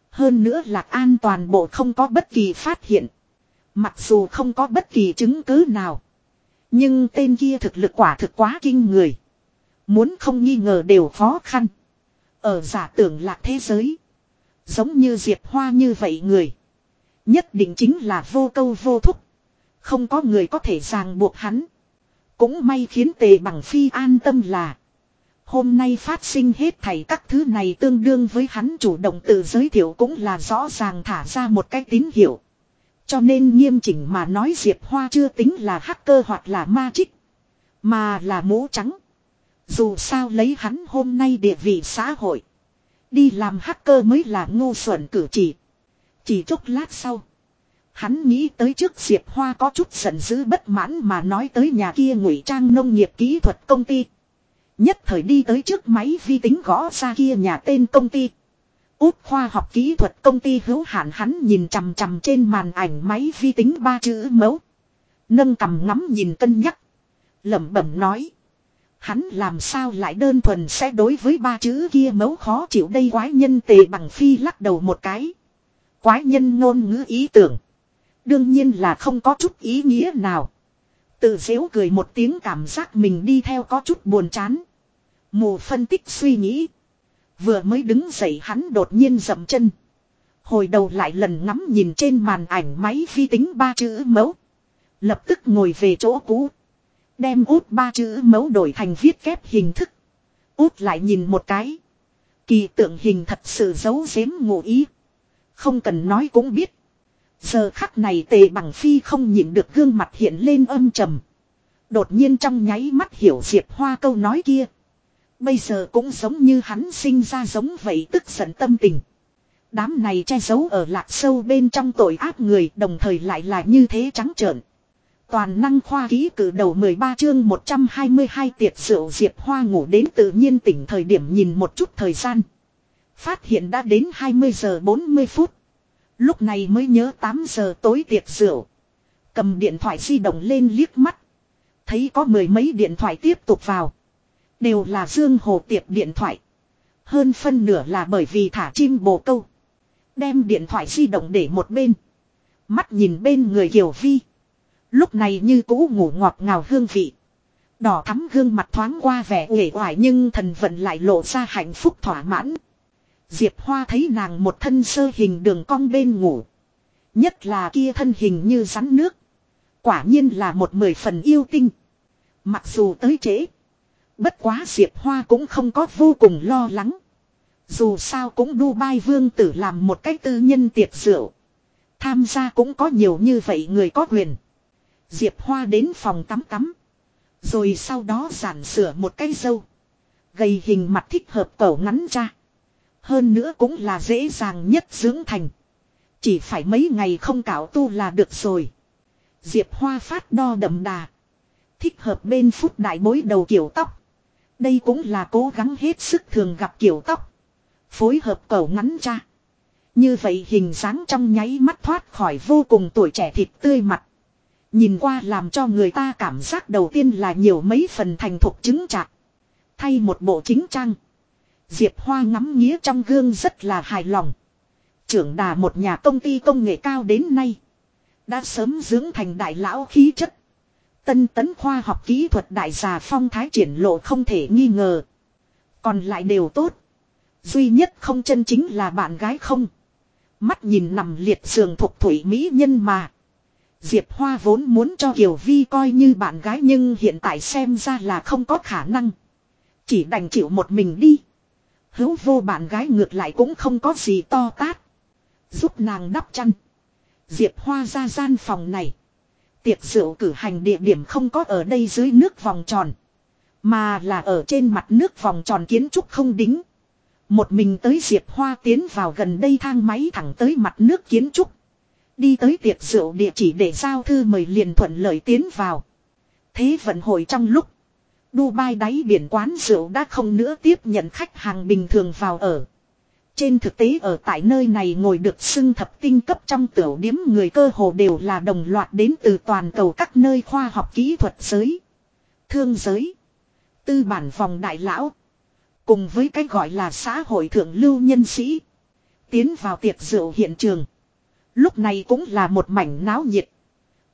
Hơn nữa là an toàn bộ không có bất kỳ phát hiện. Mặc dù không có bất kỳ chứng cứ nào. Nhưng tên kia thực lực quả thực quá kinh người. Muốn không nghi ngờ đều khó khăn. Ở giả tưởng lạc thế giới. Giống như Diệp Hoa như vậy người. Nhất định chính là vô câu vô thúc. Không có người có thể ràng buộc hắn. Cũng may khiến tề bằng phi an tâm là. Hôm nay phát sinh hết thảy các thứ này tương đương với hắn chủ động tự giới thiệu cũng là rõ ràng thả ra một cái tín hiệu. Cho nên nghiêm chỉnh mà nói Diệp Hoa chưa tính là hacker hoặc là ma trích. Mà là mũ trắng. Dù sao lấy hắn hôm nay địa vị xã hội. Đi làm hacker mới là ngu xuẩn cử chỉ. Chỉ chốc lát sau. Hắn nghĩ tới trước Diệp Hoa có chút giận dữ bất mãn mà nói tới nhà kia ngụy trang nông nghiệp kỹ thuật công ty. Nhất thời đi tới trước máy vi tính gõ ra kia nhà tên công ty. Út khoa học kỹ thuật công ty hữu hạn hắn nhìn chằm chằm trên màn ảnh máy vi tính ba chữ mẫu. Nâng cầm ngắm nhìn cân nhắc. lẩm bẩm nói. Hắn làm sao lại đơn thuần sẽ đối với ba chữ kia mẫu khó chịu đây quái nhân tề bằng phi lắc đầu một cái. Quái nhân ngôn ngữ ý tưởng. Đương nhiên là không có chút ý nghĩa nào. Tự dễu cười một tiếng cảm giác mình đi theo có chút buồn chán. Mù phân tích suy nghĩ. Vừa mới đứng dậy hắn đột nhiên dậm chân. Hồi đầu lại lần ngắm nhìn trên màn ảnh máy vi tính ba chữ mẫu. Lập tức ngồi về chỗ cũ. Đem út ba chữ mẫu đổi thành viết kép hình thức. Út lại nhìn một cái. Kỳ tượng hình thật sự giấu giếm ngụ ý. Không cần nói cũng biết. Giờ khắc này tề bằng phi không nhịn được gương mặt hiện lên âm trầm. Đột nhiên trong nháy mắt hiểu Diệp Hoa câu nói kia. Bây giờ cũng giống như hắn sinh ra giống vậy tức giận tâm tình. Đám này che giấu ở lạc sâu bên trong tội ác người đồng thời lại là như thế trắng trợn. Toàn năng khoa ký cử đầu 13 chương 122 tiệc rượu Diệp Hoa ngủ đến tự nhiên tỉnh thời điểm nhìn một chút thời gian. Phát hiện đã đến 20 giờ 40 phút. Lúc này mới nhớ 8 giờ tối tiệc rượu. Cầm điện thoại di động lên liếc mắt. Thấy có mười mấy điện thoại tiếp tục vào. Đều là Dương Hồ tiệp điện thoại. Hơn phân nửa là bởi vì thả chim bồ câu. Đem điện thoại di động để một bên. Mắt nhìn bên người Kiều Vi. Lúc này như cũ ngủ ngọt ngào hương vị. Đỏ thắm gương mặt thoáng qua vẻ uể oải nhưng thần vận lại lộ ra hạnh phúc thỏa mãn. Diệp Hoa thấy nàng một thân sơ hình đường cong bên ngủ. Nhất là kia thân hình như rắn nước. Quả nhiên là một mười phần yêu tinh. Mặc dù tới trễ. Bất quá Diệp Hoa cũng không có vô cùng lo lắng. Dù sao cũng Dubai vương tử làm một cách tư nhân tiệc rượu. Tham gia cũng có nhiều như vậy người có quyền. Diệp Hoa đến phòng tắm tắm. Rồi sau đó giản sửa một cái dâu. Gầy hình mặt thích hợp cẩu ngắn ra. Hơn nữa cũng là dễ dàng nhất dưỡng thành. Chỉ phải mấy ngày không cạo tu là được rồi. Diệp Hoa phát đo đậm đà. Thích hợp bên phút đại bối đầu kiểu tóc. Đây cũng là cố gắng hết sức thường gặp kiểu tóc. Phối hợp cầu ngắn cha. Như vậy hình dáng trong nháy mắt thoát khỏi vô cùng tuổi trẻ thịt tươi mặt. Nhìn qua làm cho người ta cảm giác đầu tiên là nhiều mấy phần thành thục chứng chạc. Thay một bộ chính trang. Diệp Hoa ngắm nghía trong gương rất là hài lòng. Trưởng đà một nhà công ty công nghệ cao đến nay. Đã sớm dưỡng thành đại lão khí chất. Tân tấn khoa học kỹ thuật đại già phong thái triển lộ không thể nghi ngờ. Còn lại đều tốt. Duy nhất không chân chính là bạn gái không. Mắt nhìn nằm liệt giường thuộc thủy mỹ nhân mà. Diệp Hoa vốn muốn cho Kiều Vi coi như bạn gái nhưng hiện tại xem ra là không có khả năng. Chỉ đành chịu một mình đi. Hữu vô bạn gái ngược lại cũng không có gì to tát. Giúp nàng đắp chăn. Diệp Hoa ra gian phòng này. Tiệc rượu cử hành địa điểm không có ở đây dưới nước vòng tròn. Mà là ở trên mặt nước vòng tròn kiến trúc không đính. Một mình tới Diệp Hoa tiến vào gần đây thang máy thẳng tới mặt nước kiến trúc. Đi tới tiệc rượu địa chỉ để giao thư mời liền thuận lợi tiến vào. Thế vận hội trong lúc. Dubai đáy biển quán rượu đã không nữa tiếp nhận khách hàng bình thường vào ở. Trên thực tế ở tại nơi này ngồi được xưng thập tinh cấp trong tiểu điếm người cơ hồ đều là đồng loạt đến từ toàn cầu các nơi khoa học kỹ thuật giới, thương giới, tư bản vòng đại lão, cùng với cái gọi là xã hội thượng lưu nhân sĩ. Tiến vào tiệc rượu hiện trường. Lúc này cũng là một mảnh náo nhiệt.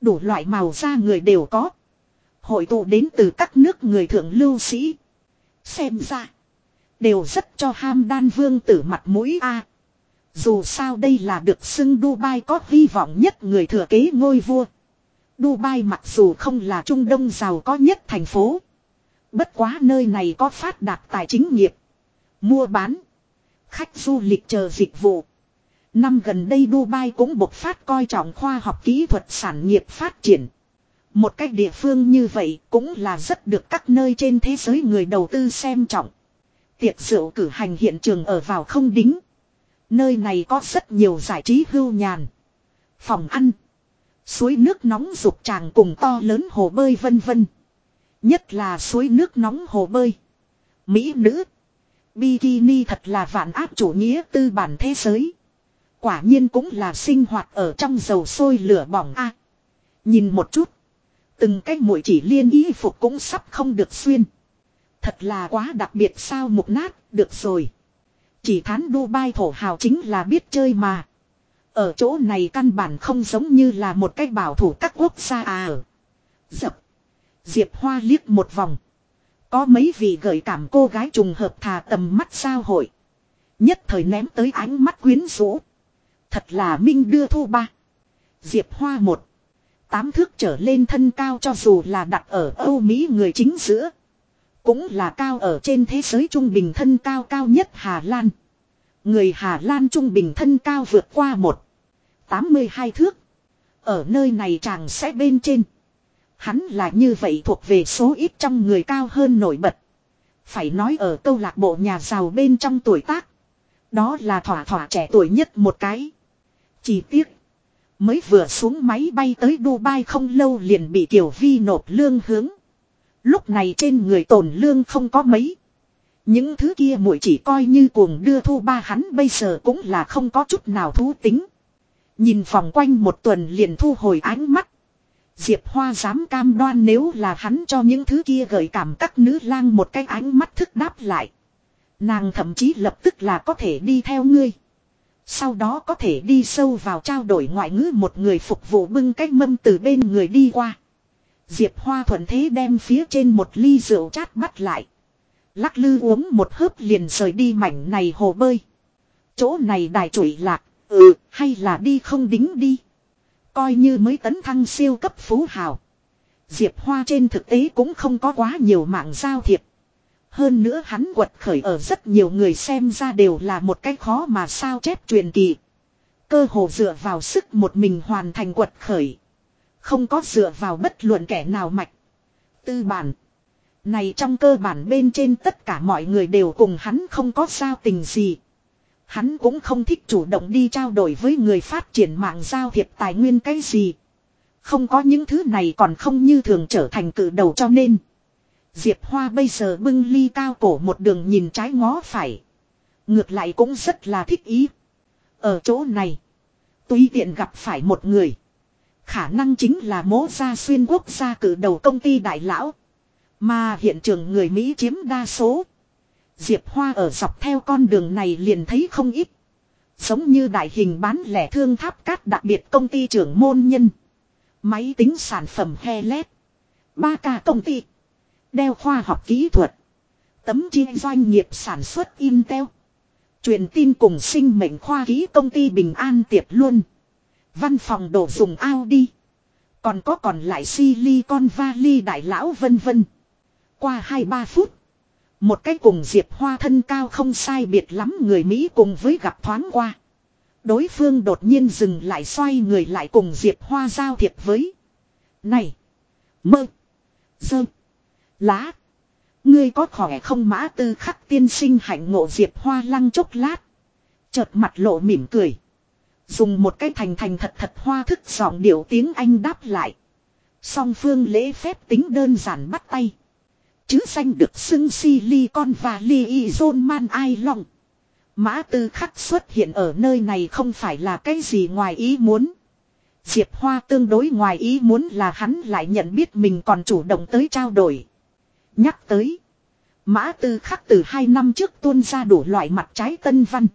Đủ loại màu da người đều có. Hội tụ đến từ các nước người thượng lưu sĩ. Xem ra. Đều rất cho ham đan vương tử mặt mũi a. Dù sao đây là được xưng Dubai có hy vọng nhất người thừa kế ngôi vua. Dubai mặc dù không là Trung Đông giàu có nhất thành phố. Bất quá nơi này có phát đạt tài chính nghiệp. Mua bán. Khách du lịch chờ dịch vụ. Năm gần đây Dubai cũng bộc phát coi trọng khoa học kỹ thuật sản nghiệp phát triển. Một cách địa phương như vậy cũng là rất được các nơi trên thế giới người đầu tư xem trọng. Tiệc rượu cử hành hiện trường ở vào không đính. Nơi này có rất nhiều giải trí hưu nhàn. Phòng ăn. Suối nước nóng dục tràng cùng to lớn hồ bơi vân vân. Nhất là suối nước nóng hồ bơi. Mỹ nữ. Bikini thật là vạn áp chủ nghĩa tư bản thế giới. Quả nhiên cũng là sinh hoạt ở trong dầu sôi lửa bỏng a. nhìn một chút. Từng cái mũi chỉ liên y phục cũng sắp không được xuyên. Thật là quá đặc biệt sao mục nát, được rồi. Chỉ thán Dubai thổ hào chính là biết chơi mà. Ở chỗ này căn bản không giống như là một cách bảo thủ các quốc gia à ở. Dập. Diệp Hoa liếc một vòng. Có mấy vị gợi cảm cô gái trùng hợp thà tầm mắt sao hội. Nhất thời ném tới ánh mắt quyến rũ. Thật là minh đưa thu ba. Diệp Hoa một. Tám thước trở lên thân cao cho dù là đặt ở Âu Mỹ người chính giữa. Cũng là cao ở trên thế giới trung bình thân cao cao nhất Hà Lan. Người Hà Lan trung bình thân cao vượt qua một. 82 thước. Ở nơi này chàng sẽ bên trên. Hắn là như vậy thuộc về số ít trong người cao hơn nổi bật. Phải nói ở câu lạc bộ nhà giàu bên trong tuổi tác. Đó là thỏa thỏa trẻ tuổi nhất một cái. Chỉ tiếc. Mới vừa xuống máy bay tới Dubai không lâu liền bị Kiều Vi nộp lương hướng. Lúc này trên người tổn lương không có mấy. Những thứ kia muội chỉ coi như cuồng đưa thu ba hắn bây giờ cũng là không có chút nào thú tính. Nhìn vòng quanh một tuần liền thu hồi ánh mắt. Diệp Hoa dám cam đoan nếu là hắn cho những thứ kia gợi cảm các nữ lang một cái ánh mắt thức đáp lại. Nàng thậm chí lập tức là có thể đi theo ngươi. Sau đó có thể đi sâu vào trao đổi ngoại ngữ một người phục vụ bưng cách mâm từ bên người đi qua. Diệp Hoa thuận thế đem phía trên một ly rượu chát bắt lại. Lắc lư uống một hớp liền rời đi mảnh này hồ bơi. Chỗ này đài trụi lạc, ừ, hay là đi không đính đi. Coi như mới tấn thăng siêu cấp phú hào. Diệp Hoa trên thực tế cũng không có quá nhiều mạng giao thiệp. Hơn nữa hắn quật khởi ở rất nhiều người xem ra đều là một cái khó mà sao chép truyền kỳ. Cơ hồ dựa vào sức một mình hoàn thành quật khởi. Không có dựa vào bất luận kẻ nào mạch. Tư bản. Này trong cơ bản bên trên tất cả mọi người đều cùng hắn không có giao tình gì. Hắn cũng không thích chủ động đi trao đổi với người phát triển mạng giao hiệp tài nguyên cái gì. Không có những thứ này còn không như thường trở thành cự đầu cho nên. Diệp Hoa bây giờ bưng ly cao cổ một đường nhìn trái ngó phải. Ngược lại cũng rất là thích ý. Ở chỗ này. Tùy tiện gặp phải một người. Khả năng chính là mố gia xuyên quốc gia cử đầu công ty đại lão. Mà hiện trường người Mỹ chiếm đa số. Diệp Hoa ở dọc theo con đường này liền thấy không ít. Giống như đại hình bán lẻ thương tháp cát đặc biệt công ty trưởng môn nhân. Máy tính sản phẩm he led. Ba ca công ty. Đeo khoa học kỹ thuật. Tấm chi doanh nghiệp sản xuất Intel. Truyền tin cùng sinh mệnh khoa ký công ty Bình An Tiệp luôn. Văn phòng đồ dùng Audi. Còn có còn lại Silicon Valley đại lão vân vân. Qua 2-3 phút. Một cái cùng Diệp Hoa thân cao không sai biệt lắm người Mỹ cùng với gặp thoáng qua. Đối phương đột nhiên dừng lại xoay người lại cùng Diệp Hoa giao thiệp với. Này! Mơ! Dơ! Lá! Ngươi có khỏe không mã tư khắc tiên sinh hạnh ngộ Diệp Hoa lăng chốc lát. Chợt mặt lộ mỉm cười. Dùng một cái thành thành thật thật hoa thức giọng điệu tiếng Anh đáp lại. Song phương lễ phép tính đơn giản bắt tay. Chứ danh được xưng xì ly con và ly y dôn Man Ai lòng. Mã tư khắc xuất hiện ở nơi này không phải là cái gì ngoài ý muốn. Diệp Hoa tương đối ngoài ý muốn là hắn lại nhận biết mình còn chủ động tới trao đổi. Nhắc tới. Mã tư khắc từ hai năm trước tuôn ra đủ loại mặt trái tân văn.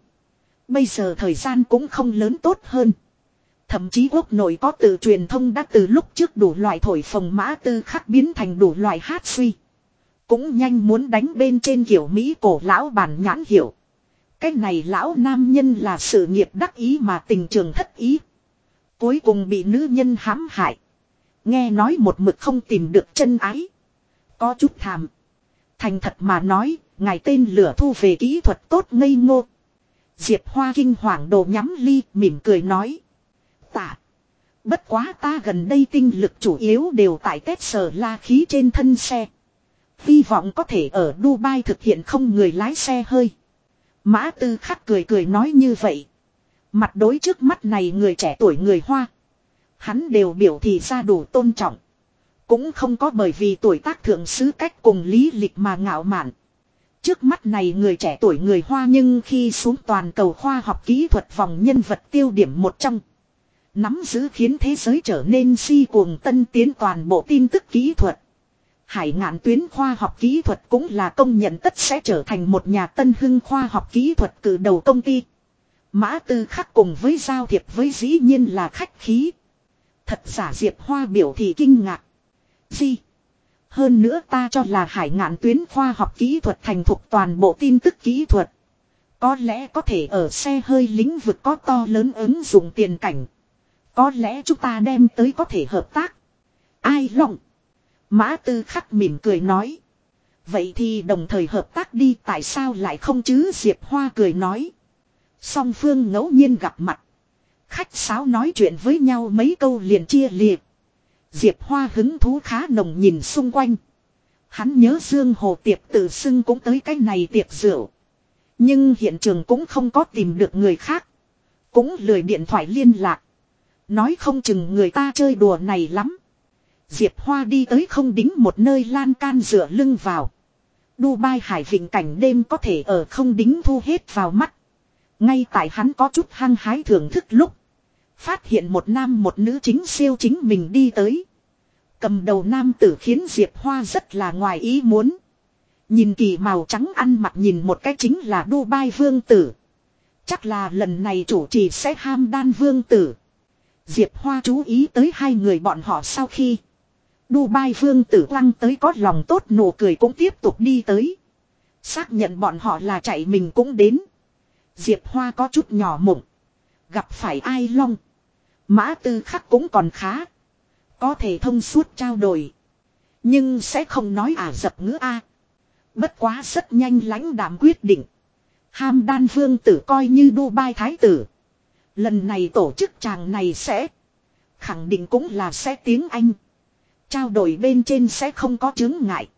Bây giờ thời gian cũng không lớn tốt hơn. Thậm chí quốc nội có từ truyền thông đã từ lúc trước đủ loại thổi phồng mã tư khắc biến thành đủ loại hát suy. Cũng nhanh muốn đánh bên trên kiểu Mỹ cổ lão bản nhãn hiểu. Cái này lão nam nhân là sự nghiệp đắc ý mà tình trường thất ý. Cuối cùng bị nữ nhân hãm hại. Nghe nói một mực không tìm được chân ái. Có chút thàm. Thành thật mà nói, ngài tên lửa thu về kỹ thuật tốt ngây ngô. Diệp Hoa kinh hoàng đồ nhắm ly, mỉm cười nói. Tạ. Bất quá ta gần đây tinh lực chủ yếu đều tại tết sở la khí trên thân xe. Hy vọng có thể ở Dubai thực hiện không người lái xe hơi. Mã tư khắc cười cười nói như vậy. Mặt đối trước mắt này người trẻ tuổi người Hoa. Hắn đều biểu thị ra đủ tôn trọng. Cũng không có bởi vì tuổi tác thượng sứ cách cùng lý lịch mà ngạo mạn. Trước mắt này người trẻ tuổi người Hoa nhưng khi xuống toàn cầu khoa học kỹ thuật vòng nhân vật tiêu điểm một trong. Nắm giữ khiến thế giới trở nên si cuồng tân tiến toàn bộ tin tức kỹ thuật. Hải ngạn tuyến khoa học kỹ thuật cũng là công nhận tất sẽ trở thành một nhà tân hưng khoa học kỹ thuật cử đầu công ty. Mã tư khắc cùng với giao thiệp với dĩ nhiên là khách khí. Thật giả Diệp Hoa biểu thị kinh ngạc. Gì? Hơn nữa ta cho là hải ngạn tuyến khoa học kỹ thuật thành thục toàn bộ tin tức kỹ thuật. Có lẽ có thể ở xe hơi lĩnh vực có to lớn ứng dụng tiền cảnh. Có lẽ chúng ta đem tới có thể hợp tác. Ai lòng? Mã tư khắc mỉm cười nói. Vậy thì đồng thời hợp tác đi, tại sao lại không chứ Diệp Hoa cười nói. Song phương ngẫu nhiên gặp mặt. Khách sáo nói chuyện với nhau mấy câu liền chia liệt. Diệp Hoa hứng thú khá nồng nhìn xung quanh. Hắn nhớ Dương Hồ Tiệp tự xưng cũng tới cái này tiệc rượu. Nhưng hiện trường cũng không có tìm được người khác. Cũng lười điện thoại liên lạc. Nói không chừng người ta chơi đùa này lắm. Diệp Hoa đi tới không đính một nơi lan can dựa lưng vào. Dubai hải vịnh cảnh đêm có thể ở không đính thu hết vào mắt. Ngay tại hắn có chút hăng hái thưởng thức lúc. Phát hiện một nam một nữ chính siêu chính mình đi tới. Cầm đầu nam tử khiến Diệp Hoa rất là ngoài ý muốn. Nhìn kỳ màu trắng ăn mặc nhìn một cái chính là Dubai vương tử. Chắc là lần này chủ trì sẽ ham đan vương tử. Diệp Hoa chú ý tới hai người bọn họ sau khi. Dubai vương tử lăng tới có lòng tốt nụ cười cũng tiếp tục đi tới. Xác nhận bọn họ là chạy mình cũng đến. Diệp Hoa có chút nhỏ mộng. Gặp phải ai long. Mã tư khắc cũng còn khá. Có thể thông suốt trao đổi. Nhưng sẽ không nói ả dập ngữ A. Bất quá rất nhanh lãnh đảm quyết định. Ham đan vương tử coi như Dubai thái tử. Lần này tổ chức chàng này sẽ. Khẳng định cũng là sẽ tiếng Anh. Trao đổi bên trên sẽ không có chứng ngại.